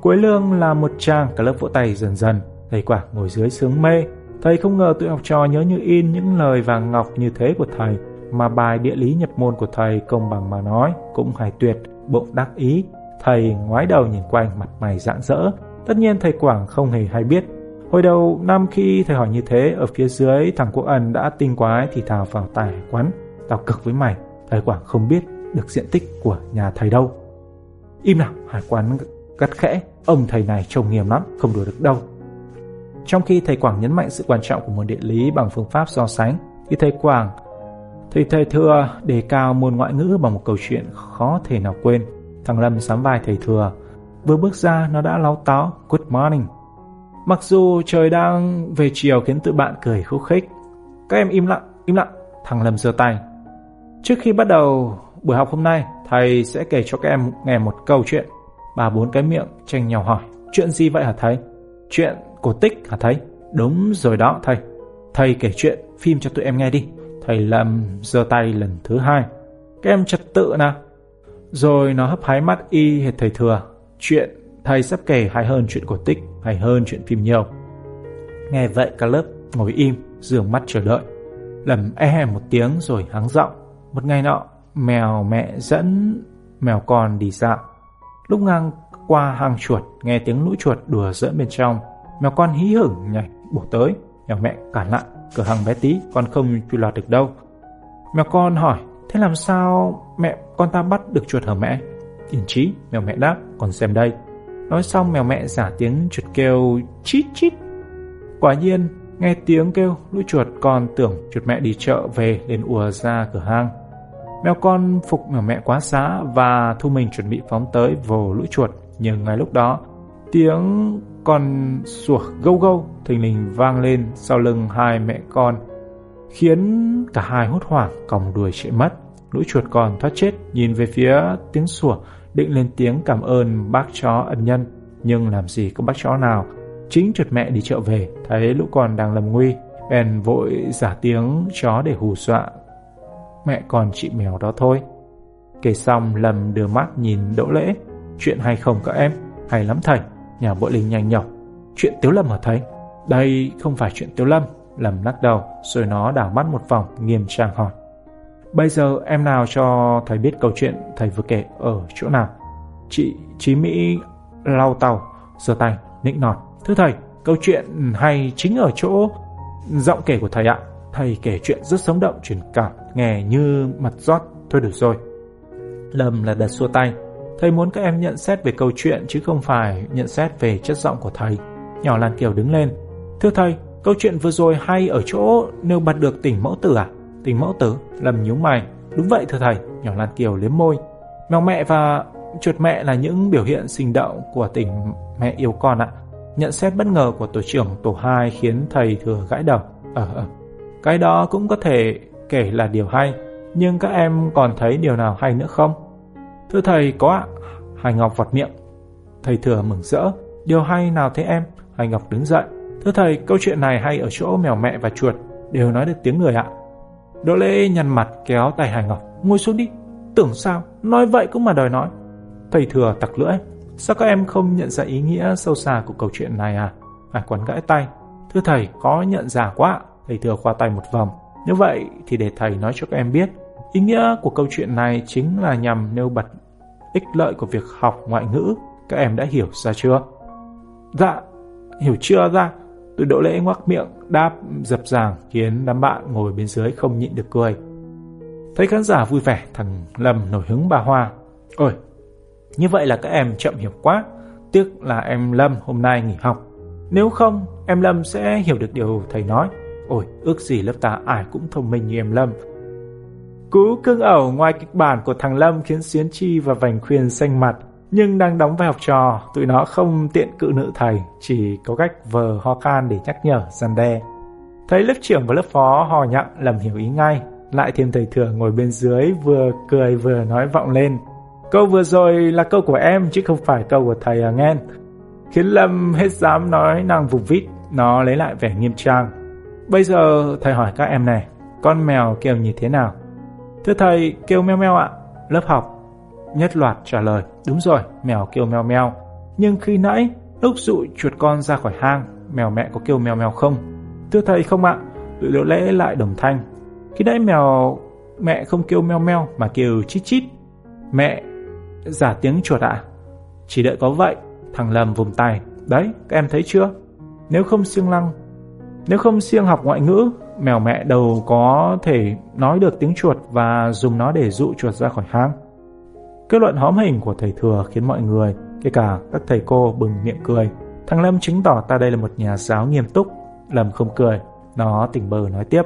cuối Lương là một trang cả lớp vỗ tay dần dần, thầy quả ngồi dưới sướng mê. Thầy không ngờ tụi học trò nhớ như in những lời vàng ngọc như thế của thầy, mà bài địa lý nhập môn của thầy công bằng mà nói cũng hài tuyệt, bụng đắc ý, Thầy ngoái đầu nhìn quanh mặt mày rạng rỡ. Tất nhiên thầy Quảng không hề hay biết. Hồi đầu năm khi thầy hỏi như thế, ở phía dưới thằng Quốc Ân đã tinh quái thì thào vào tài quán. Tao cực với mày. Thầy Quảng không biết được diện tích của nhà thầy đâu. Im nào, hải quan gắt khẽ, ông thầy này trông nghiêm lắm, không đùa được đâu. Trong khi thầy Quảng nhấn mạnh sự quan trọng của môn địa lý bằng phương pháp so sánh, thì thầy Quảng thì thầy thừa đề cao môn ngoại ngữ bằng một câu chuyện khó thể nào quên. Thằng Lâm sắm vai thầy thừa. Vừa bước ra nó đã láo táo Good morning. Mặc dù trời đang về chiều khiến tụi bạn cười khúc khích. Các em im lặng, im lặng. Thằng Lâm giơ tay. Trước khi bắt đầu buổi học hôm nay, thầy sẽ kể cho các em nghe một câu chuyện. Bà bốn cái miệng tranh nhau hỏi. Chuyện gì vậy hả thầy? Chuyện cổ tích hả thầy? Đúng rồi đó thầy. Thầy kể chuyện phim cho tụi em nghe đi. Thầy Lâm giơ tay lần thứ hai. Các em trật tự nào. Rồi nó hấp hái mắt y hệt thầy thừa. Chuyện thầy sắp kể hay hơn chuyện cổ tích, hay hơn chuyện phim nhiều. Nghe vậy cả lớp ngồi im, dường mắt chờ đợi. Lầm e một tiếng rồi hắng giọng. Một ngày nọ, mèo mẹ dẫn mèo con đi dạo. Lúc ngang qua hàng chuột, nghe tiếng lũ chuột đùa giỡn bên trong. Mèo con hí hửng nhảy bổ tới, mèo mẹ cản lại cửa hàng bé tí con không truy lọt được đâu. Mèo con hỏi, thế làm sao mẹ con ta bắt được chuột hả mẹ? Yên trí, mèo mẹ đáp, còn xem đây. Nói xong mèo mẹ giả tiếng chuột kêu chít chít. Quả nhiên, nghe tiếng kêu, lũ chuột con tưởng chuột mẹ đi chợ về liền ùa ra cửa hang. Mèo con phục mèo mẹ quá xá và thu mình chuẩn bị phóng tới vồ lũ chuột. Nhưng ngay lúc đó, tiếng con sủa gâu gâu thình lình vang lên sau lưng hai mẹ con, khiến cả hai hốt hoảng còng đuôi chạy mất. Lũ chuột còn thoát chết nhìn về phía tiếng sủa định lên tiếng cảm ơn bác chó ân nhân, nhưng làm gì có bác chó nào. Chính chuột mẹ đi chợ về, thấy lũ con đang lầm nguy, bèn vội giả tiếng chó để hù dọa. Mẹ còn chị mèo đó thôi. Kể xong lầm đưa mắt nhìn đỗ lễ. Chuyện hay không các em? Hay lắm thầy. Nhà bộ linh nhanh nhọc. Chuyện Tiếu Lâm hả thầy? Đây không phải chuyện Tiếu Lâm. lầm lắc đầu, rồi nó đảo mắt một vòng, nghiêm trang hỏi. Bây giờ em nào cho thầy biết câu chuyện thầy vừa kể ở chỗ nào? Chị Chí Mỹ lau tàu, giơ tay, nịnh nọt. Thưa thầy, câu chuyện hay chính ở chỗ giọng kể của thầy ạ. Thầy kể chuyện rất sống động, truyền cảm, nghe như mặt rót. Thôi được rồi. Lâm là đặt xua tay. Thầy muốn các em nhận xét về câu chuyện chứ không phải nhận xét về chất giọng của thầy. Nhỏ Lan Kiều đứng lên. Thưa thầy, câu chuyện vừa rồi hay ở chỗ nêu bật được tình mẫu tử à? Tình mẫu tử, lầm nhíu mày. Đúng vậy thưa thầy, nhỏ Lan Kiều liếm môi. Mèo mẹ và chuột mẹ là những biểu hiện sinh động của tình mẹ yêu con ạ. Nhận xét bất ngờ của tổ trưởng tổ 2 khiến thầy thừa gãi đầu. Ờ, ờ, cái đó cũng có thể kể là điều hay, nhưng các em còn thấy điều nào hay nữa không? Thưa thầy, có ạ. Hải Ngọc vọt miệng. Thầy thừa mừng rỡ. Điều hay nào thế em? Hải Ngọc đứng dậy. Thưa thầy, câu chuyện này hay ở chỗ mèo mẹ và chuột đều nói được tiếng người ạ. Đỗ lễ nhăn mặt kéo tay Hải Ngọc. Ngồi xuống đi. Tưởng sao? Nói vậy cũng mà đòi nói. Thầy thừa tặc lưỡi. Sao các em không nhận ra ý nghĩa sâu xa của câu chuyện này à? à Hải quán gãi tay. Thưa thầy, có nhận ra quá. Thầy thừa khoa tay một vòng. Nếu vậy thì để thầy nói cho các em biết. Ý nghĩa của câu chuyện này chính là nhằm nêu bật ích lợi của việc học ngoại ngữ. Các em đã hiểu ra chưa? Dạ, hiểu chưa ra? Tôi đỗ lễ ngoác miệng, đáp dập dàng khiến đám bạn ngồi bên dưới không nhịn được cười. Thấy khán giả vui vẻ, thằng Lâm nổi hứng bà Hoa. Ôi, như vậy là các em chậm hiểu quá. Tiếc là em Lâm hôm nay nghỉ học. Nếu không, em Lâm sẽ hiểu được điều thầy nói. Ôi, ước gì lớp ta ai cũng thông minh như em Lâm. Cú cưng ẩu ngoài kịch bản của thằng Lâm khiến Xuyến Chi và Vành Khuyên xanh mặt, nhưng đang đóng vai học trò, tụi nó không tiện cự nữ thầy, chỉ có cách vờ ho khan để nhắc nhở, gian đe. Thấy lớp trưởng và lớp phó hò nhặng lầm hiểu ý ngay, lại thêm thầy thừa ngồi bên dưới vừa cười vừa nói vọng lên. Câu vừa rồi là câu của em chứ không phải câu của thầy à nghe. Khiến Lâm hết dám nói năng vùng vít, nó lấy lại vẻ nghiêm trang. Bây giờ thầy hỏi các em này, con mèo kêu như thế nào? Thưa thầy, kêu meo meo ạ. Lớp học nhất loạt trả lời, đúng rồi, mèo kêu meo meo. Nhưng khi nãy, lúc dụ chuột con ra khỏi hang, mèo mẹ có kêu mèo mèo không? Thưa thầy không ạ, tụi liệu lễ lại đồng thanh. Khi nãy mèo mẹ không kêu meo meo mà kêu chít chít. Mẹ giả tiếng chuột ạ. Chỉ đợi có vậy, thằng Lâm vùng tay. Đấy, các em thấy chưa? Nếu không siêng lăng, nếu không siêng học ngoại ngữ, mèo mẹ đâu có thể nói được tiếng chuột và dùng nó để dụ chuột ra khỏi hang. Kết luận hóm hình của thầy thừa khiến mọi người, kể cả các thầy cô bừng miệng cười. Thằng Lâm chứng tỏ ta đây là một nhà giáo nghiêm túc. Lâm không cười, nó tỉnh bờ nói tiếp.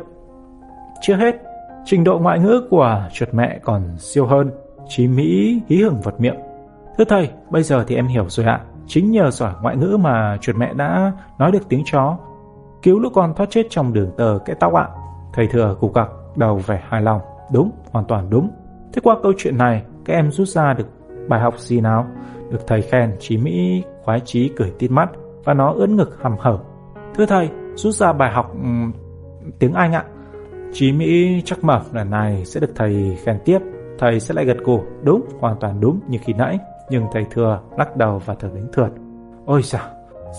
Chưa hết, trình độ ngoại ngữ của chuột mẹ còn siêu hơn. Chí Mỹ hí hửng vật miệng. Thưa thầy, bây giờ thì em hiểu rồi ạ. Chính nhờ giỏi ngoại ngữ mà chuột mẹ đã nói được tiếng chó. Cứu lũ con thoát chết trong đường tờ cái tóc ạ. Thầy thừa cục cặc đầu vẻ hài lòng. Đúng, hoàn toàn đúng. Thế qua câu chuyện này, các em rút ra được bài học gì nào? Được thầy khen, Chí Mỹ khoái chí cười tít mắt và nó ưỡn ngực hầm hở. Thưa thầy, rút ra bài học um, tiếng Anh ạ. Chí Mỹ chắc mở lần này sẽ được thầy khen tiếp. Thầy sẽ lại gật gù, đúng, hoàn toàn đúng như khi nãy. Nhưng thầy thừa lắc đầu và thở đánh thượt. Ôi sao,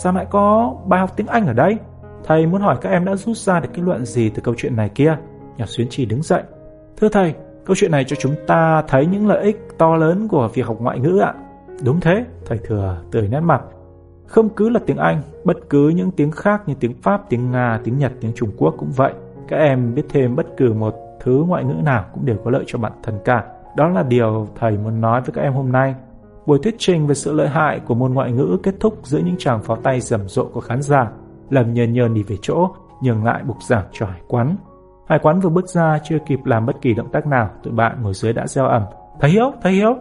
sao lại có bài học tiếng Anh ở đây? Thầy muốn hỏi các em đã rút ra được kết luận gì từ câu chuyện này kia? Nhà Xuyến Trì đứng dậy. Thưa thầy, câu chuyện này cho chúng ta thấy những lợi ích to lớn của việc học ngoại ngữ ạ. Đúng thế, thầy thừa tươi nét mặt. Không cứ là tiếng Anh, bất cứ những tiếng khác như tiếng Pháp, tiếng Nga, tiếng Nhật, tiếng Trung Quốc cũng vậy. Các em biết thêm bất cứ một thứ ngoại ngữ nào cũng đều có lợi cho bản thân cả. Đó là điều thầy muốn nói với các em hôm nay. Buổi thuyết trình về sự lợi hại của môn ngoại ngữ kết thúc giữa những tràng pháo tay rầm rộ của khán giả. Lầm nhơn nhơn đi về chỗ, nhường lại bục giảng cho hải quán. Hải quán vừa bước ra chưa kịp làm bất kỳ động tác nào, tụi bạn ngồi dưới đã gieo ẩm. Thầy Hiếu, thầy Hiếu.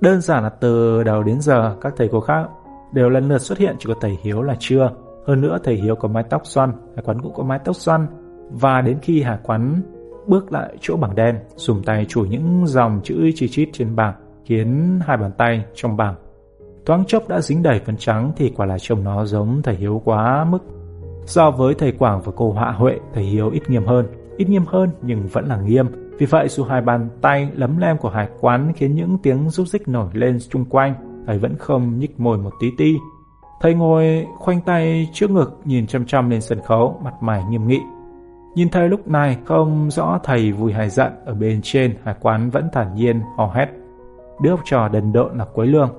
Đơn giản là từ đầu đến giờ, các thầy cô khác đều lần lượt xuất hiện chỉ có thầy Hiếu là chưa. Hơn nữa thầy Hiếu có mái tóc xoăn, Hải quán cũng có mái tóc xoăn. Và đến khi Hải quán bước lại chỗ bảng đen, dùng tay chủi những dòng chữ chi chít trên bảng, khiến hai bàn tay trong bảng thoáng chốc đã dính đầy phấn trắng thì quả là trông nó giống thầy Hiếu quá mức. So với thầy Quảng và cô Họa Huệ, thầy Hiếu ít nghiêm hơn, ít nghiêm hơn nhưng vẫn là nghiêm. Vì vậy dù hai bàn tay lấm lem của hải quán khiến những tiếng rúc rích nổi lên chung quanh, thầy vẫn không nhích môi một tí ti. Thầy ngồi khoanh tay trước ngực nhìn chăm chăm lên sân khấu, mặt mày nghiêm nghị. Nhìn thầy lúc này không rõ thầy vui hay giận, ở bên trên hải quán vẫn thản nhiên hò hét. Đứa học trò đần độn là Quế Lương.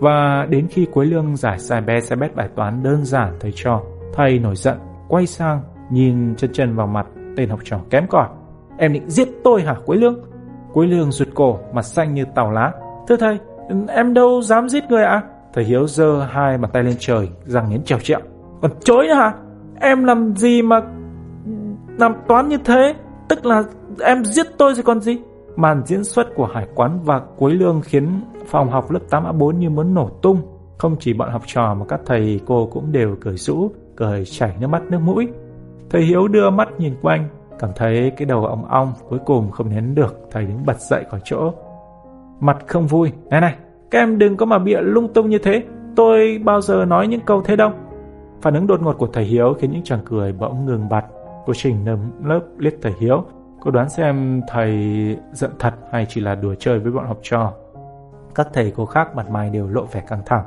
Và đến khi Quế Lương giải sai bé sai bét bài toán đơn giản thầy cho, thầy nổi giận, quay sang, nhìn chân chân vào mặt tên học trò kém cỏi. Em định giết tôi hả Quế Lương? Quế Lương rụt cổ, mặt xanh như tàu lá. Thưa thầy, em đâu dám giết người ạ? À? Thầy Hiếu giơ hai bàn tay lên trời, răng nghiến trèo trẹo. Còn chối nữa hả? Em làm gì mà làm toán như thế? Tức là em giết tôi rồi còn gì? Màn diễn xuất của Hải Quán và Quế Lương khiến phòng học lớp 8A4 như muốn nổ tung. Không chỉ bọn học trò mà các thầy cô cũng đều cười rũ, cười chảy nước mắt nước mũi. Thầy Hiếu đưa mắt nhìn quanh, cảm thấy cái đầu ong ong cuối cùng không nén được, thầy đứng bật dậy khỏi chỗ. Mặt không vui, này này, các em đừng có mà bịa lung tung như thế, tôi bao giờ nói những câu thế đâu. Phản ứng đột ngột của thầy Hiếu khiến những chàng cười bỗng ngừng bặt. Cô Trình nấm lớp liếc thầy Hiếu, cô đoán xem thầy giận thật hay chỉ là đùa chơi với bọn học trò. Các thầy cô khác mặt mày đều lộ vẻ căng thẳng,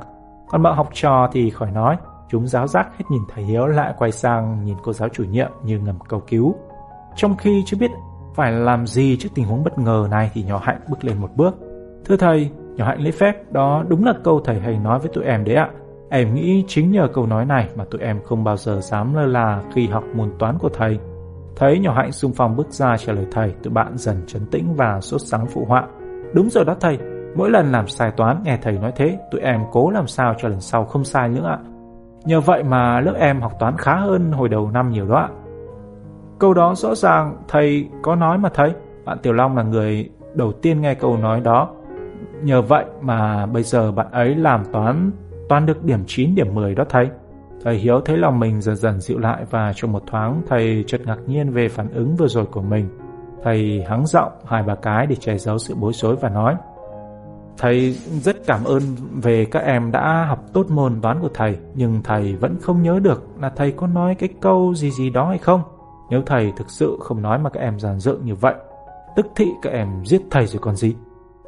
còn bọn học trò thì khỏi nói, chúng giáo giác hết nhìn thầy Hiếu lại quay sang nhìn cô giáo chủ nhiệm như ngầm cầu cứu. Trong khi chưa biết phải làm gì trước tình huống bất ngờ này thì nhỏ Hạnh bước lên một bước. Thưa thầy, nhỏ Hạnh lấy phép, đó đúng là câu thầy hay nói với tụi em đấy ạ. Em nghĩ chính nhờ câu nói này mà tụi em không bao giờ dám lơ là khi học môn toán của thầy. Thấy nhỏ Hạnh xung phong bước ra trả lời thầy, tụi bạn dần trấn tĩnh và sốt sắng phụ họa. Đúng rồi đó thầy, mỗi lần làm sai toán nghe thầy nói thế, tụi em cố làm sao cho lần sau không sai nữa ạ. Nhờ vậy mà lớp em học toán khá hơn hồi đầu năm nhiều đó ạ. Câu đó rõ ràng thầy có nói mà thầy. Bạn Tiểu Long là người đầu tiên nghe câu nói đó. Nhờ vậy mà bây giờ bạn ấy làm toán toán được điểm 9 điểm 10 đó thầy. Thầy Hiếu thấy lòng mình dần dần dịu lại và trong một thoáng thầy chợt ngạc nhiên về phản ứng vừa rồi của mình. Thầy hắng giọng hai ba cái để che giấu sự bối rối và nói Thầy rất cảm ơn về các em đã học tốt môn toán của thầy Nhưng thầy vẫn không nhớ được là thầy có nói cái câu gì gì đó hay không. Nếu thầy thực sự không nói mà các em giàn dựng như vậy Tức thị các em giết thầy rồi còn gì?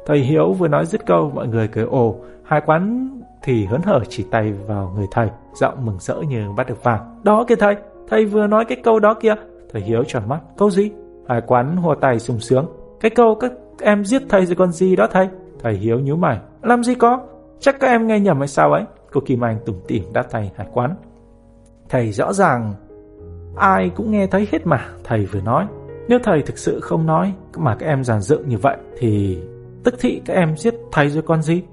Thầy Hiếu vừa nói dứt câu mọi người cười ồ Hai quán thì hớn hở chỉ tay vào người thầy Giọng mừng rỡ như bắt được vàng. Đó kìa thầy, thầy vừa nói cái câu đó kìa. Thầy Hiếu tròn mắt, câu gì? Hai quán hùa tay sung sướng. Cái câu các em giết thầy rồi còn gì đó thầy? Thầy Hiếu nhíu mày Làm gì có, chắc các em nghe nhầm hay sao ấy Cô Kim Anh tủm tỉm đáp thầy hải quán Thầy rõ ràng Ai cũng nghe thấy hết mà Thầy vừa nói Nếu thầy thực sự không nói Mà các em giàn dựng như vậy Thì tức thị các em giết thầy rồi con gì?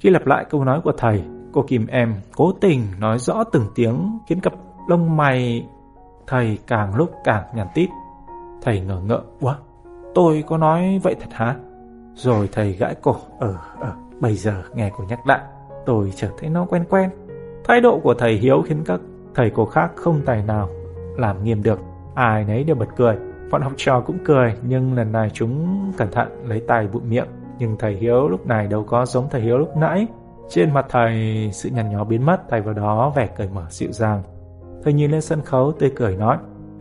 Khi lặp lại câu nói của thầy, cô Kim em cố tình nói rõ từng tiếng khiến cặp lông mày thầy càng lúc càng nhàn tít. Thầy ngờ ngợ quá, tôi có nói vậy thật hả? Rồi thầy gãi cổ, ờ, ờ, bây giờ nghe cô nhắc lại, tôi chợt thấy nó quen quen. Thái độ của thầy Hiếu khiến các thầy cô khác không tài nào làm nghiêm được. Ai nấy đều bật cười. Bọn học trò cũng cười, nhưng lần này chúng cẩn thận lấy tay bụi miệng. Nhưng thầy Hiếu lúc này đâu có giống thầy Hiếu lúc nãy. Trên mặt thầy, sự nhăn nhó biến mất, thay vào đó vẻ cởi mở dịu dàng. Thầy nhìn lên sân khấu tươi cười nói.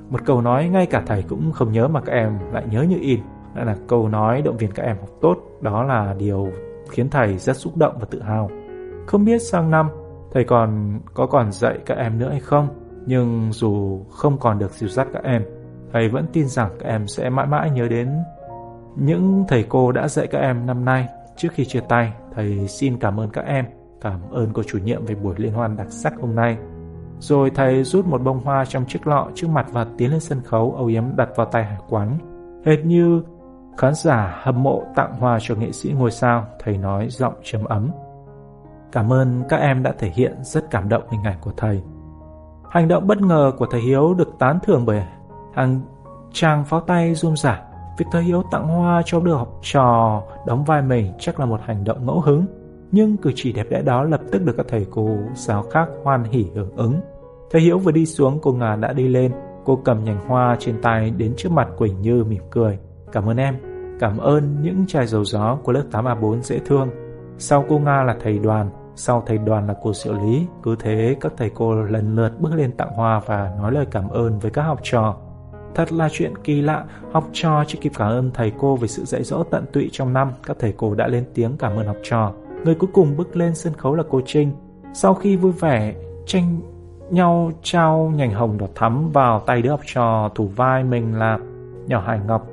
Một câu nói ngay cả thầy cũng không nhớ mà các em lại nhớ như in. Đã là câu nói động viên các em học tốt. Đó là điều khiến thầy rất xúc động và tự hào. Không biết sang năm thầy còn có còn dạy các em nữa hay không, nhưng dù không còn được dìu dắt các em, thầy vẫn tin rằng các em sẽ mãi mãi nhớ đến những thầy cô đã dạy các em năm nay. Trước khi chia tay, thầy xin cảm ơn các em, cảm ơn cô chủ nhiệm về buổi liên hoan đặc sắc hôm nay. Rồi thầy rút một bông hoa trong chiếc lọ trước mặt và tiến lên sân khấu âu yếm đặt vào tay hải quán. Hệt như khán giả hâm mộ tặng hoa cho nghệ sĩ ngôi sao, thầy nói giọng trầm ấm. Cảm ơn các em đã thể hiện rất cảm động hình ảnh của thầy. Hành động bất ngờ của thầy Hiếu được tán thưởng bởi hàng trang pháo tay run rả. Việc thầy Hiếu tặng hoa cho đứa học trò đóng vai mình chắc là một hành động ngẫu hứng. Nhưng cử chỉ đẹp đẽ đó lập tức được các thầy cô giáo khác hoan hỉ hưởng ứng. Thầy Hiếu vừa đi xuống, cô Ngà đã đi lên. Cô cầm nhành hoa trên tay đến trước mặt Quỳnh Như mỉm cười. Cảm ơn em, cảm ơn những chai dầu gió của lớp 8A4 dễ thương. Sau cô Nga là thầy đoàn, sau thầy đoàn là cô Diệu Lý. Cứ thế các thầy cô lần lượt bước lên tặng hoa và nói lời cảm ơn với các học trò. Thật là chuyện kỳ lạ, học trò chưa kịp cảm ơn thầy cô về sự dạy dỗ tận tụy trong năm, các thầy cô đã lên tiếng cảm ơn học trò. Người cuối cùng bước lên sân khấu là cô Trinh. Sau khi vui vẻ, tranh nhau trao nhành hồng đỏ thắm vào tay đứa học trò thủ vai mình là nhỏ Hải Ngọc.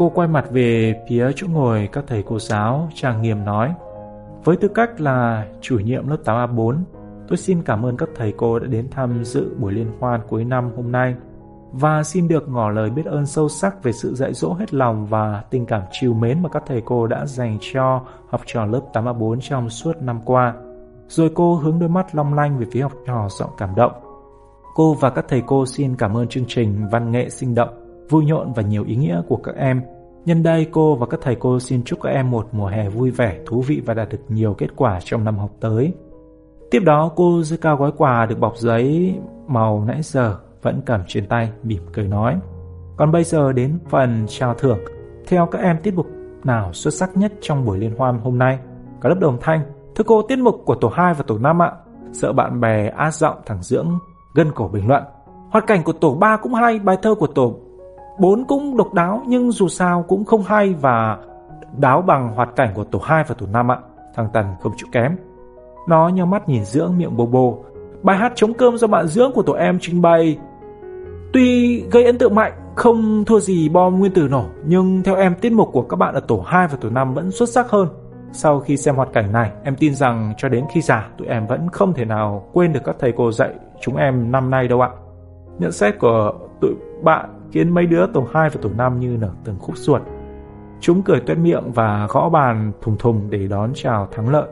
Cô quay mặt về phía chỗ ngồi các thầy cô giáo, trang nghiêm nói. Với tư cách là chủ nhiệm lớp 8A4, tôi xin cảm ơn các thầy cô đã đến tham dự buổi liên hoan cuối năm hôm nay và xin được ngỏ lời biết ơn sâu sắc về sự dạy dỗ hết lòng và tình cảm chiều mến mà các thầy cô đã dành cho học trò lớp 8A4 trong suốt năm qua. Rồi cô hướng đôi mắt long lanh về phía học trò giọng cảm động. Cô và các thầy cô xin cảm ơn chương trình văn nghệ sinh động, vui nhộn và nhiều ý nghĩa của các em. Nhân đây cô và các thầy cô xin chúc các em một mùa hè vui vẻ, thú vị và đạt được nhiều kết quả trong năm học tới. Tiếp đó cô giơ cao gói quà được bọc giấy màu nãy giờ vẫn cầm trên tay mỉm cười nói. Còn bây giờ đến phần trao thưởng. Theo các em tiết mục nào xuất sắc nhất trong buổi liên hoan hôm nay? Cả lớp đồng thanh. Thưa cô, tiết mục của tổ 2 và tổ 5 ạ. Sợ bạn bè át giọng thẳng dưỡng, gân cổ bình luận. Hoạt cảnh của tổ 3 cũng hay, bài thơ của tổ 4 cũng độc đáo nhưng dù sao cũng không hay và đáo bằng hoạt cảnh của tổ 2 và tổ 5 ạ. Thằng Tần không chịu kém. Nó nhau mắt nhìn Dưỡng miệng bô bô. Bài hát chống cơm do bạn Dưỡng của tổ em trình bày Tuy gây ấn tượng mạnh, không thua gì bom nguyên tử nổ, nhưng theo em tiết mục của các bạn ở tổ 2 và tổ 5 vẫn xuất sắc hơn. Sau khi xem hoạt cảnh này, em tin rằng cho đến khi già, tụi em vẫn không thể nào quên được các thầy cô dạy chúng em năm nay đâu ạ. Nhận xét của tụi bạn khiến mấy đứa tổ 2 và tổ 5 như nở từng khúc ruột. Chúng cười tuét miệng và gõ bàn thùng thùng để đón chào thắng lợi.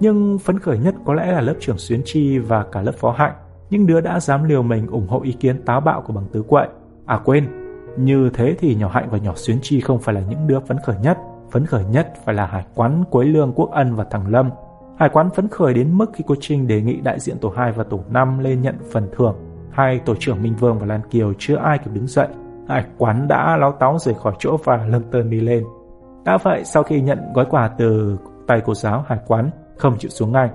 Nhưng phấn khởi nhất có lẽ là lớp trưởng Xuyến Chi và cả lớp phó hạnh những đứa đã dám liều mình ủng hộ ý kiến táo bạo của bằng tứ quậy. À quên, như thế thì nhỏ Hạnh và nhỏ Xuyến Chi không phải là những đứa phấn khởi nhất. Phấn khởi nhất phải là Hải Quán, Quế Lương, Quốc Ân và Thằng Lâm. Hải Quán phấn khởi đến mức khi cô Trinh đề nghị đại diện tổ 2 và tổ 5 lên nhận phần thưởng. Hai tổ trưởng Minh Vương và Lan Kiều chưa ai kịp đứng dậy. Hải Quán đã láo táo rời khỏi chỗ và lâng tơn đi lên. Đã vậy, sau khi nhận gói quà từ tay cô giáo Hải Quán, không chịu xuống ngay.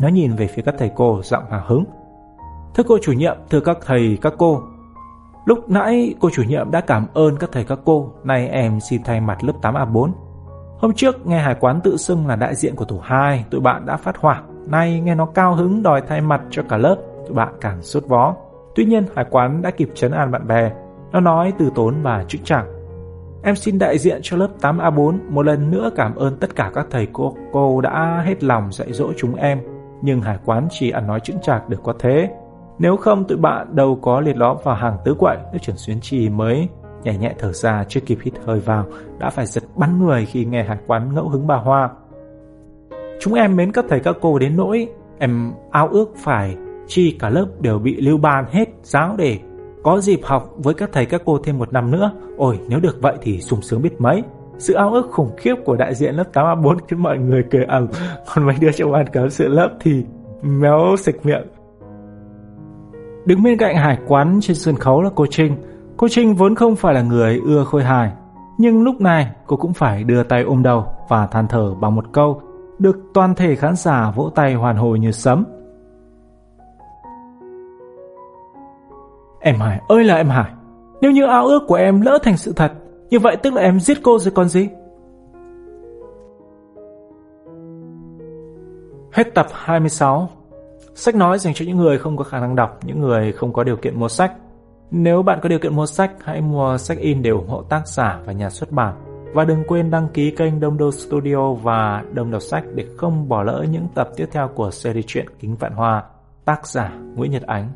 Nó nhìn về phía các thầy cô giọng hào hứng. Thưa cô chủ nhiệm, thưa các thầy, các cô. Lúc nãy cô chủ nhiệm đã cảm ơn các thầy các cô, nay em xin thay mặt lớp 8A4. Hôm trước nghe hải quán tự xưng là đại diện của tổ 2, tụi bạn đã phát hỏa. Nay nghe nó cao hứng đòi thay mặt cho cả lớp, tụi bạn càng sốt vó. Tuy nhiên hải quán đã kịp chấn an bạn bè. Nó nói từ tốn và trức chẳng. Em xin đại diện cho lớp 8A4 một lần nữa cảm ơn tất cả các thầy cô, cô đã hết lòng dạy dỗ chúng em. Nhưng hải quán chỉ ăn nói chững chạc được có thế. Nếu không tụi bạn đâu có liệt lõm vào hàng tứ quậy, nước trưởng xuyến trì mới nhẹ nhẹ thở ra chưa kịp hít hơi vào, đã phải giật bắn người khi nghe hải quán ngẫu hứng bà Hoa. Chúng em mến các thầy các cô đến nỗi em ao ước phải chi cả lớp đều bị lưu ban hết giáo để có dịp học với các thầy các cô thêm một năm nữa. Ôi nếu được vậy thì sung sướng biết mấy. Sự ao ước khủng khiếp của đại diện lớp 8A4 khiến mọi người cười ầm, còn mấy đứa trong ban cán sự lớp thì méo sịch miệng. Đứng bên cạnh hải quán trên sân khấu là cô Trinh. Cô Trinh vốn không phải là người ưa khôi hài, nhưng lúc này cô cũng phải đưa tay ôm đầu và than thở bằng một câu được toàn thể khán giả vỗ tay hoàn hồi như sấm. Em Hải ơi là em Hải, nếu như ao ước của em lỡ thành sự thật, như vậy tức là em giết cô rồi còn gì? Hết tập 26 Sách nói dành cho những người không có khả năng đọc, những người không có điều kiện mua sách. Nếu bạn có điều kiện mua sách, hãy mua sách in để ủng hộ tác giả và nhà xuất bản. Và đừng quên đăng ký kênh Đông Đô Studio và Đông Đọc Sách để không bỏ lỡ những tập tiếp theo của series truyện Kính Vạn Hoa, tác giả Nguyễn Nhật Ánh.